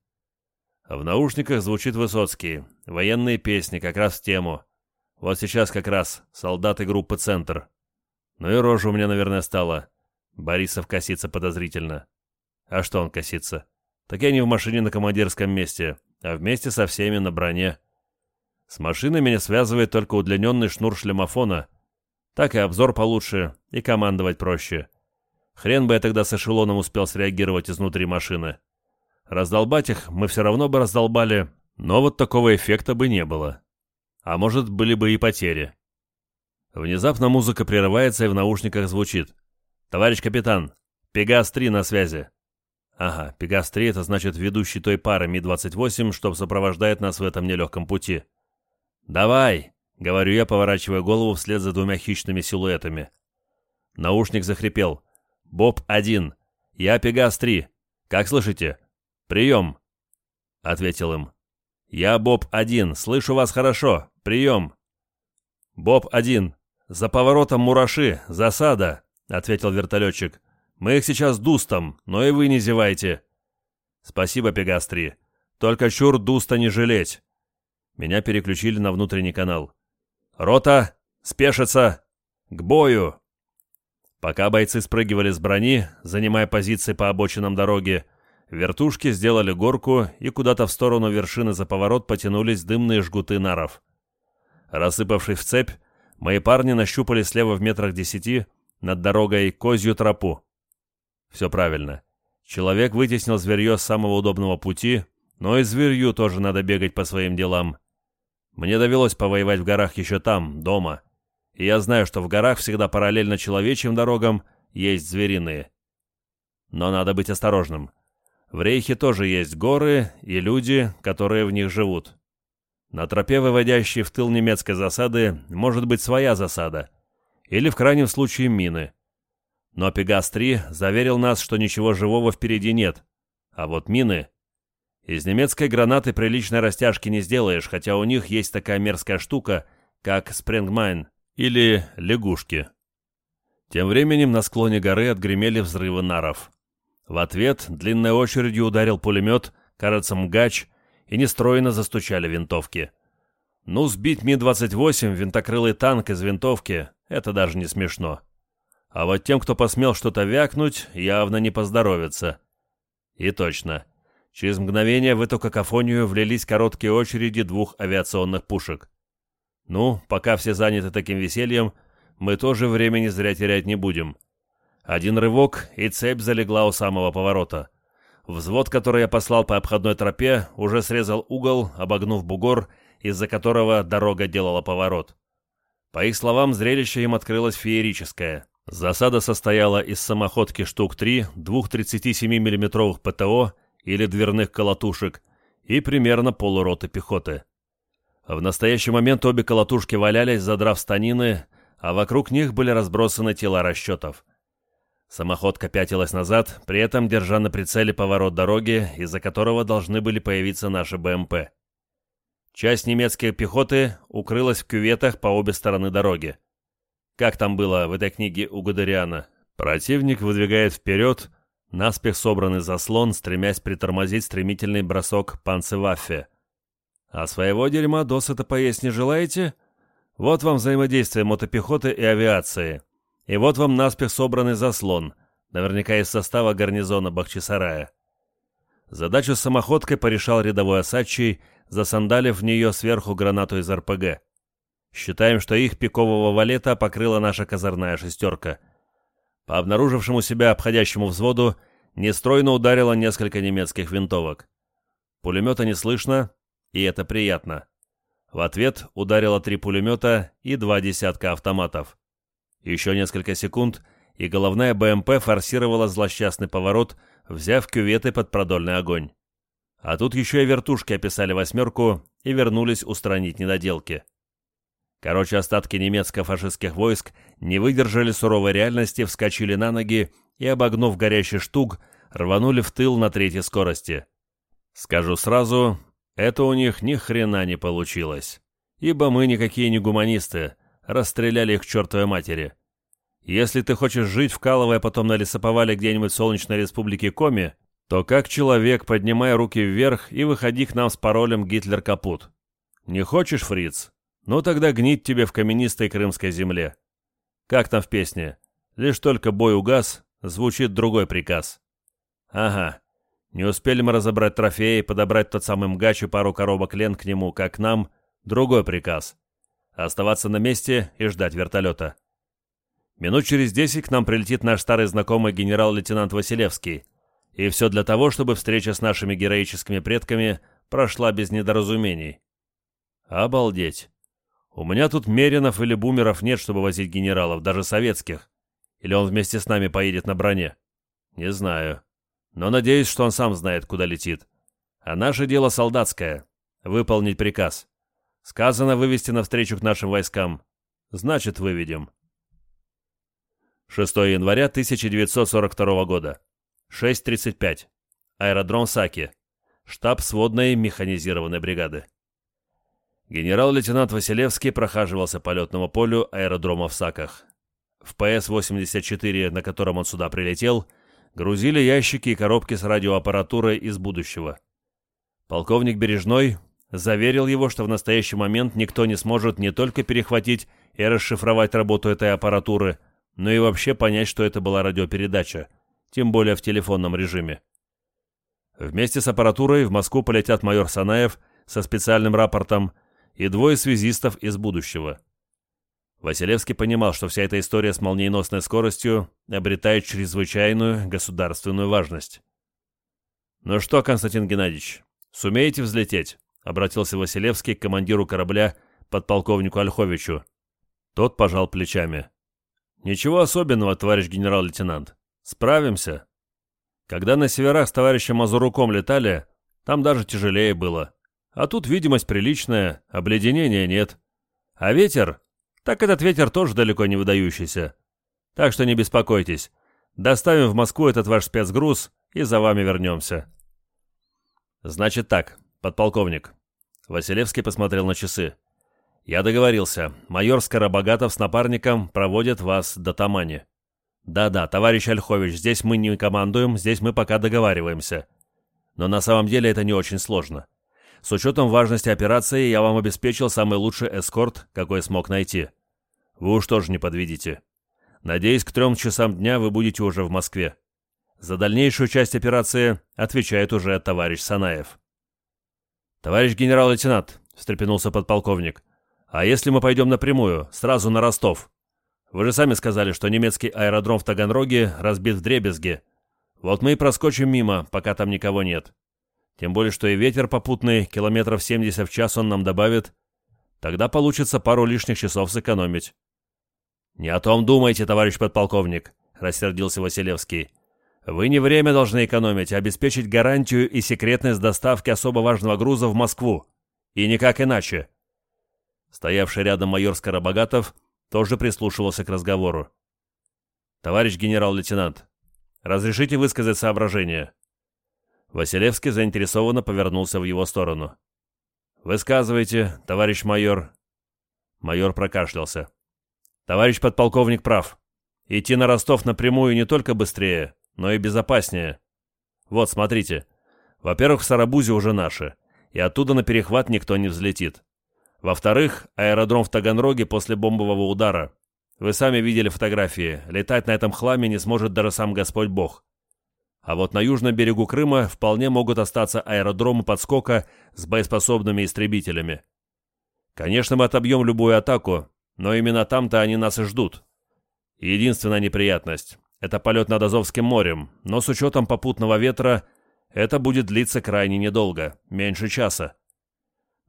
В наушниках звучит Высоцкий. Военные песни, как раз в тему. Вот сейчас как раз солдаты группы «Центр». Ну и рожа у меня, наверное, стала. Борисов косится подозрительно. А что он косится? Так я не в машине на командирском месте, а вместе со всеми на броне. С машиной меня связывает только удлиненный шнур шлемофона. Так и обзор получше, и командовать проще. Хрен бы я тогда с эшелоном успел среагировать изнутри машины. Раздолбать их мы все равно бы раздолбали, но вот такого эффекта бы не было. А может, были бы и потери. Внезапно музыка прерывается и в наушниках звучит. «Товарищ капитан, Пегас-3 на связи». Ага, Пегас-3 — это значит ведущий той пары Ми-28, что сопровождает нас в этом нелегком пути. «Давай!» — говорю я, поворачивая голову вслед за двумя хищными силуэтами. Наушник захрипел. «Боб-1. Я Пегас-3. Как слышите?» «Прием!» — ответил им. «Я Боб-1. Слышу вас хорошо. Прием!» «Боб-1. За поворотом Мураши. Засада!» — ответил вертолетчик. «Мы их сейчас дустом, но и вы не зевайте». «Спасибо, Пегас-3. Только чур дуста не жалеть. Меня переключили на внутренний канал. «Рота! Спешится! К бою!» Пока бойцы спрыгивали с брони, занимая позиции по обочинам дороги, вертушки сделали горку и куда-то в сторону вершины за поворот потянулись дымные жгуты наров. Рассыпавшись в цепь, мои парни нащупали слева в метрах десяти над дорогой козью тропу. Все правильно. Человек вытеснил зверье с самого удобного пути, но и зверью тоже надо бегать по своим делам. Мне довелось повоевать в горах еще там, дома. И я знаю, что в горах всегда параллельно человечьим дорогам есть звериные. Но надо быть осторожным. В Рейхе тоже есть горы и люди, которые в них живут. На тропе, выводящей в тыл немецкой засады, может быть своя засада. Или, в крайнем случае, мины. Но Пегас-3 заверил нас, что ничего живого впереди нет. А вот мины из немецкой гранаты приличной растяжки не сделаешь, хотя у них есть такая мерзкая штука, как спрингмайн или лягушки. Тем временем на склоне горы отгремели взрывы наров. В ответ длинной очередью ударил пулемет, кажется, мгач, и нестроенно застучали винтовки. Ну, сбить Ми-28, винтокрылый танк из винтовки, это даже не смешно. А вот тем, кто посмел что-то вякнуть, явно не поздоровится. И точно. Через мгновение в эту какофонию влились короткие очереди двух авиационных пушек. Ну, пока все заняты таким весельем, мы тоже времени зря терять не будем. Один рывок, и цепь залегла у самого поворота. Взвод, который я послал по обходной тропе, уже срезал угол, обогнув бугор, из-за которого дорога делала поворот. По их словам, зрелище им открылось феерическое. Засада состояла из самоходки штук 3, двух 37 миллиметровых ПТО или дверных колотушек и примерно полуроты пехоты. В настоящий момент обе колотушки валялись, задрав станины, а вокруг них были разбросаны тела расчетов. Самоходка пятилась назад, при этом держа на прицеле поворот дороги, из-за которого должны были появиться наши БМП. Часть немецкой пехоты укрылась в кюветах по обе стороны дороги. Как там было в этой книге у Гудериана? Противник выдвигает вперед, наспех собранный заслон, стремясь притормозить стремительный бросок панцеваффе. А своего дерьма досыта поесть не желаете? Вот вам взаимодействие мотопехоты и авиации. И вот вам наспех собранный заслон, наверняка из состава гарнизона Бахчисарая. Задачу с самоходкой порешал рядовой Осадчий, засандалив в нее сверху гранату из РПГ. Считаем, что их пикового валета покрыла наша козырная шестерка. По обнаружившему себя обходящему взводу нестройно ударило несколько немецких винтовок. Пулемета не слышно, и это приятно. В ответ ударило три пулемета и два десятка автоматов. Еще несколько секунд, и головная БМП форсировала злосчастный поворот, взяв кюветы под продольный огонь. А тут еще и вертушки описали восьмерку и вернулись устранить недоделки. Короче, остатки немецко-фашистских войск не выдержали суровой реальности, вскочили на ноги и, обогнув горящий штук, рванули в тыл на третьей скорости. Скажу сразу, это у них ни хрена не получилось. Ибо мы никакие не гуманисты, расстреляли их к чертовой матери. Если ты хочешь жить, вкалывая потом на лесоповале где-нибудь в солнечной республике Коми, то как человек, поднимай руки вверх и выходи к нам с паролем «Гитлер капут». Не хочешь, фриц? Ну тогда гнить тебе в каменистой крымской земле. Как там в песне? Лишь только бой угас, звучит другой приказ. Ага, не успели мы разобрать трофеи, подобрать тот самый мгач и пару коробок лен к нему, как нам, другой приказ. Оставаться на месте и ждать вертолета. Минут через десять к нам прилетит наш старый знакомый генерал-лейтенант Василевский. И все для того, чтобы встреча с нашими героическими предками прошла без недоразумений. Обалдеть. У меня тут Меринов или Бумеров нет, чтобы возить генералов, даже советских. Или он вместе с нами поедет на броне? Не знаю но надеюсь, что он сам знает, куда летит. А наше дело солдатское — выполнить приказ. Сказано вывести навстречу к нашим войскам. Значит, выведем. 6 января 1942 года. 6.35. Аэродром Саки. Штаб сводной механизированной бригады. Генерал-лейтенант Василевский прохаживался по летному полю аэродрома в Саках. В ПС-84, на котором он сюда прилетел, — грузили ящики и коробки с радиоаппаратурой из будущего. Полковник Бережной заверил его, что в настоящий момент никто не сможет не только перехватить и расшифровать работу этой аппаратуры, но и вообще понять, что это была радиопередача, тем более в телефонном режиме. Вместе с аппаратурой в Москву полетят майор Санаев со специальным рапортом и двое связистов из будущего – Василевский понимал, что вся эта история с молниеносной скоростью обретает чрезвычайную государственную важность. «Ну что, Константин Геннадьевич, сумеете взлететь?» — обратился Василевский к командиру корабля, подполковнику Ольховичу. Тот пожал плечами. «Ничего особенного, товарищ генерал-лейтенант. Справимся. Когда на северах с товарищем Мазуруком летали, там даже тяжелее было. А тут видимость приличная, обледенения нет. А ветер так этот ветер тоже далеко не выдающийся. Так что не беспокойтесь. Доставим в Москву этот ваш спецгруз и за вами вернемся. Значит так, подполковник. Василевский посмотрел на часы. Я договорился. Майор Скоробогатов с напарником проводит вас до Тамани. Да-да, товарищ Ольхович, здесь мы не командуем, здесь мы пока договариваемся. Но на самом деле это не очень сложно. С учетом важности операции я вам обеспечил самый лучший эскорт, какой смог найти. Вы уж тоже не подведите. Надеюсь, к трем часам дня вы будете уже в Москве. За дальнейшую часть операции отвечает уже товарищ Санаев. «Товарищ генерал-лейтенант», — встрепенулся подполковник, «а если мы пойдем напрямую, сразу на Ростов? Вы же сами сказали, что немецкий аэродром в Таганроге разбит в дребезги. Вот мы и проскочим мимо, пока там никого нет. Тем более, что и ветер попутный, километров 70 в час он нам добавит. Тогда получится пару лишних часов сэкономить. «Не о том думайте, товарищ подполковник», — рассердился Василевский. «Вы не время должны экономить, а обеспечить гарантию и секретность доставки особо важного груза в Москву. И никак иначе». Стоявший рядом майор Скоробогатов тоже прислушивался к разговору. «Товарищ генерал-лейтенант, разрешите высказать соображение?» Василевский заинтересованно повернулся в его сторону. «Высказывайте, товарищ майор». Майор прокашлялся. «Товарищ подполковник прав. Идти на Ростов напрямую не только быстрее, но и безопаснее. Вот, смотрите. Во-первых, в Сарабузе уже наши, и оттуда на перехват никто не взлетит. Во-вторых, аэродром в Таганроге после бомбового удара. Вы сами видели фотографии. Летать на этом хламе не сможет даже сам Господь Бог. А вот на южном берегу Крыма вполне могут остаться аэродромы подскока с боеспособными истребителями. Конечно, мы отобьем любую атаку, но именно там-то они нас и ждут. Единственная неприятность — это полет над Азовским морем, но с учетом попутного ветра это будет длиться крайне недолго, меньше часа.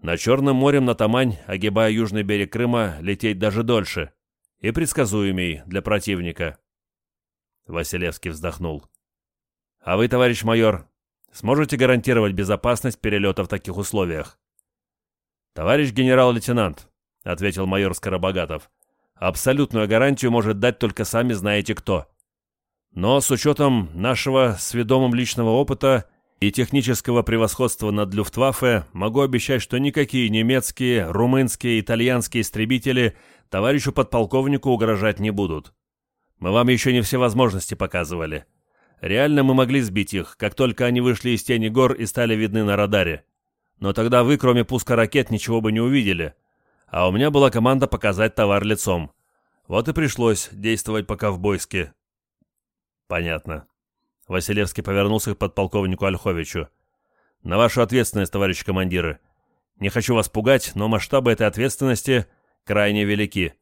На Черном морем на Тамань, огибая южный берег Крыма, лететь даже дольше. И предсказуемей для противника. Василевский вздохнул. «А вы, товарищ майор, сможете гарантировать безопасность перелета в таких условиях?» «Товарищ генерал-лейтенант», — ответил майор Скоробогатов, «абсолютную гарантию может дать только сами знаете кто. Но с учетом нашего сведомым личного опыта и технического превосходства над Люфтваффе могу обещать, что никакие немецкие, румынские, итальянские истребители товарищу подполковнику угрожать не будут. Мы вам еще не все возможности показывали. Реально мы могли сбить их, как только они вышли из тени гор и стали видны на радаре. Но тогда вы, кроме пуска ракет, ничего бы не увидели. А у меня была команда показать товар лицом. Вот и пришлось действовать по-ковбойски. Понятно. Василевский повернулся к подполковнику Ольховичу. На вашу ответственность, товарищ командиры. Не хочу вас пугать, но масштабы этой ответственности крайне велики.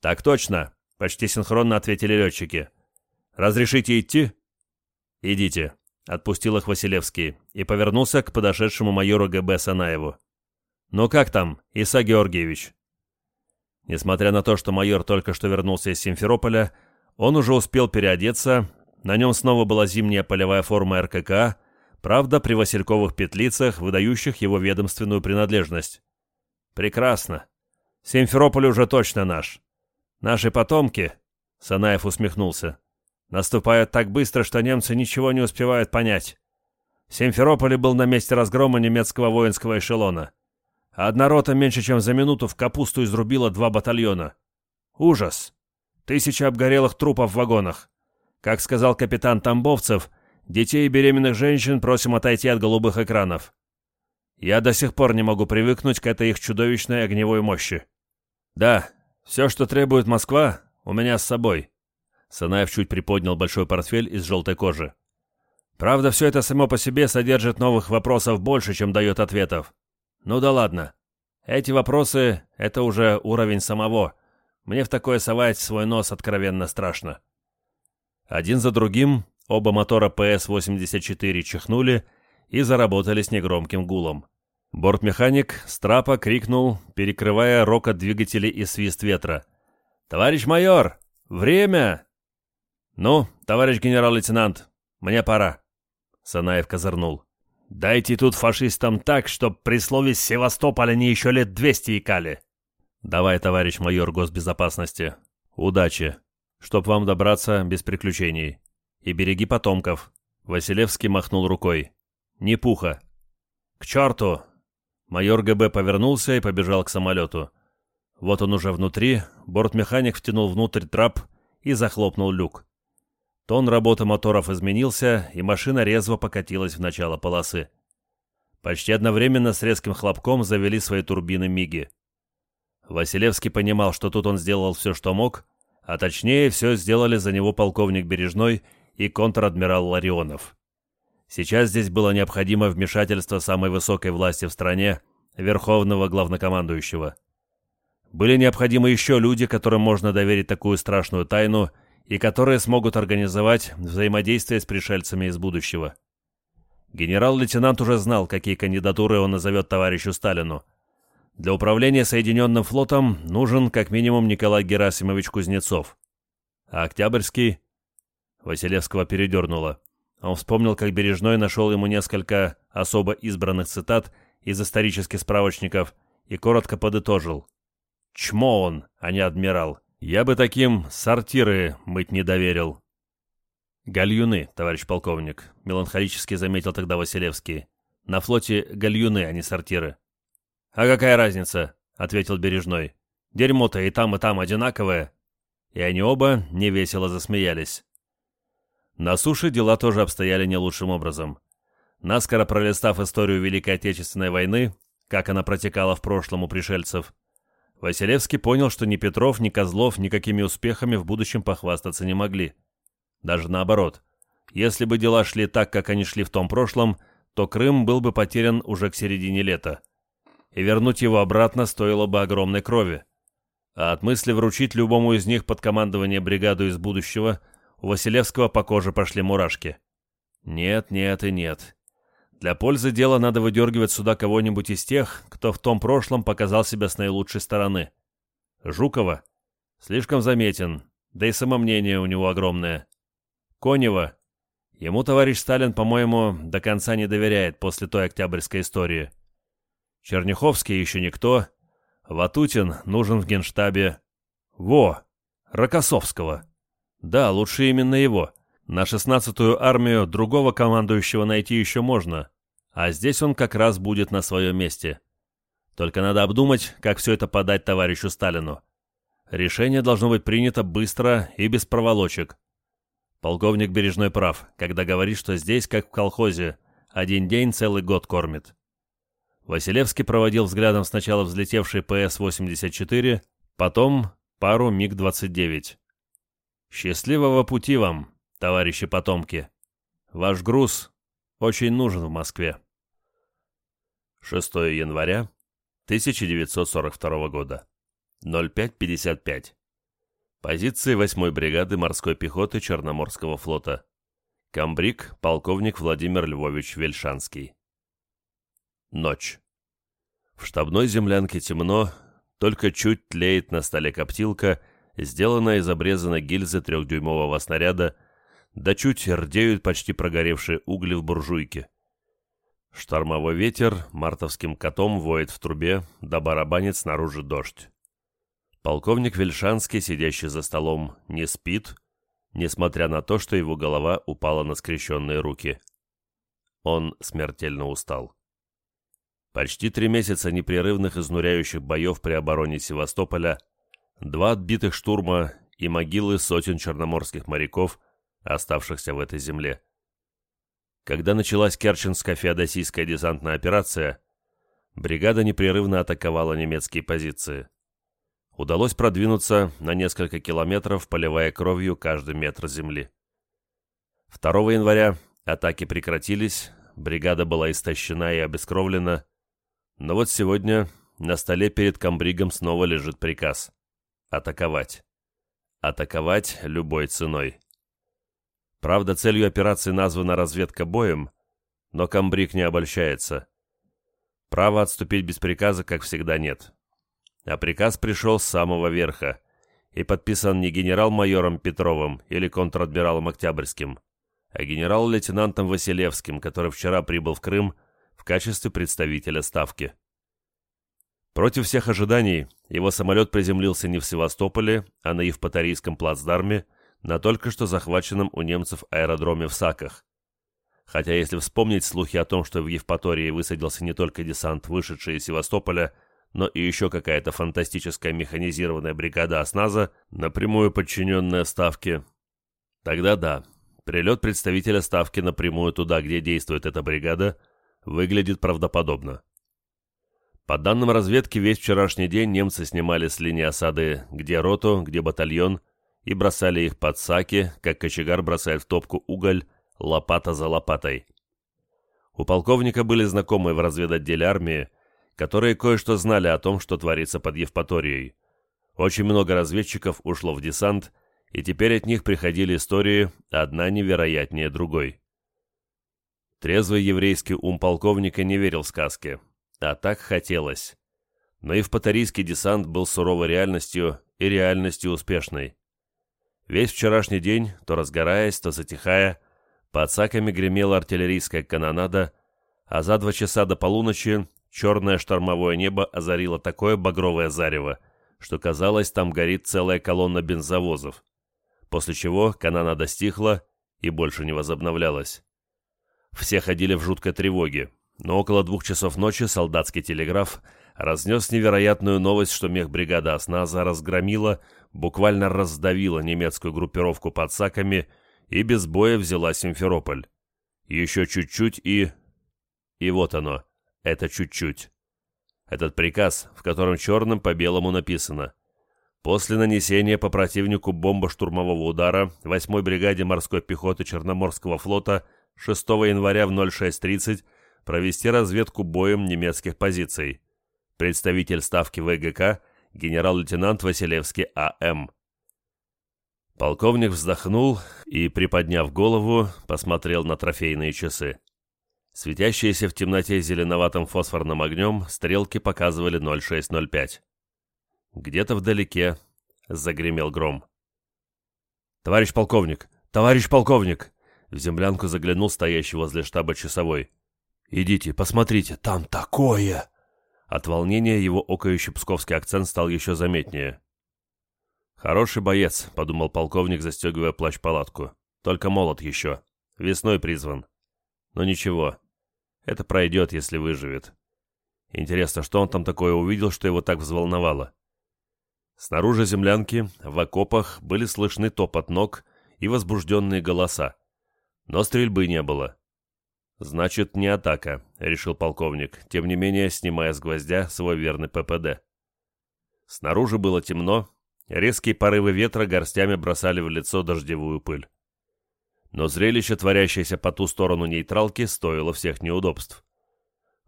Так точно, почти синхронно ответили летчики. Разрешите идти? «Идите», — отпустил их Василевский и повернулся к подошедшему майору ГБ Санаеву. «Ну как там, Иса Георгиевич?» Несмотря на то, что майор только что вернулся из Симферополя, он уже успел переодеться, на нем снова была зимняя полевая форма РКК, правда, при васильковых петлицах, выдающих его ведомственную принадлежность. «Прекрасно. Симферополь уже точно наш. Наши потомки...» — Санаев усмехнулся. Наступают так быстро, что немцы ничего не успевают понять. В Симферополе был на месте разгрома немецкого воинского эшелона. Одна рота меньше чем за минуту в капусту изрубила два батальона. Ужас! Тысяча обгорелых трупов в вагонах. Как сказал капитан Тамбовцев, детей и беременных женщин просим отойти от голубых экранов. Я до сих пор не могу привыкнуть к этой их чудовищной огневой мощи. Да, все, что требует Москва, у меня с собой. Санаев чуть приподнял большой портфель из желтой кожи. «Правда, все это само по себе содержит новых вопросов больше, чем дает ответов. Ну да ладно. Эти вопросы — это уже уровень самого. Мне в такое совать свой нос откровенно страшно». Один за другим оба мотора ПС-84 чихнули и заработали с негромким гулом. Бортмеханик с трапа крикнул, перекрывая рокот двигателей и свист ветра. «Товарищ майор! Время!» «Ну, товарищ генерал-лейтенант, мне пора», — Санаев козырнул. «Дайте тут фашистам так, чтоб при слове «Севастополь» они еще лет двести икали». «Давай, товарищ майор госбезопасности. Удачи. Чтоб вам добраться без приключений. И береги потомков». Василевский махнул рукой. «Не пуха». «К черту!» Майор ГБ повернулся и побежал к самолету. Вот он уже внутри, бортмеханик втянул внутрь трап и захлопнул люк. Тон работы моторов изменился, и машина резво покатилась в начало полосы. Почти одновременно с резким хлопком завели свои турбины Миги. Василевский понимал, что тут он сделал все, что мог, а точнее все сделали за него полковник Бережной и контр-адмирал Ларионов. Сейчас здесь было необходимо вмешательство самой высокой власти в стране, верховного главнокомандующего. Были необходимы еще люди, которым можно доверить такую страшную тайну – и которые смогут организовать взаимодействие с пришельцами из будущего. Генерал-лейтенант уже знал, какие кандидатуры он назовет товарищу Сталину. Для управления Соединенным флотом нужен как минимум Николай Герасимович Кузнецов. А Октябрьский... Василевского передернуло. Он вспомнил, как Бережной нашел ему несколько особо избранных цитат из исторических справочников и коротко подытожил. «Чмо он, а не адмирал. Я бы таким сортиры мыть не доверил. Гальюны, товарищ полковник, меланхолически заметил тогда Василевский. На флоте гальюны, а не сортиры. А какая разница? ответил Бережной. Дерьмо-то и там, и там одинаковое. И они оба невесело засмеялись. На суше дела тоже обстояли не лучшим образом. Наскоро пролистав историю Великой Отечественной войны, как она протекала в прошлом у пришельцев, Василевский понял, что ни Петров, ни Козлов никакими успехами в будущем похвастаться не могли. Даже наоборот. Если бы дела шли так, как они шли в том прошлом, то Крым был бы потерян уже к середине лета. И вернуть его обратно стоило бы огромной крови. А от мысли вручить любому из них под командование бригаду из будущего у Василевского по коже пошли мурашки. Нет, нет и нет. Для пользы дела надо выдергивать сюда кого-нибудь из тех, кто в том прошлом показал себя с наилучшей стороны. Жукова слишком заметен, да и самомнение у него огромное. Конева. Ему товарищ Сталин, по-моему, до конца не доверяет после той октябрьской истории. Черняховский еще никто. Ватутин нужен в генштабе. Во! Рокоссовского. Да, лучше именно его. На шестнадцатую армию другого командующего найти еще можно, а здесь он как раз будет на своем месте. Только надо обдумать, как все это подать товарищу Сталину. Решение должно быть принято быстро и без проволочек. Полковник Бережной прав, когда говорит, что здесь, как в колхозе, один день целый год кормит. Василевский проводил взглядом сначала взлетевший ПС-84, потом пару МиГ-29. «Счастливого пути вам!» Товарищи потомки. Ваш груз очень нужен в Москве. 6 января 1942 года. 05.55. Позиции 8-й бригады морской пехоты Черноморского флота. Камбрик, полковник Владимир Львович Вельшанский. Ночь. В штабной землянке темно, только чуть тлеет на столе коптилка, сделанная из обрезанной гильзы трехдюймового снаряда да чуть рдеют почти прогоревшие угли в буржуйке. Штормовой ветер мартовским котом воет в трубе, да барабанит снаружи дождь. Полковник Вельшанский, сидящий за столом, не спит, несмотря на то, что его голова упала на скрещенные руки. Он смертельно устал. Почти три месяца непрерывных изнуряющих боев при обороне Севастополя, два отбитых штурма и могилы сотен черноморских моряков оставшихся в этой земле. Когда началась Керченско-феодосийская десантная операция, бригада непрерывно атаковала немецкие позиции. Удалось продвинуться на несколько километров, поливая кровью каждый метр земли. 2 января атаки прекратились, бригада была истощена и обескровлена, но вот сегодня на столе перед комбригом снова лежит приказ – атаковать. Атаковать любой ценой. Правда, целью операции названа разведка боем, но комбриг не обольщается. Права отступить без приказа, как всегда, нет. А приказ пришел с самого верха и подписан не генерал-майором Петровым или контр-адмиралом Октябрьским, а генерал-лейтенантом Василевским, который вчера прибыл в Крым в качестве представителя Ставки. Против всех ожиданий его самолет приземлился не в Севастополе, а на Евпаторийском плацдарме – на только что захваченном у немцев аэродроме в Саках. Хотя если вспомнить слухи о том, что в Евпатории высадился не только десант, вышедший из Севастополя, но и еще какая-то фантастическая механизированная бригада осназа, напрямую подчиненная Ставке, тогда да, прилет представителя Ставки напрямую туда, где действует эта бригада, выглядит правдоподобно. По данным разведки, весь вчерашний день немцы снимали с линии осады где роту, где батальон, и бросали их под саки, как кочегар бросает в топку уголь, лопата за лопатой. У полковника были знакомые в разведотделе армии, которые кое-что знали о том, что творится под Евпаторией. Очень много разведчиков ушло в десант, и теперь от них приходили истории, одна невероятнее другой. Трезвый еврейский ум полковника не верил в сказки, а так хотелось. Но евпаторийский десант был суровой реальностью и реальностью успешной. Весь вчерашний день, то разгораясь, то затихая, под саками гремела артиллерийская канонада, а за два часа до полуночи черное штормовое небо озарило такое багровое зарево, что казалось, там горит целая колонна бензовозов, после чего канонада стихла и больше не возобновлялась. Все ходили в жуткой тревоге, но около двух часов ночи солдатский телеграф разнес невероятную новость, что мехбригада «Осназа» разгромила буквально раздавила немецкую группировку под Саками и без боя взяла Симферополь. Еще чуть-чуть и... И вот оно, это чуть-чуть. Этот приказ, в котором черным по белому написано После нанесения по противнику бомбо-штурмового удара 8-й бригаде морской пехоты Черноморского флота 6 января в 06.30 провести разведку боем немецких позиций. Представитель ставки ВГК генерал-лейтенант Василевский А.М. Полковник вздохнул и, приподняв голову, посмотрел на трофейные часы. Светящиеся в темноте зеленоватым фосфорным огнем стрелки показывали 06.05. Где-то вдалеке загремел гром. «Товарищ полковник! Товарищ полковник!» В землянку заглянул стоящий возле штаба часовой. «Идите, посмотрите, там такое!» От волнения его окающий псковский акцент стал еще заметнее. «Хороший боец», — подумал полковник, застегивая плащ-палатку. «Только молод еще. Весной призван. Но ничего. Это пройдет, если выживет. Интересно, что он там такое увидел, что его так взволновало?» Снаружи землянки, в окопах, были слышны топот ног и возбужденные голоса. Но стрельбы не было. «Значит, не атака», — решил полковник, тем не менее снимая с гвоздя свой верный ППД. Снаружи было темно, резкие порывы ветра горстями бросали в лицо дождевую пыль. Но зрелище, творящееся по ту сторону нейтралки, стоило всех неудобств.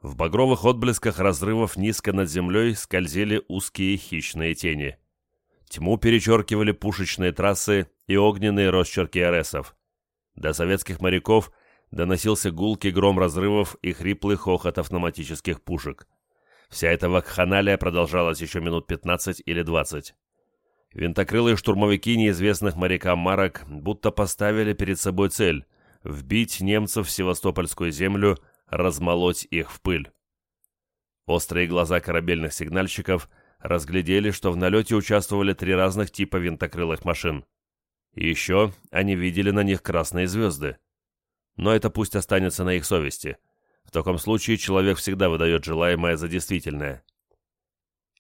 В багровых отблесках разрывов низко над землей скользили узкие хищные тени. Тьму перечеркивали пушечные трассы и огненные росчерки РСов. До советских моряков доносился гулкий гром разрывов и хриплый хохот автоматических пушек. Вся эта вакханалия продолжалась еще минут 15 или 20. Винтокрылые штурмовики неизвестных морякам марок будто поставили перед собой цель – вбить немцев в севастопольскую землю – размолоть их в пыль. Острые глаза корабельных сигнальщиков разглядели, что в налете участвовали три разных типа винтокрылых машин. И еще они видели на них красные звезды. Но это пусть останется на их совести. В таком случае человек всегда выдает желаемое за действительное.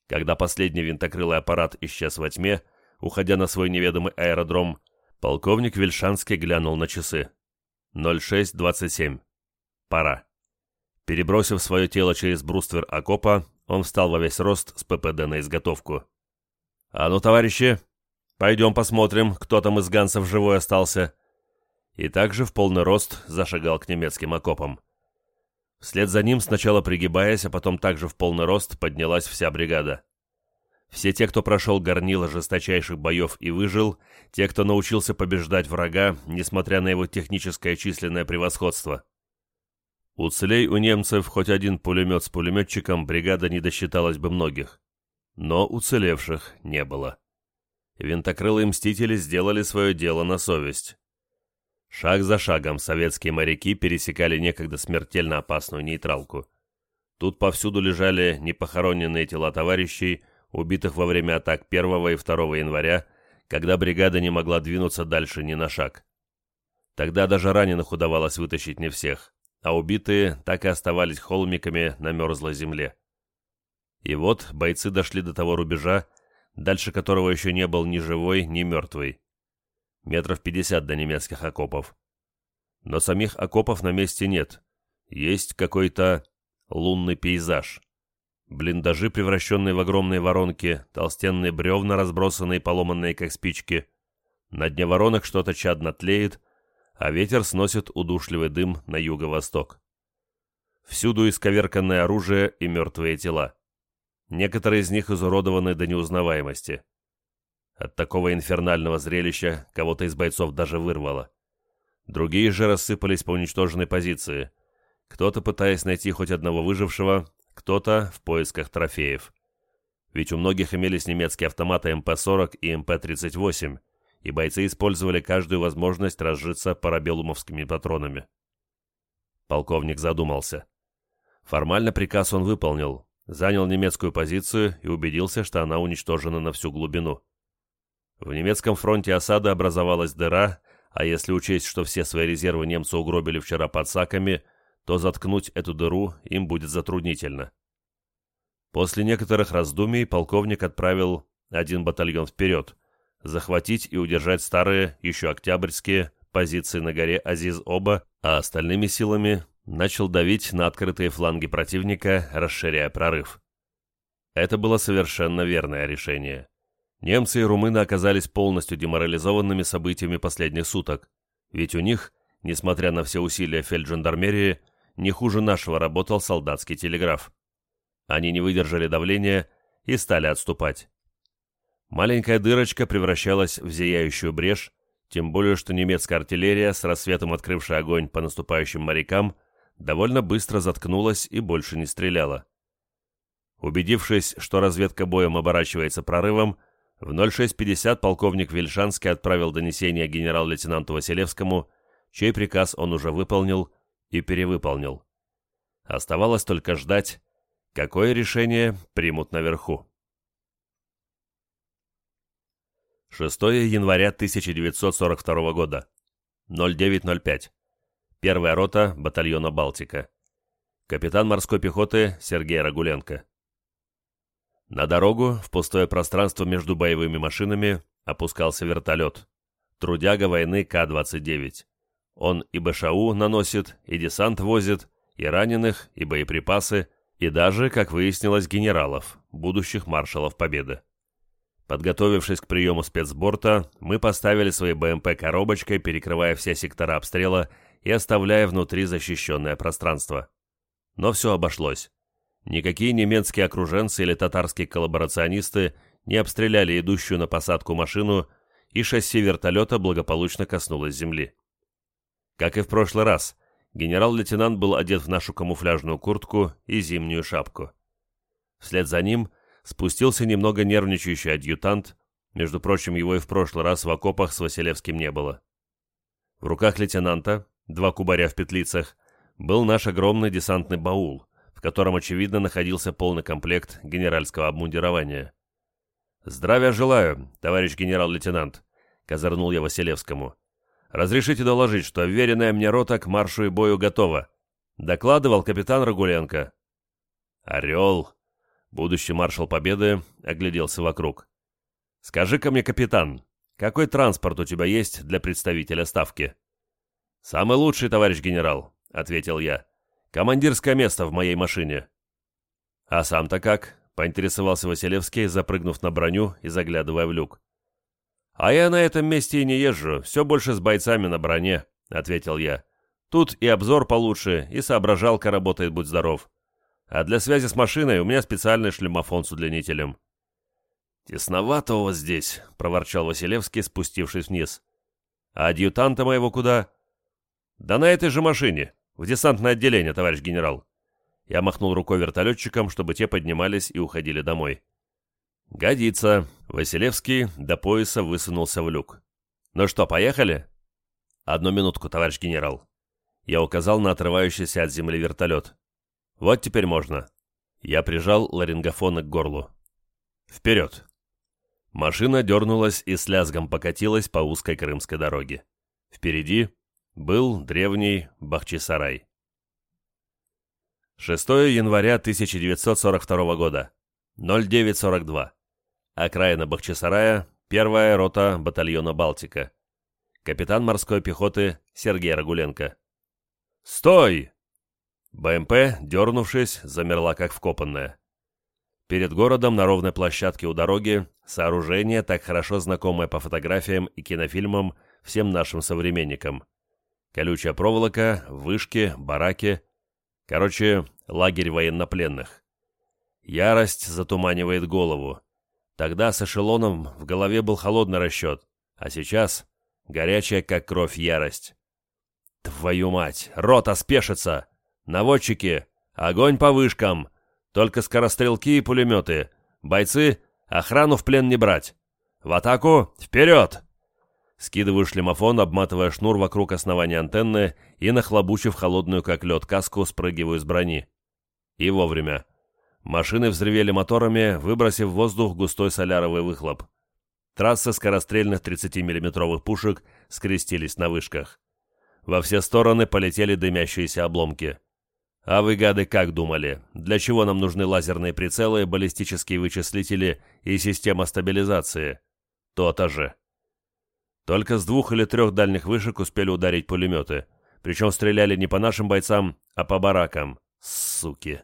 Когда последний винтокрылый аппарат исчез во тьме, уходя на свой неведомый аэродром, полковник Вельшанский глянул на часы. 06.27. Пора. Перебросив свое тело через бруствер окопа, он встал во весь рост с ППД на изготовку. «А ну, товарищи, пойдем посмотрим, кто там из гансов живой остался». И также в полный рост зашагал к немецким окопам. Вслед за ним, сначала пригибаясь, а потом также в полный рост, поднялась вся бригада. Все те, кто прошел горнило жесточайших боев и выжил, те, кто научился побеждать врага, несмотря на его техническое численное превосходство. Уцелей у немцев хоть один пулемет с пулеметчиком, бригада не досчиталась бы многих. Но уцелевших не было. Винтокрылые мстители сделали свое дело на совесть. Шаг за шагом советские моряки пересекали некогда смертельно опасную нейтралку. Тут повсюду лежали непохороненные тела товарищей, убитых во время атак 1 и 2 января, когда бригада не могла двинуться дальше ни на шаг. Тогда даже раненых удавалось вытащить не всех а убитые так и оставались холмиками на мерзлой земле. И вот бойцы дошли до того рубежа, дальше которого еще не был ни живой, ни мертвый. Метров пятьдесят до немецких окопов. Но самих окопов на месте нет. Есть какой-то лунный пейзаж. Блиндажи, превращенные в огромные воронки, толстенные бревна, разбросанные поломанные, как спички. На дне воронок что-то чадно тлеет, а ветер сносит удушливый дым на юго-восток. Всюду исковерканное оружие и мертвые тела. Некоторые из них изуродованы до неузнаваемости. От такого инфернального зрелища кого-то из бойцов даже вырвало. Другие же рассыпались по уничтоженной позиции. Кто-то пытаясь найти хоть одного выжившего, кто-то в поисках трофеев. Ведь у многих имелись немецкие автоматы МП-40 и МП-38, и бойцы использовали каждую возможность разжиться парабеллумовскими патронами. Полковник задумался. Формально приказ он выполнил, занял немецкую позицию и убедился, что она уничтожена на всю глубину. В немецком фронте осады образовалась дыра, а если учесть, что все свои резервы немцы угробили вчера под саками, то заткнуть эту дыру им будет затруднительно. После некоторых раздумий полковник отправил один батальон вперед, захватить и удержать старые, еще октябрьские, позиции на горе Азиз-Оба, а остальными силами начал давить на открытые фланги противника, расширяя прорыв. Это было совершенно верное решение. Немцы и румыны оказались полностью деморализованными событиями последних суток, ведь у них, несмотря на все усилия фельджандармерии, не хуже нашего работал солдатский телеграф. Они не выдержали давления и стали отступать. Маленькая дырочка превращалась в зияющую брешь, тем более что немецкая артиллерия, с рассветом открывшая огонь по наступающим морякам, довольно быстро заткнулась и больше не стреляла. Убедившись, что разведка боем оборачивается прорывом, в 06.50 полковник Вельшанский отправил донесение генерал-лейтенанту Василевскому, чей приказ он уже выполнил и перевыполнил. Оставалось только ждать, какое решение примут наверху. 6 января 1942 года. 09.05. Первая рота батальона «Балтика». Капитан морской пехоты Сергей Рагуленко. На дорогу, в пустое пространство между боевыми машинами, опускался вертолет. Трудяга войны К-29. Он и БШУ наносит, и десант возит, и раненых, и боеприпасы, и даже, как выяснилось, генералов, будущих маршалов Победы. Подготовившись к приему спецборта, мы поставили свои БМП коробочкой, перекрывая все сектора обстрела и оставляя внутри защищенное пространство. Но все обошлось. Никакие немецкие окруженцы или татарские коллаборационисты не обстреляли идущую на посадку машину, и шасси вертолета благополучно коснулось земли. Как и в прошлый раз, генерал-лейтенант был одет в нашу камуфляжную куртку и зимнюю шапку. Вслед за ним спустился немного нервничающий адъютант, между прочим, его и в прошлый раз в окопах с Василевским не было. В руках лейтенанта, два кубаря в петлицах, был наш огромный десантный баул, котором, очевидно, находился полный комплект генеральского обмундирования. «Здравия желаю, товарищ генерал-лейтенант», — козырнул я Василевскому. «Разрешите доложить, что веренная мне рота к маршу и бою готова», — докладывал капитан Рагуленко. «Орел», — будущий маршал Победы огляделся вокруг. «Скажи-ка мне, капитан, какой транспорт у тебя есть для представителя Ставки?» «Самый лучший, товарищ генерал», — ответил я. Командирское место в моей машине». «А сам-то как?» — поинтересовался Василевский, запрыгнув на броню и заглядывая в люк. «А я на этом месте и не езжу, все больше с бойцами на броне», — ответил я. «Тут и обзор получше, и соображалка работает, будь здоров. А для связи с машиной у меня специальный шлемофон с удлинителем». «Тесновато у вас здесь», — проворчал Василевский, спустившись вниз. «А адъютанта моего куда?» «Да на этой же машине. «В десантное отделение, товарищ генерал!» Я махнул рукой вертолетчикам, чтобы те поднимались и уходили домой. «Годится!» Василевский до пояса высунулся в люк. «Ну что, поехали?» «Одну минутку, товарищ генерал». Я указал на отрывающийся от земли вертолет. «Вот теперь можно». Я прижал ларингофон к горлу. «Вперед!» Машина дернулась и с лязгом покатилась по узкой крымской дороге. Впереди был древний Бахчисарай. 6 января 1942 года. 09.42. Окраина Бахчисарая, первая рота батальона «Балтика». Капитан морской пехоты Сергей Рагуленко. «Стой!» БМП, дернувшись, замерла как вкопанная. Перед городом на ровной площадке у дороги сооружение, так хорошо знакомое по фотографиям и кинофильмам всем нашим современникам – Колючая проволока, вышки, бараки. Короче, лагерь военнопленных. Ярость затуманивает голову. Тогда с эшелоном в голове был холодный расчет, а сейчас горячая, как кровь, ярость. Твою мать! Рота спешится! Наводчики! Огонь по вышкам! Только скорострелки и пулеметы. Бойцы, охрану в плен не брать. В атаку! Вперед! Скидываю шлемофон, обматывая шнур вокруг основания антенны и, нахлобучив холодную как лед каску, спрыгиваю с брони. И вовремя. Машины взревели моторами, выбросив в воздух густой соляровый выхлоп. Трассы скорострельных 30-миллиметровых пушек скрестились на вышках. Во все стороны полетели дымящиеся обломки. А вы, гады, как думали? Для чего нам нужны лазерные прицелы, баллистические вычислители и система стабилизации? То-то же. Только с двух или трех дальних вышек успели ударить пулеметы. Причем стреляли не по нашим бойцам, а по баракам. Суки.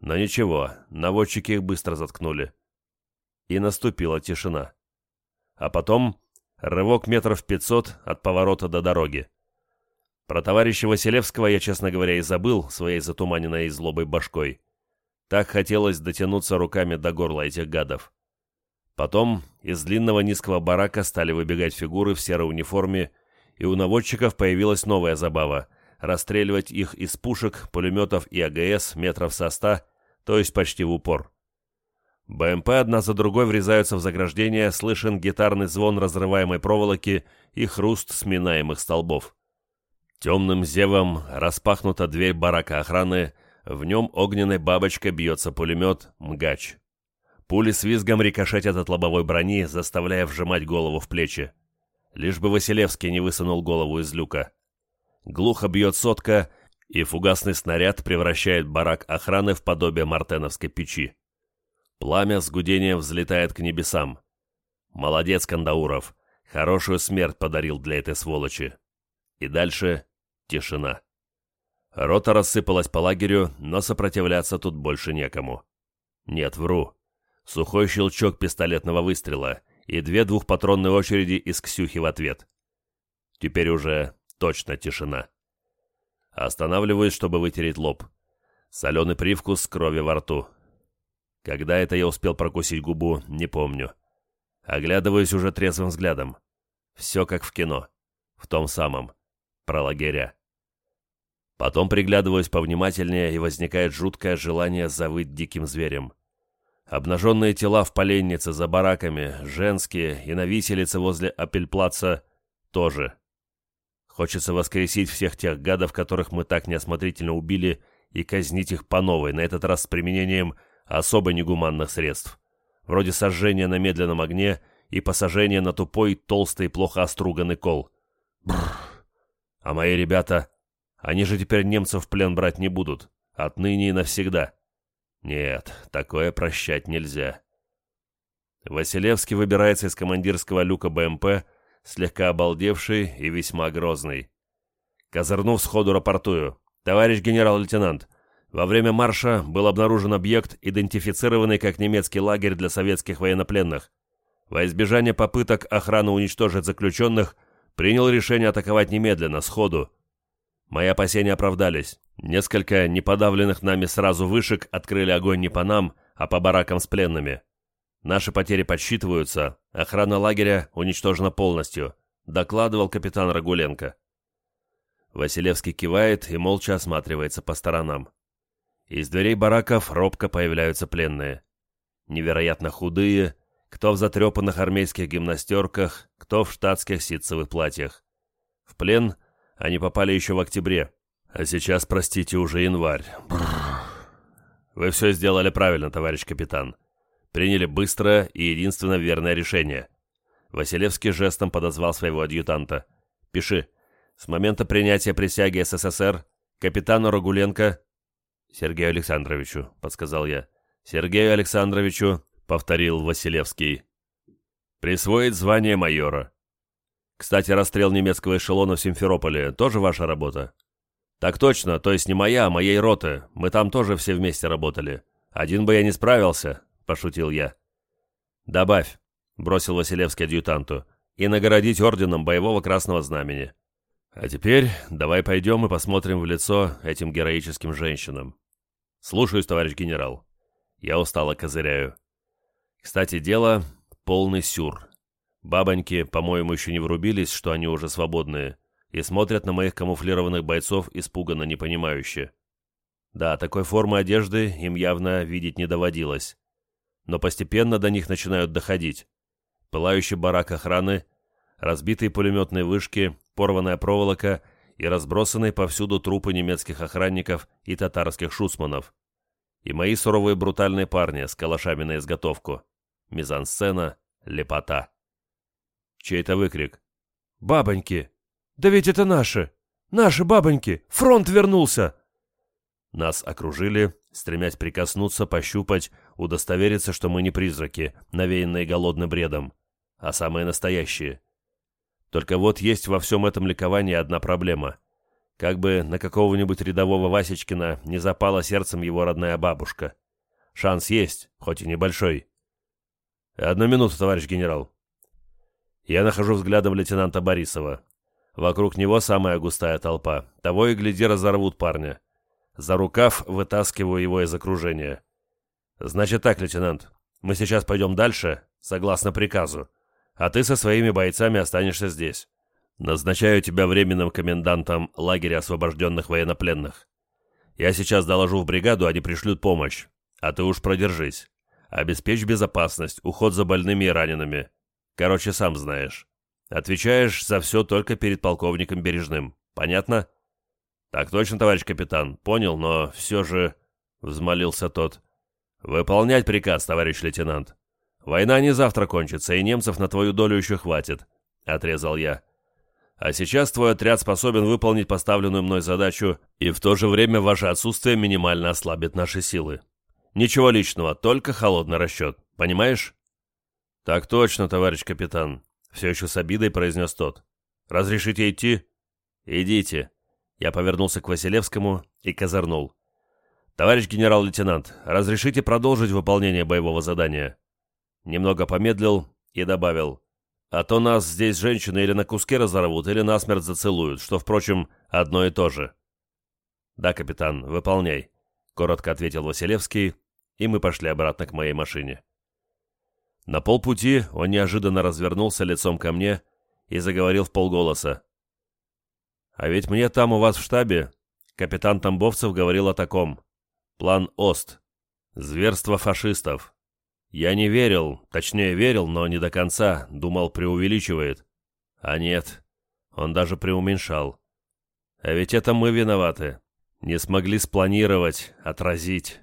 Но ничего, наводчики их быстро заткнули. И наступила тишина. а потом рывок метров пятьсот от поворота до дороги. Про товарища Василевского я, честно говоря, и забыл своей затуманенной злобой башкой. Так хотелось дотянуться руками до горла этих гадов. Потом из длинного низкого барака стали выбегать фигуры в серой униформе, и у наводчиков появилась новая забава — расстреливать их из пушек, пулеметов и АГС метров со ста, то есть почти в упор. БМП одна за другой врезаются в заграждение, слышен гитарный звон разрываемой проволоки и хруст сминаемых столбов. Темным зевом распахнута дверь барака охраны, в нем огненной бабочкой бьется пулемет «Мгач». Пули с визгом рикошетят от лобовой брони, заставляя вжимать голову в плечи. Лишь бы Василевский не высунул голову из люка. Глухо бьет сотка, и фугасный снаряд превращает барак охраны в подобие мартеновской печи. Пламя с гудением взлетает к небесам. Молодец, Кандауров. Хорошую смерть подарил для этой сволочи. И дальше Тишина. Рота рассыпалась по лагерю, но сопротивляться тут больше некому. Нет, вру. Сухой щелчок пистолетного выстрела и две двухпатронные очереди из Ксюхи в ответ. Теперь уже точно тишина. Останавливаюсь, чтобы вытереть лоб. Соленый привкус крови во рту. Когда это я успел прокусить губу, не помню. Оглядываюсь уже трезвым взглядом. Все как в кино. В том самом про лагеря. Потом приглядываюсь повнимательнее, и возникает жуткое желание завыть диким зверем. Обнаженные тела в поленнице за бараками, женские и на виселице возле Апельплаца тоже. Хочется воскресить всех тех гадов, которых мы так неосмотрительно убили, и казнить их по новой, на этот раз с применением особо негуманных средств, вроде сожжения на медленном огне и посажения на тупой, толстый, плохо оструганный кол. Бррр. А мои ребята, они же теперь немцев в плен брать не будут. Отныне и навсегда. Нет, такое прощать нельзя. Василевский выбирается из командирского люка БМП, слегка обалдевший и весьма грозный. Козырнув сходу рапортую. «Товарищ генерал-лейтенант, во время марша был обнаружен объект, идентифицированный как немецкий лагерь для советских военнопленных. Во избежание попыток охраны уничтожить заключенных – принял решение атаковать немедленно, сходу. Мои опасения оправдались. Несколько неподавленных нами сразу вышек открыли огонь не по нам, а по баракам с пленными. Наши потери подсчитываются, охрана лагеря уничтожена полностью, докладывал капитан Рагуленко. Василевский кивает и молча осматривается по сторонам. Из дверей бараков робко появляются пленные. Невероятно худые, кто в затрепанных армейских гимнастерках, кто в штатских ситцевых платьях. В плен они попали еще в октябре, а сейчас, простите, уже январь. Бррр. Вы все сделали правильно, товарищ капитан. Приняли быстрое и единственно верное решение. Василевский жестом подозвал своего адъютанта. «Пиши. С момента принятия присяги СССР капитану Рогуленко...» «Сергею Александровичу», — подсказал я. «Сергею Александровичу — повторил Василевский. «Присвоить звание майора. Кстати, расстрел немецкого эшелона в Симферополе тоже ваша работа?» «Так точно, то есть не моя, а моей роты. Мы там тоже все вместе работали. Один бы я не справился», — пошутил я. «Добавь», — бросил Василевский адъютанту, «и наградить орденом боевого красного знамени. А теперь давай пойдем и посмотрим в лицо этим героическим женщинам». «Слушаюсь, товарищ генерал». Я устало козыряю. Кстати, дело полный сюр. Бабоньки, по-моему, еще не врубились, что они уже свободные, и смотрят на моих камуфлированных бойцов испуганно непонимающе. Да, такой формы одежды им явно видеть не доводилось. Но постепенно до них начинают доходить. Пылающий барак охраны, разбитые пулеметные вышки, порванная проволока и разбросанные повсюду трупы немецких охранников и татарских шуцманов. И мои суровые брутальные парни с калашами на изготовку мизансцена, лепота. Чей-то выкрик. «Бабоньки! Да ведь это наши! Наши бабоньки! Фронт вернулся!» Нас окружили, стремясь прикоснуться, пощупать, удостовериться, что мы не призраки, навеянные голодным бредом, а самые настоящие. Только вот есть во всем этом ликовании одна проблема. Как бы на какого-нибудь рядового Васечкина не запала сердцем его родная бабушка. Шанс есть, хоть и небольшой. «Одну минуту, товарищ генерал». Я нахожу взглядом лейтенанта Борисова. Вокруг него самая густая толпа. Того и гляди разорвут парня. За рукав вытаскиваю его из окружения. «Значит так, лейтенант, мы сейчас пойдем дальше, согласно приказу, а ты со своими бойцами останешься здесь. Назначаю тебя временным комендантом лагеря освобожденных военнопленных. Я сейчас доложу в бригаду, они пришлют помощь, а ты уж продержись. Обеспечь безопасность, уход за больными и ранеными. Короче, сам знаешь. Отвечаешь за все только перед полковником Бережным. Понятно?» «Так точно, товарищ капитан. Понял, но все же...» — взмолился тот. «Выполнять приказ, товарищ лейтенант. Война не завтра кончится, и немцев на твою долю еще хватит», — отрезал я. «А сейчас твой отряд способен выполнить поставленную мной задачу, и в то же время ваше отсутствие минимально ослабит наши силы. Ничего личного, только холодный расчет. Понимаешь?» «Так точно, товарищ капитан», — все еще с обидой произнес тот. «Разрешите идти?» «Идите», я повернулся к Василевскому и козырнул. «Товарищ генерал-лейтенант, разрешите продолжить выполнение боевого задания?» Немного помедлил и добавил. «А то нас здесь женщины или на куски разорвут, или насмерть зацелуют, что, впрочем, одно и то же». «Да, капитан, выполняй», — коротко ответил Василевский, и мы пошли обратно к моей машине. На полпути он неожиданно развернулся лицом ко мне и заговорил в полголоса. А ведь мне там у вас в штабе капитан Тамбовцев говорил о таком. План ОСТ. Зверство фашистов. Я не верил, точнее верил, но не до конца, думал, преувеличивает. А нет, он даже преуменьшал. А ведь это мы виноваты. Не смогли спланировать, отразить.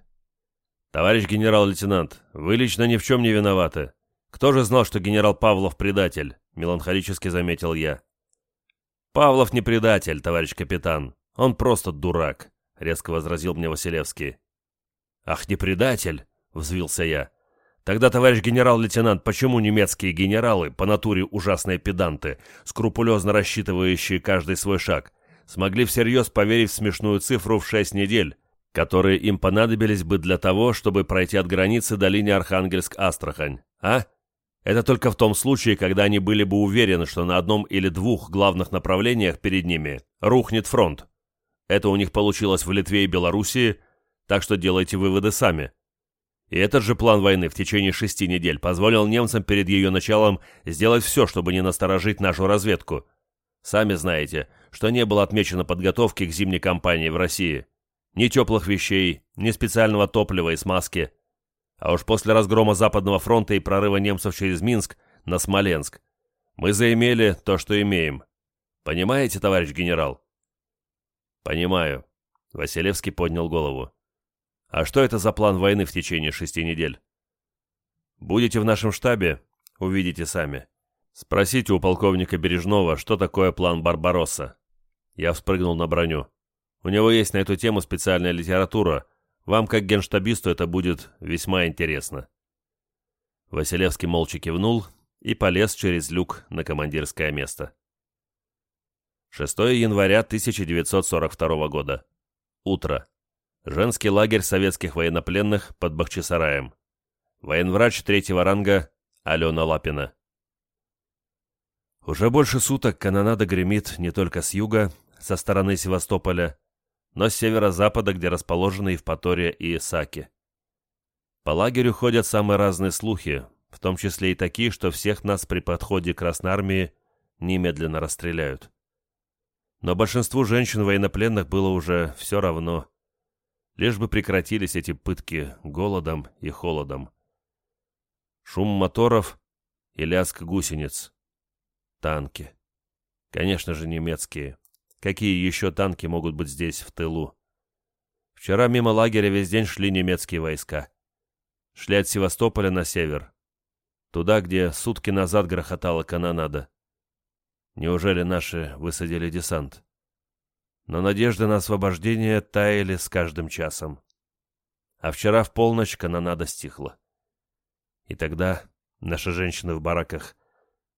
Товарищ генерал-лейтенант, вы лично ни в чем не виноваты. Кто же знал, что генерал Павлов предатель? Меланхолически заметил я. «Павлов не предатель, товарищ капитан. Он просто дурак», — резко возразил мне Василевский. «Ах, не предатель!» — взвился я. «Тогда, товарищ генерал-лейтенант, почему немецкие генералы, по натуре ужасные педанты, скрупулезно рассчитывающие каждый свой шаг, смогли всерьез поверить в смешную цифру в шесть недель, которые им понадобились бы для того, чтобы пройти от границы до линии Архангельск-Астрахань, а?» Это только в том случае, когда они были бы уверены, что на одном или двух главных направлениях перед ними рухнет фронт. Это у них получилось в Литве и Белоруссии, так что делайте выводы сами. И этот же план войны в течение шести недель позволил немцам перед ее началом сделать все, чтобы не насторожить нашу разведку. Сами знаете, что не было отмечено подготовки к зимней кампании в России. Ни теплых вещей, ни специального топлива и смазки – а уж после разгрома Западного фронта и прорыва немцев через Минск на Смоленск мы заимели то, что имеем. Понимаете, товарищ генерал? Понимаю. Василевский поднял голову. А что это за план войны в течение шести недель? Будете в нашем штабе, увидите сами. Спросите у полковника Бережного, что такое план Барбаросса. Я вспрыгнул на броню. У него есть на эту тему специальная литература — вам, как генштабисту, это будет весьма интересно». Василевский молча кивнул и полез через люк на командирское место. 6 января 1942 года. Утро. Женский лагерь советских военнопленных под Бахчисараем. Военврач третьего ранга Алена Лапина. Уже больше суток канонада гремит не только с юга, со стороны Севастополя, но с северо-запада, где расположены Евпатория и Исаки. По лагерю ходят самые разные слухи, в том числе и такие, что всех нас при подходе к Красной Армии немедленно расстреляют. Но большинству женщин-военнопленных было уже все равно. Лишь бы прекратились эти пытки голодом и холодом. Шум моторов и лязг гусениц. Танки. Конечно же, немецкие. Какие еще танки могут быть здесь, в тылу? Вчера мимо лагеря весь день шли немецкие войска. Шли от Севастополя на север. Туда, где сутки назад грохотала канонада. Неужели наши высадили десант? Но надежды на освобождение таяли с каждым часом. А вчера в полночь канонада стихла. И тогда наши женщины в бараках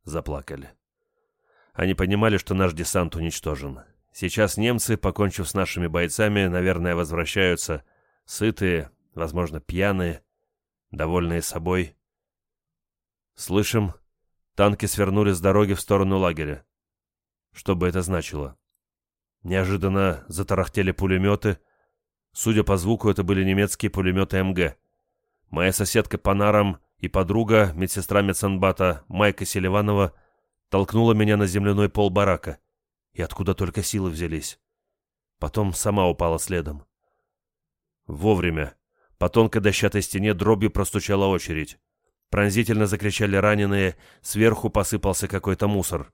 заплакали. Они понимали, что наш десант уничтожен. Сейчас немцы, покончив с нашими бойцами, наверное, возвращаются, сытые, возможно, пьяные, довольные собой. Слышим, Танки свернули с дороги в сторону лагеря. Что бы это значило? Неожиданно затарахтели пулеметы. Судя по звуку, это были немецкие пулеметы МГ. Моя соседка по нарам и подруга, медсестра медсанбата Майка Селиванова, толкнула меня на земляной пол барака. И откуда только силы взялись. Потом сама упала следом. Вовремя. По тонкой дощатой стене дробью простучала очередь. Пронзительно закричали раненые, сверху посыпался какой-то мусор.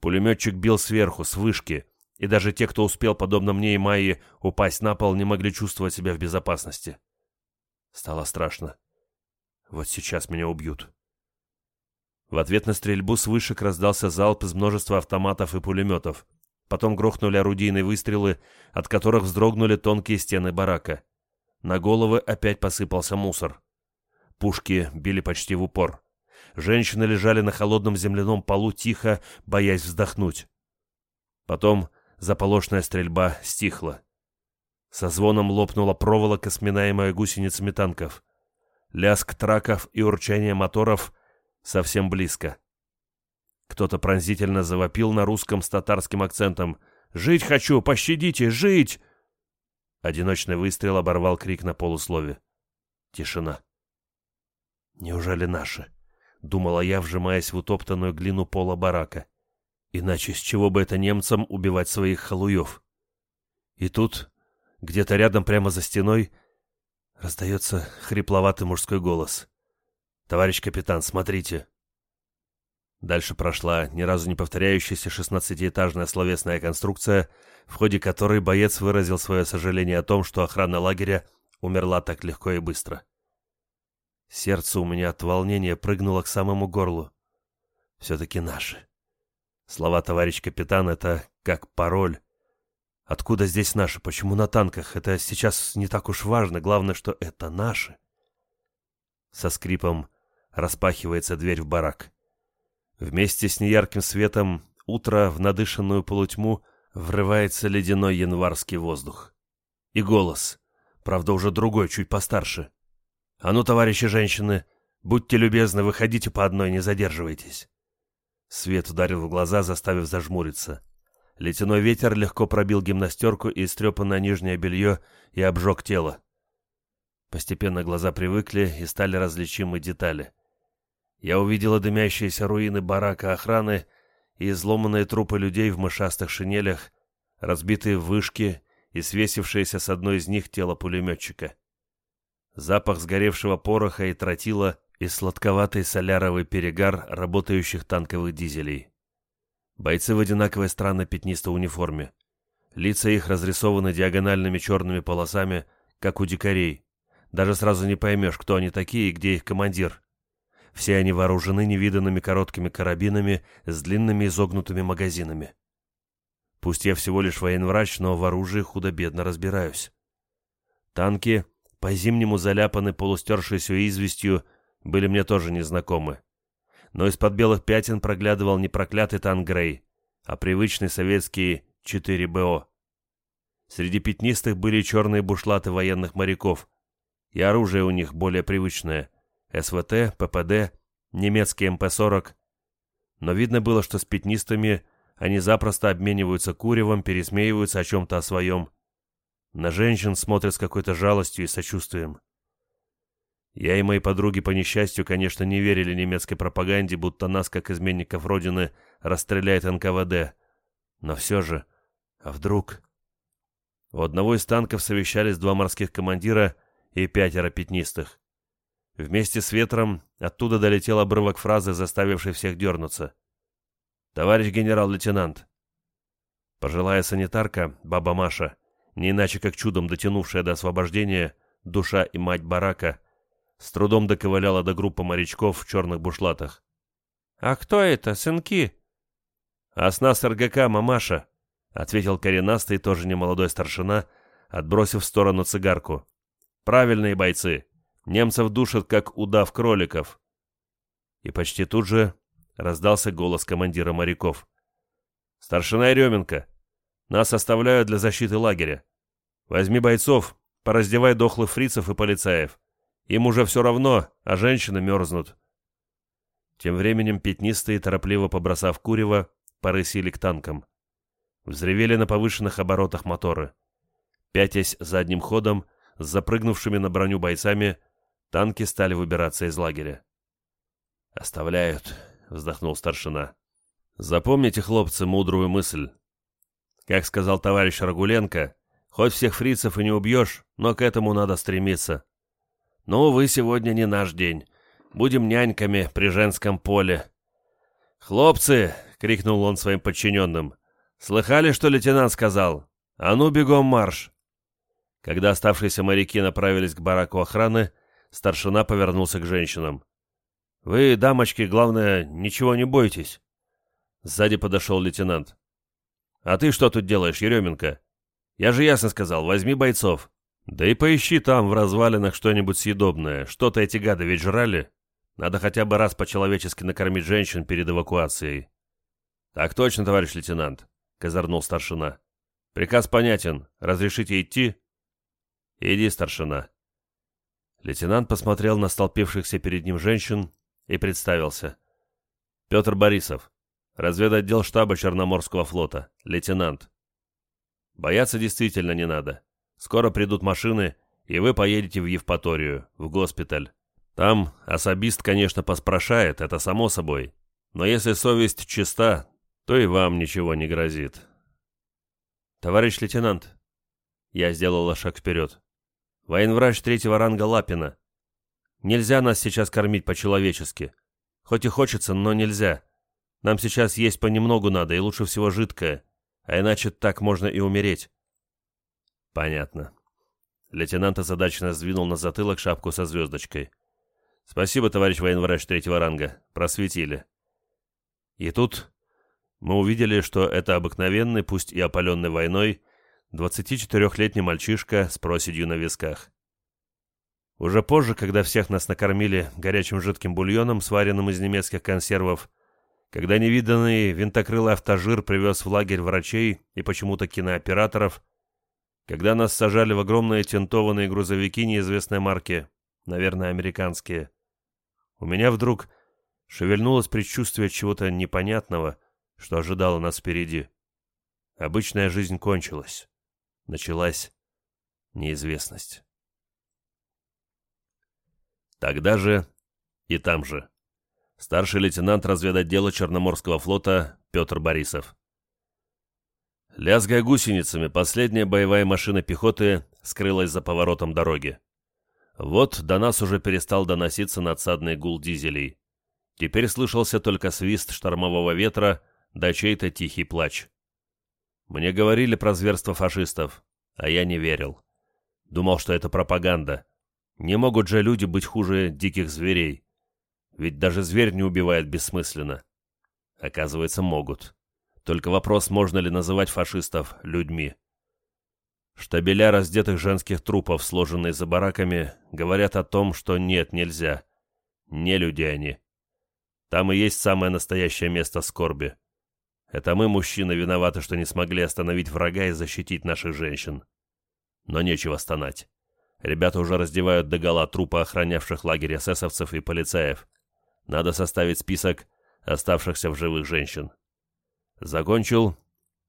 Пулеметчик бил сверху, с вышки, и даже те, кто успел, подобно мне и Майе, упасть на пол, не могли чувствовать себя в безопасности. Стало страшно. Вот сейчас меня убьют. В ответ на стрельбу с вышек раздался залп из множества автоматов и пулеметов. Потом грохнули орудийные выстрелы, от которых вздрогнули тонкие стены барака. На головы опять посыпался мусор. Пушки били почти в упор. Женщины лежали на холодном земляном полу тихо, боясь вздохнуть. Потом заполошная стрельба стихла. Со звоном лопнула проволока, сминаемая гусеницами танков. Лязг траков и урчание моторов совсем близко. Кто-то пронзительно завопил на русском с татарским акцентом. «Жить хочу! Пощадите! Жить!» Одиночный выстрел оборвал крик на полуслове. Тишина. «Неужели наши?» — думала я, вжимаясь в утоптанную глину пола барака. «Иначе с чего бы это немцам убивать своих халуев?» И тут, где-то рядом прямо за стеной, раздается хрипловатый мужской голос. «Товарищ капитан, смотрите!» Дальше прошла ни разу не повторяющаяся шестнадцатиэтажная словесная конструкция, в ходе которой боец выразил свое сожаление о том, что охрана лагеря умерла так легко и быстро. Сердце у меня от волнения прыгнуло к самому горлу. Все-таки наши. Слова товарищ капитан — это как пароль. Откуда здесь наши? Почему на танках? Это сейчас не так уж важно. Главное, что это наши. Со скрипом распахивается дверь в барак. Вместе с неярким светом утро в надышанную полутьму врывается ледяной январский воздух. И голос, правда уже другой, чуть постарше. «А ну, товарищи женщины, будьте любезны, выходите по одной, не задерживайтесь». Свет ударил в глаза, заставив зажмуриться. Ледяной ветер легко пробил гимнастерку и истрепанное нижнее белье и обжег тело. Постепенно глаза привыкли и стали различимы детали. Я увидела дымящиеся руины барака охраны и изломанные трупы людей в мышастых шинелях, разбитые вышки и свесившееся с одной из них тело пулеметчика. Запах сгоревшего пороха и тротила и сладковатый соляровый перегар работающих танковых дизелей. Бойцы в одинаковой странно пятнистой униформе. Лица их разрисованы диагональными черными полосами, как у дикарей. Даже сразу не поймешь, кто они такие и где их командир. Все они вооружены невиданными короткими карабинами с длинными изогнутыми магазинами. Пусть я всего лишь военврач, но в оружии худо-бедно разбираюсь. Танки по-зимнему заляпаны полустершейся известью, были мне тоже незнакомы. Но из-под белых пятен проглядывал не проклятый танк Грей, а привычный советский 4БО. Среди пятнистых были черные бушлаты военных моряков, и оружие у них более привычное — СВТ, ППД, немецкий МП-40. Но видно было, что с пятнистыми они запросто обмениваются куревом, пересмеиваются о чем-то о своем. На женщин смотрят с какой-то жалостью и сочувствием. Я и мои подруги по несчастью, конечно, не верили немецкой пропаганде, будто нас, как изменников Родины, расстреляет НКВД. Но все же, а вдруг... У одного из танков совещались два морских командира и пятеро пятнистых. Вместе с ветром оттуда долетел обрывок фразы, заставивший всех дернуться. «Товарищ генерал-лейтенант». Пожилая санитарка, баба Маша, не иначе как чудом дотянувшая до освобождения, душа и мать барака, с трудом доковыляла до группы морячков в черных бушлатах. «А кто это, сынки?» «А с нас РГК, мамаша», — ответил коренастый, тоже немолодой старшина, отбросив в сторону цигарку. «Правильные бойцы. Немцев душат, как удав кроликов». И почти тут же раздался голос командира моряков. «Старшина Еременко, нас оставляют для защиты лагеря. Возьми бойцов, пораздевай дохлых фрицев и полицаев. Им уже все равно, а женщины мерзнут. Тем временем пятнистые, торопливо побросав курево, порысили к танкам. Взревели на повышенных оборотах моторы. Пятясь задним ходом, с запрыгнувшими на броню бойцами, танки стали выбираться из лагеря. «Оставляют», — вздохнул старшина. «Запомните, хлопцы, мудрую мысль. Как сказал товарищ Рагуленко, хоть всех фрицев и не убьешь, но к этому надо стремиться. Ну, вы сегодня не наш день. Будем няньками при женском поле». «Хлопцы!» — крикнул он своим подчиненным. «Слыхали, что лейтенант сказал? А ну, бегом марш!» Когда оставшиеся моряки направились к бараку охраны, старшина повернулся к женщинам. «Вы, дамочки, главное, ничего не бойтесь». Сзади подошел лейтенант. «А ты что тут делаешь, Еременко? Я же ясно сказал, возьми бойцов. Да и поищи там, в развалинах, что-нибудь съедобное. Что-то эти гады ведь жрали. Надо хотя бы раз по-человечески накормить женщин перед эвакуацией». «Так точно, товарищ лейтенант», — козырнул старшина. «Приказ понятен. Разрешите идти?» «Иди, старшина». Лейтенант посмотрел на столпившихся перед ним женщин и представился. «Петр Борисов, разведотдел штаба Черноморского флота, лейтенант. Бояться действительно не надо. Скоро придут машины, и вы поедете в Евпаторию, в госпиталь. Там особист, конечно, поспрашает, это само собой. Но если совесть чиста, то и вам ничего не грозит. Товарищ лейтенант, я сделала шаг вперед. Военврач третьего ранга Лапина. Нельзя нас сейчас кормить по-человечески. Хоть и хочется, но нельзя. Нам сейчас есть понемногу надо, и лучше всего жидкое. А иначе так можно и умереть. Понятно. Лейтенант озадаченно сдвинул на затылок шапку со звездочкой. Спасибо, товарищ военврач третьего ранга. Просветили. И тут мы увидели, что это обыкновенный, пусть и опаленный войной, 24-летний мальчишка с проседью на висках. Уже позже, когда всех нас накормили горячим жидким бульоном, сваренным из немецких консервов, когда невиданный винтокрылый автожир привез в лагерь врачей и почему-то кинооператоров, когда нас сажали в огромные тентованные грузовики неизвестной марки, наверное, американские, у меня вдруг шевельнулось предчувствие чего-то непонятного, что ожидало нас впереди. Обычная жизнь кончилась. Началась неизвестность. Тогда же и там же. Старший лейтенант разведотдела Черноморского флота Петр Борисов. Лязгая гусеницами, последняя боевая машина пехоты скрылась за поворотом дороги. Вот до нас уже перестал доноситься надсадный гул дизелей. Теперь слышался только свист штормового ветра да чей-то тихий плач. Мне говорили про зверство фашистов, а я не верил. Думал, что это пропаганда. Не могут же люди быть хуже диких зверей. Ведь даже зверь не убивает бессмысленно. Оказывается, могут. Только вопрос, можно ли называть фашистов людьми. Штабеля раздетых женских трупов, сложенные за бараками, говорят о том, что нет, нельзя. Не люди они. Там и есть самое настоящее место скорби. Это мы, мужчины, виноваты, что не смогли остановить врага и защитить наших женщин. Но нечего стонать. Ребята уже раздевают догола трупы охранявших лагерь эсэсовцев и полицаев. Надо составить список оставшихся в живых женщин. Закончил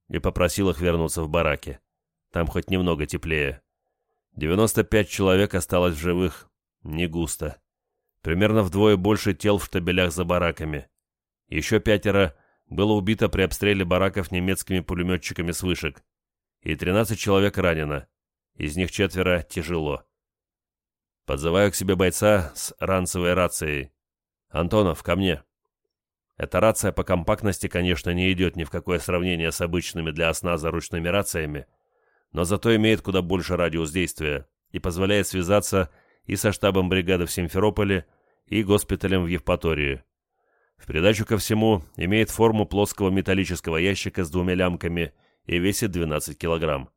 и попросил их вернуться в бараки. Там хоть немного теплее. 95 человек осталось в живых. Не густо. Примерно вдвое больше тел в штабелях за бараками. Еще пятеро было убито при обстреле бараков немецкими пулеметчиками с вышек. И 13 человек ранено. Из них четверо тяжело. Подзываю к себе бойца с ранцевой рацией. «Антонов, ко мне!» Эта рация по компактности, конечно, не идет ни в какое сравнение с обычными для осназа ручными рациями, но зато имеет куда больше радиус действия и позволяет связаться и со штабом бригады в Симферополе, и госпиталем в Евпатории. В придачу ко всему имеет форму плоского металлического ящика с двумя лямками и весит 12 килограмм.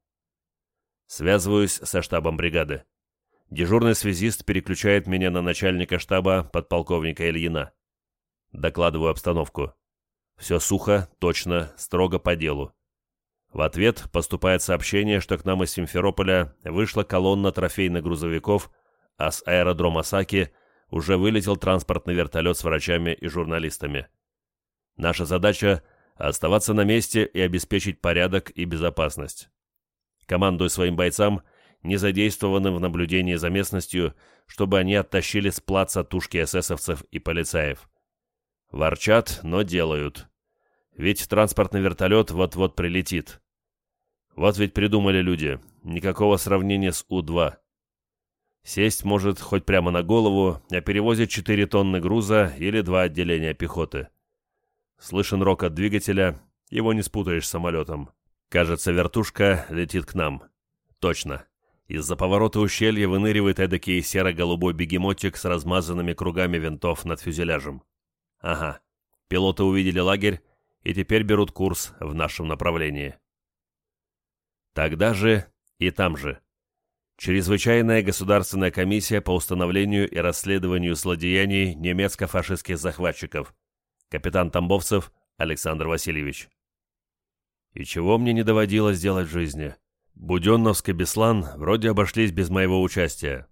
Связываюсь со штабом бригады. Дежурный связист переключает меня на начальника штаба подполковника Ильина. Докладываю обстановку. Все сухо, точно, строго по делу. В ответ поступает сообщение, что к нам из Симферополя вышла колонна трофейных грузовиков, а с аэродрома Саки уже вылетел транспортный вертолет с врачами и журналистами. Наша задача – оставаться на месте и обеспечить порядок и безопасность. Командуй своим бойцам, не задействованным в наблюдении за местностью, чтобы они оттащили с плаца тушки эсэсовцев и полицаев. Ворчат, но делают. Ведь транспортный вертолет вот-вот прилетит. Вот ведь придумали люди. Никакого сравнения с У-2. Сесть может хоть прямо на голову, а перевозит 4 тонны груза или два отделения пехоты. Слышен рок от двигателя, его не спутаешь с самолетом. Кажется, вертушка летит к нам. Точно. Из-за поворота ущелья выныривает эдакий серо-голубой бегемотик с размазанными кругами винтов над фюзеляжем. Ага. Пилоты увидели лагерь и теперь берут курс в нашем направлении. Тогда же и там же. Чрезвычайная государственная комиссия по установлению и расследованию злодеяний немецко-фашистских захватчиков. Капитан Тамбовцев Александр Васильевич. И чего мне не доводилось делать в жизни? Буденновск и Беслан вроде обошлись без моего участия.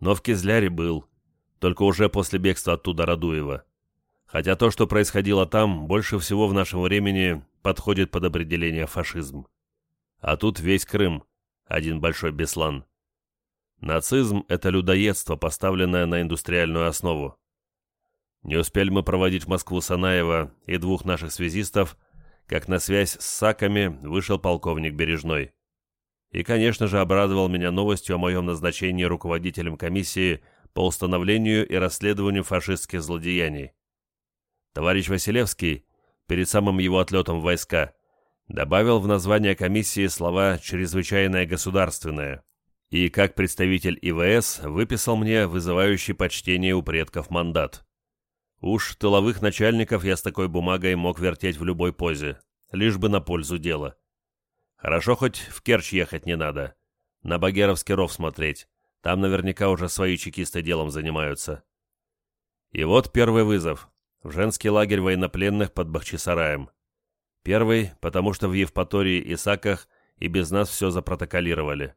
Но в Кизляре был. Только уже после бегства оттуда Радуева. Хотя то, что происходило там, больше всего в нашем времени подходит под определение фашизм. А тут весь Крым, один большой Беслан. Нацизм – это людоедство, поставленное на индустриальную основу. Не успели мы проводить в Москву Санаева и двух наших связистов, как на связь с САКами вышел полковник Бережной. И, конечно же, обрадовал меня новостью о моем назначении руководителем комиссии по установлению и расследованию фашистских злодеяний. Товарищ Василевский, перед самым его отлетом в войска, добавил в название комиссии слова «чрезвычайное государственное», и как представитель ИВС выписал мне вызывающий почтение у предков мандат. Уж тыловых начальников я с такой бумагой мог вертеть в любой позе, лишь бы на пользу дела. Хорошо хоть в Керчь ехать не надо, на Багеровский ров смотреть, там наверняка уже свои чекисты делом занимаются. И вот первый вызов, в женский лагерь военнопленных под Бахчисараем. Первый, потому что в Евпатории и Саках и без нас все запротоколировали.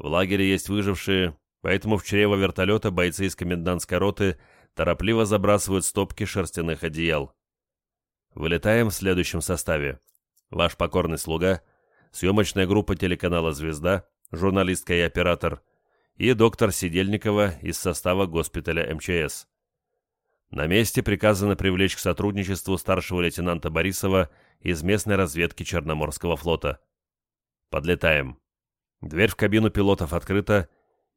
В лагере есть выжившие, поэтому в чрево вертолета бойцы из комендантской роты торопливо забрасывают стопки шерстяных одеял. Вылетаем в следующем составе. Ваш покорный слуга, съемочная группа телеканала «Звезда», журналистка и оператор, и доктор Сидельникова из состава госпиталя МЧС. На месте приказано привлечь к сотрудничеству старшего лейтенанта Борисова из местной разведки Черноморского флота. Подлетаем. Дверь в кабину пилотов открыта,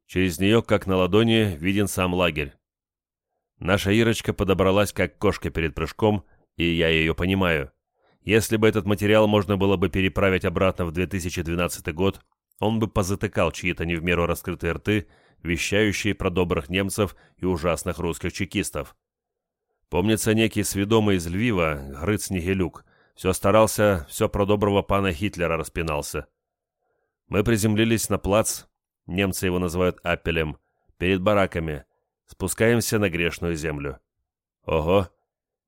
через нее, как на ладони, виден сам лагерь. Наша Ирочка подобралась, как кошка перед прыжком, и я ее понимаю. Если бы этот материал можно было бы переправить обратно в 2012 год, он бы позатыкал чьи-то не в меру раскрытые рты, вещающие про добрых немцев и ужасных русских чекистов. Помнится, некий сведомый из Львива, Грыц Нигелюк, все старался, все про доброго пана Хитлера распинался. Мы приземлились на плац, немцы его называют Аппелем, перед бараками, спускаемся на грешную землю. Ого,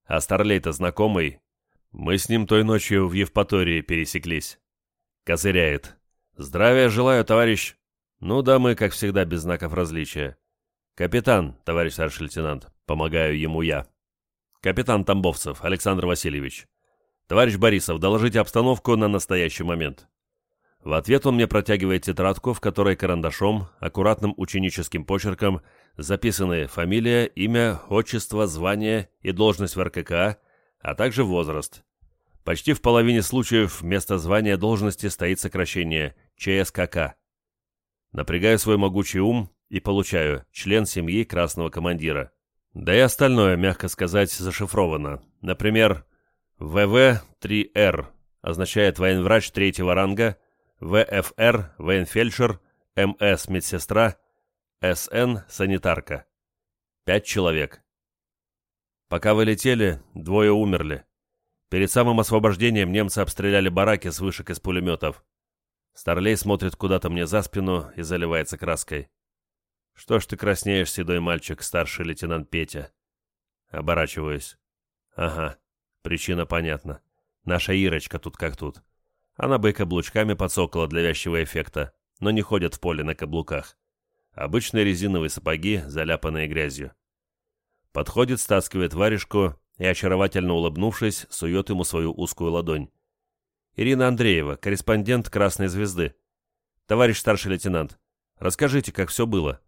а Старлей-то знакомый. Мы с ним той ночью в Евпатории пересеклись. Козыряет. Здравия желаю, товарищ. Ну да, мы, как всегда, без знаков различия. Капитан, товарищ старший лейтенант, помогаю ему я. Капитан Тамбовцев, Александр Васильевич. Товарищ Борисов, доложите обстановку на настоящий момент. В ответ он мне протягивает тетрадку, в которой карандашом, аккуратным ученическим почерком записаны фамилия, имя, отчество, звание и должность в РКК, а также возраст. Почти в половине случаев вместо звания должности стоит сокращение ЧСКК. Напрягаю свой могучий ум и получаю член семьи красного командира. Да и остальное, мягко сказать, зашифровано. Например, ВВ-3Р означает военврач третьего ранга – ВФР – военфельдшер, МС – медсестра, СН – санитарка. Пять человек. Пока вы летели, двое умерли. Перед самым освобождением немцы обстреляли бараки с вышек из пулеметов. Старлей смотрит куда-то мне за спину и заливается краской. «Что ж ты краснеешь, седой мальчик, старший лейтенант Петя?» Оборачиваюсь. «Ага, причина понятна. Наша Ирочка тут как тут. Она бы каблучками подсокала для вязчего эффекта, но не ходят в поле на каблуках. Обычные резиновые сапоги, заляпанные грязью. Подходит, стаскивает варежку и, очаровательно улыбнувшись, сует ему свою узкую ладонь. Ирина Андреева, корреспондент «Красной звезды». Товарищ старший лейтенант, расскажите, как все было.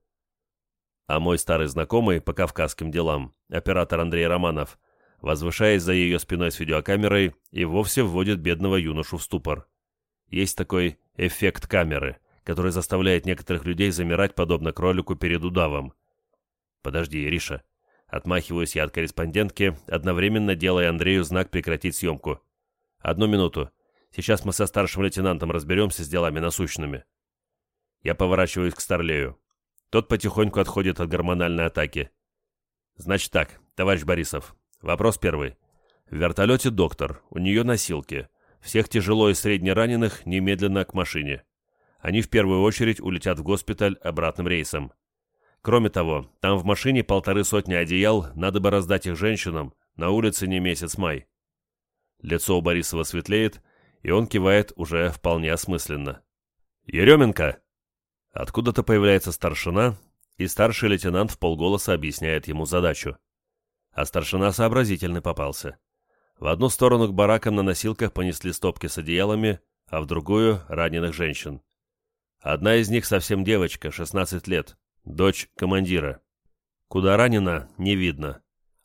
А мой старый знакомый по кавказским делам, оператор Андрей Романов, возвышаясь за ее спиной с видеокамерой, и вовсе вводит бедного юношу в ступор. Есть такой эффект камеры, который заставляет некоторых людей замирать, подобно кролику перед удавом. Подожди, Ириша. Отмахиваюсь я от корреспондентки, одновременно делая Андрею знак прекратить съемку. Одну минуту. Сейчас мы со старшим лейтенантом разберемся с делами насущными. Я поворачиваюсь к Старлею. Тот потихоньку отходит от гормональной атаки. Значит так, товарищ Борисов. Вопрос первый. В вертолете доктор, у нее носилки. Всех тяжело и средне раненых немедленно к машине. Они в первую очередь улетят в госпиталь обратным рейсом. Кроме того, там в машине полторы сотни одеял, надо бы раздать их женщинам, на улице не месяц май. Лицо у Борисова светлеет, и он кивает уже вполне осмысленно. «Еременко!» Откуда-то появляется старшина, и старший лейтенант в полголоса объясняет ему задачу. А старшина сообразительный попался. В одну сторону к баракам на носилках понесли стопки с одеялами, а в другую — раненых женщин. Одна из них совсем девочка, 16 лет, дочь командира. Куда ранена, не видно.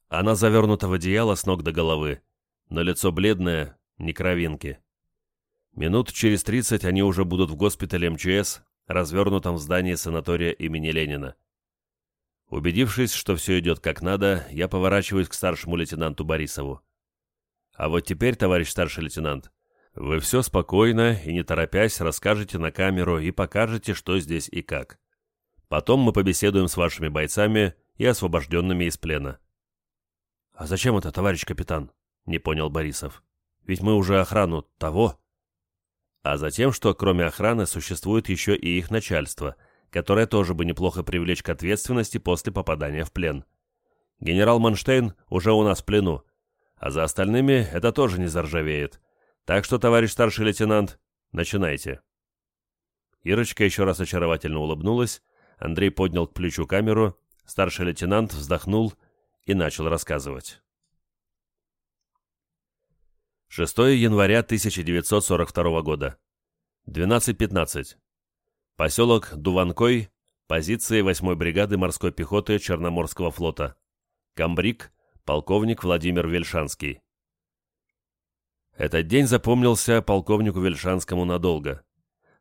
Она завернута в одеяло с ног до головы, но лицо бледное, не кровинки. Минут через 30 они уже будут в госпитале МЧС, развернутом в здании санатория имени Ленина. Убедившись, что все идет как надо, я поворачиваюсь к старшему лейтенанту Борисову. А вот теперь, товарищ старший лейтенант, вы все спокойно и не торопясь расскажете на камеру и покажете, что здесь и как. Потом мы побеседуем с вашими бойцами и освобожденными из плена. «А зачем это, товарищ капитан?» — не понял Борисов. «Ведь мы уже охрану того». А затем, что кроме охраны существует еще и их начальство, которое тоже бы неплохо привлечь к ответственности после попадания в плен. Генерал Манштейн уже у нас в плену, а за остальными это тоже не заржавеет. Так что, товарищ старший лейтенант, начинайте. Ирочка еще раз очаровательно улыбнулась, Андрей поднял к плечу камеру, старший лейтенант вздохнул и начал рассказывать. 6 января 1942 года. 12.15. Поселок Дуванкой, позиции 8-й бригады морской пехоты Черноморского флота. Камбрик, полковник Владимир Вельшанский. Этот день запомнился полковнику Вельшанскому надолго.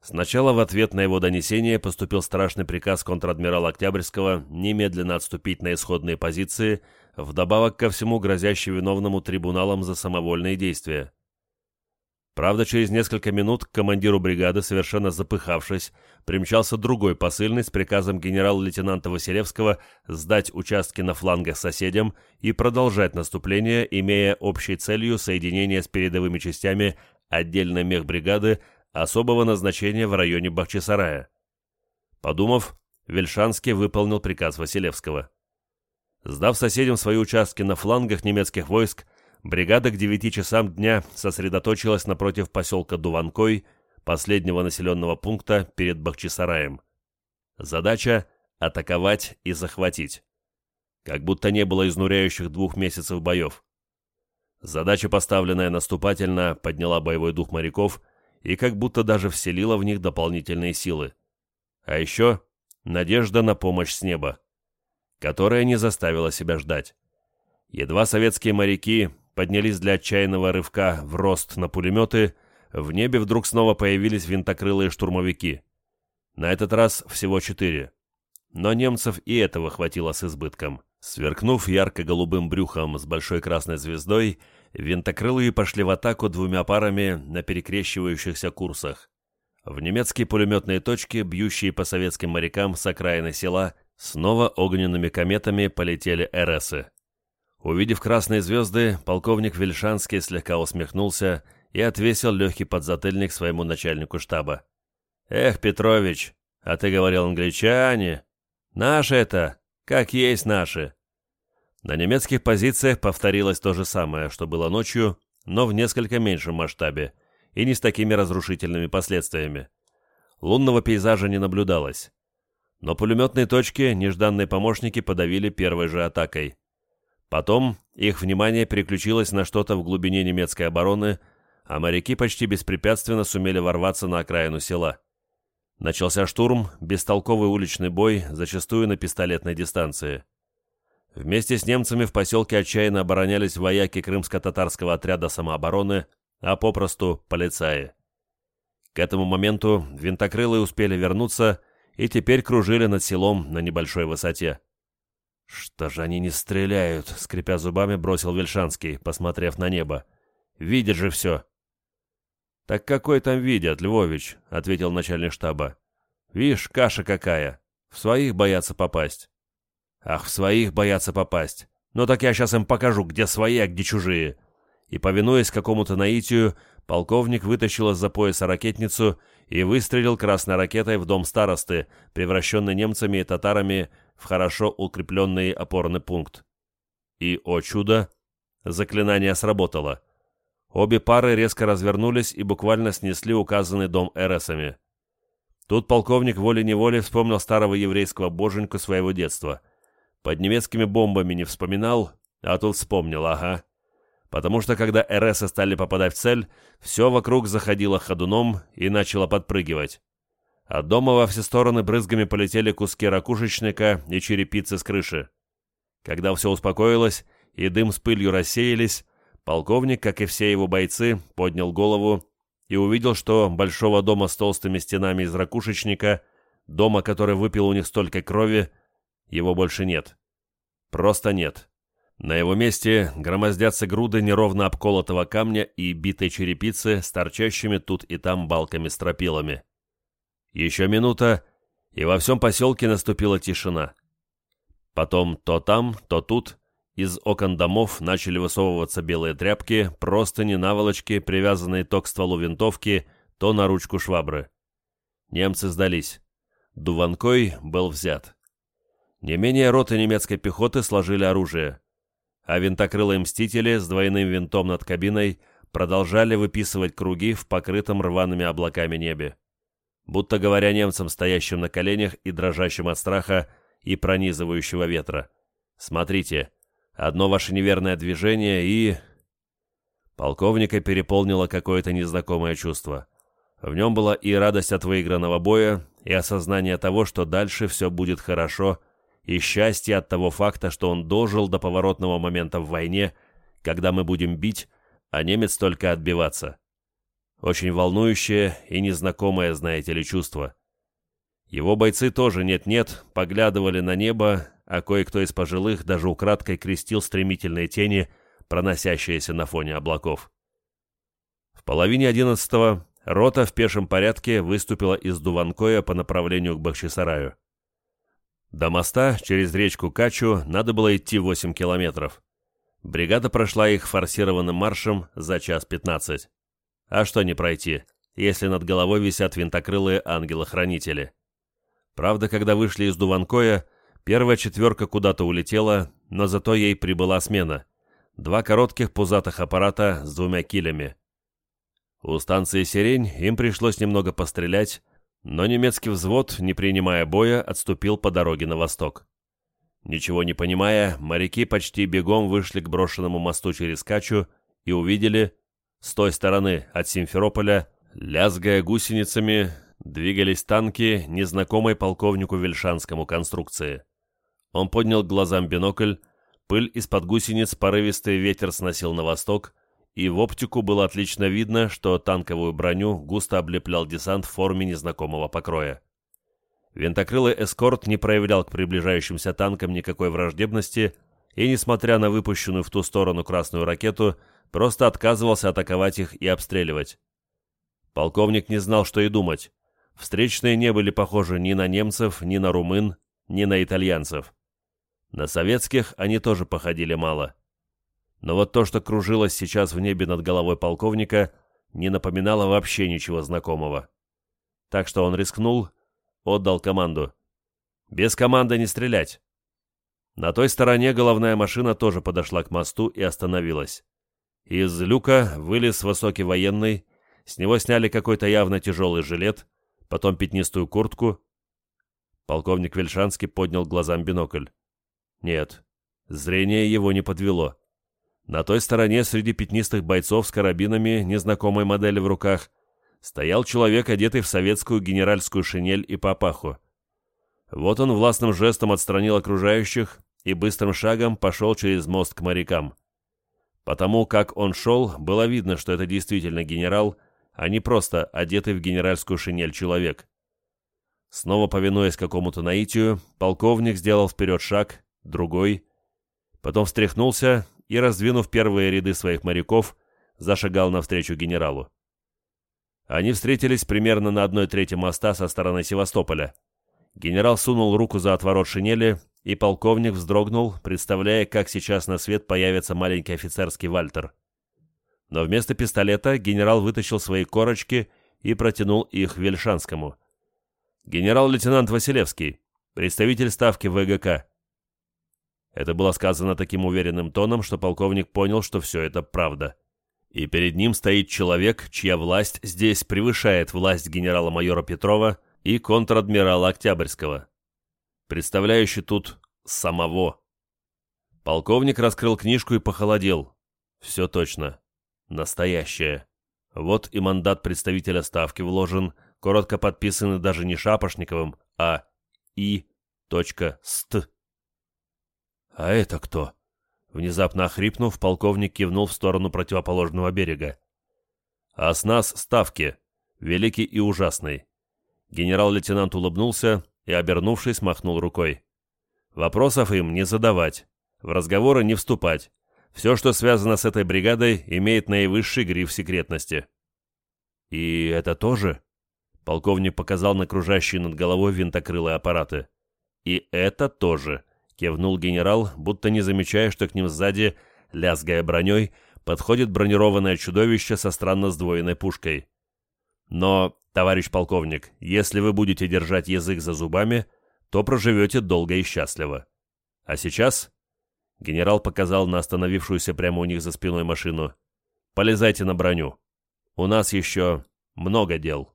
Сначала в ответ на его донесение поступил страшный приказ контр-адмирала Октябрьского немедленно отступить на исходные позиции, вдобавок ко всему грозящий виновному трибуналом за самовольные действия. Правда, через несколько минут к командиру бригады, совершенно запыхавшись, примчался другой посыльный с приказом генерал-лейтенанта Василевского сдать участки на флангах соседям и продолжать наступление, имея общей целью соединение с передовыми частями отдельной мехбригады особого назначения в районе Бахчисарая. Подумав, Вельшанский выполнил приказ Василевского. Сдав соседям свои участки на флангах немецких войск, бригада к 9 часам дня сосредоточилась напротив поселка Дуванкой, последнего населенного пункта перед Бахчисараем. Задача – атаковать и захватить. Как будто не было изнуряющих двух месяцев боев. Задача, поставленная наступательно, подняла боевой дух моряков и как будто даже вселила в них дополнительные силы. А еще надежда на помощь с неба, которая не заставила себя ждать. Едва советские моряки поднялись для отчаянного рывка в рост на пулеметы, в небе вдруг снова появились винтокрылые штурмовики. На этот раз всего четыре. Но немцев и этого хватило с избытком. Сверкнув ярко-голубым брюхом с большой красной звездой, винтокрылые пошли в атаку двумя парами на перекрещивающихся курсах. В немецкие пулеметные точки, бьющие по советским морякам с окраины села, снова огненными кометами полетели РСы. Увидев красные звезды, полковник Вельшанский слегка усмехнулся и отвесил легкий подзатыльник своему начальнику штаба. «Эх, Петрович, а ты говорил англичане. Наши это, как есть наши». На немецких позициях повторилось то же самое, что было ночью, но в несколько меньшем масштабе и не с такими разрушительными последствиями. Лунного пейзажа не наблюдалось. Но пулеметные точки нежданные помощники подавили первой же атакой. Потом их внимание переключилось на что-то в глубине немецкой обороны, а моряки почти беспрепятственно сумели ворваться на окраину села. Начался штурм, бестолковый уличный бой, зачастую на пистолетной дистанции. Вместе с немцами в поселке отчаянно оборонялись вояки крымско-татарского отряда самообороны, а попросту полицаи. К этому моменту винтокрылые успели вернуться и теперь кружили над селом на небольшой высоте. «Что же они не стреляют?» — скрипя зубами, бросил Вельшанский, посмотрев на небо. «Видят же все!» «Так какой там видят, Львович?» — ответил начальник штаба. «Вишь, каша какая! В своих боятся попасть». «Ах, в своих боятся попасть! Ну так я сейчас им покажу, где свои, а где чужие!» И, повинуясь какому-то наитию, полковник вытащил из-за пояса ракетницу и выстрелил красной ракетой в дом старосты, превращенный немцами и татарами в хорошо укрепленный опорный пункт. И, о чудо, заклинание сработало. Обе пары резко развернулись и буквально снесли указанный дом эресами. Тут полковник волей-неволей вспомнил старого еврейского боженьку своего детства. Под немецкими бомбами не вспоминал, а тут вспомнил, ага. Потому что когда РСы стали попадать в цель, все вокруг заходило ходуном и начало подпрыгивать. От дома во все стороны брызгами полетели куски ракушечника и черепицы с крыши. Когда все успокоилось и дым с пылью рассеялись, полковник, как и все его бойцы, поднял голову и увидел, что большого дома с толстыми стенами из ракушечника, дома, который выпил у них столько крови, его больше нет. Просто нет. На его месте громоздятся груды неровно обколотого камня и битой черепицы с торчащими тут и там балками-стропилами. Еще минута, и во всем поселке наступила тишина. Потом то там, то тут из окон домов начали высовываться белые тряпки, просто не наволочки, привязанные то к стволу винтовки, то на ручку швабры. Немцы сдались. Дуванкой был взят. Не менее роты немецкой пехоты сложили оружие, а винтокрылые мстители с двойным винтом над кабиной продолжали выписывать круги в покрытом рваными облаками небе будто говоря немцам, стоящим на коленях и дрожащим от страха и пронизывающего ветра. «Смотрите, одно ваше неверное движение и...» Полковника переполнило какое-то незнакомое чувство. В нем была и радость от выигранного боя, и осознание того, что дальше все будет хорошо, и счастье от того факта, что он дожил до поворотного момента в войне, когда мы будем бить, а немец только отбиваться. Очень волнующее и незнакомое, знаете ли, чувство. Его бойцы тоже нет-нет, поглядывали на небо, а кое-кто из пожилых даже украдкой крестил стремительные тени, проносящиеся на фоне облаков. В половине одиннадцатого рота в пешем порядке выступила из Дуванкоя по направлению к Бахчисараю. До моста через речку Качу надо было идти 8 километров. Бригада прошла их форсированным маршем за час пятнадцать. А что не пройти, если над головой висят винтокрылые ангелы-хранители? Правда, когда вышли из Дуванкоя, первая четверка куда-то улетела, но зато ей прибыла смена. Два коротких пузатых аппарата с двумя килями. У станции «Сирень» им пришлось немного пострелять, но немецкий взвод, не принимая боя, отступил по дороге на восток. Ничего не понимая, моряки почти бегом вышли к брошенному мосту через Качу и увидели, с той стороны, от Симферополя, лязгая гусеницами, двигались танки незнакомой полковнику Вельшанскому конструкции. Он поднял глазам бинокль, пыль из-под гусениц порывистый ветер сносил на восток, и в оптику было отлично видно, что танковую броню густо облеплял десант в форме незнакомого покроя. Винтокрылый эскорт не проявлял к приближающимся танкам никакой враждебности, и, несмотря на выпущенную в ту сторону красную ракету, просто отказывался атаковать их и обстреливать. Полковник не знал, что и думать. Встречные не были похожи ни на немцев, ни на румын, ни на итальянцев. На советских они тоже походили мало. Но вот то, что кружилось сейчас в небе над головой полковника, не напоминало вообще ничего знакомого. Так что он рискнул, отдал команду. «Без команды не стрелять!» На той стороне головная машина тоже подошла к мосту и остановилась. Из люка вылез высокий военный, с него сняли какой-то явно тяжелый жилет, потом пятнистую куртку. Полковник Вельшанский поднял глазам бинокль. Нет, Зрение его не подвело. На той стороне среди пятнистых бойцов с карабинами незнакомой модели в руках стоял человек, одетый в советскую генеральскую шинель и папаху. Вот он властным жестом отстранил окружающих и быстрым шагом пошел через мост к морякам. Потому как он шел, было видно, что это действительно генерал, а не просто одетый в генеральскую шинель человек. Снова повинуясь какому-то наитию, полковник сделал вперед шаг, другой, потом встряхнулся и, раздвинув первые ряды своих моряков, зашагал навстречу генералу. Они встретились примерно на одной трети моста со стороны Севастополя. Генерал сунул руку за отворот шинели, и полковник вздрогнул, представляя, как сейчас на свет появится маленький офицерский вальтер. Но вместо пистолета генерал вытащил свои корочки и протянул их Вельшанскому. «Генерал-лейтенант Василевский, представитель ставки ВГК». Это было сказано таким уверенным тоном, что полковник понял, что все это правда. И перед ним стоит человек, чья власть здесь превышает власть генерала-майора Петрова и контр-адмирала Октябрьского представляющий тут самого. Полковник раскрыл книжку и похолодел. Все точно. Настоящее. Вот и мандат представителя ставки вложен, коротко подписанный даже не Шапошниковым, а И. Ст. «А это кто?» Внезапно охрипнув, полковник кивнул в сторону противоположного берега. «А с нас ставки. Великий и ужасный». Генерал-лейтенант улыбнулся, и, обернувшись, махнул рукой. «Вопросов им не задавать, в разговоры не вступать. Все, что связано с этой бригадой, имеет наивысший гриф секретности». «И это тоже?» Полковник показал на кружащие над головой винтокрылые аппараты. «И это тоже», — кивнул генерал, будто не замечая, что к ним сзади, лязгая броней, подходит бронированное чудовище со странно сдвоенной пушкой. «Но Товарищ полковник, если вы будете держать язык за зубами, то проживете долго и счастливо. А сейчас...» Генерал показал на остановившуюся прямо у них за спиной машину. «Полезайте на броню. У нас еще много дел».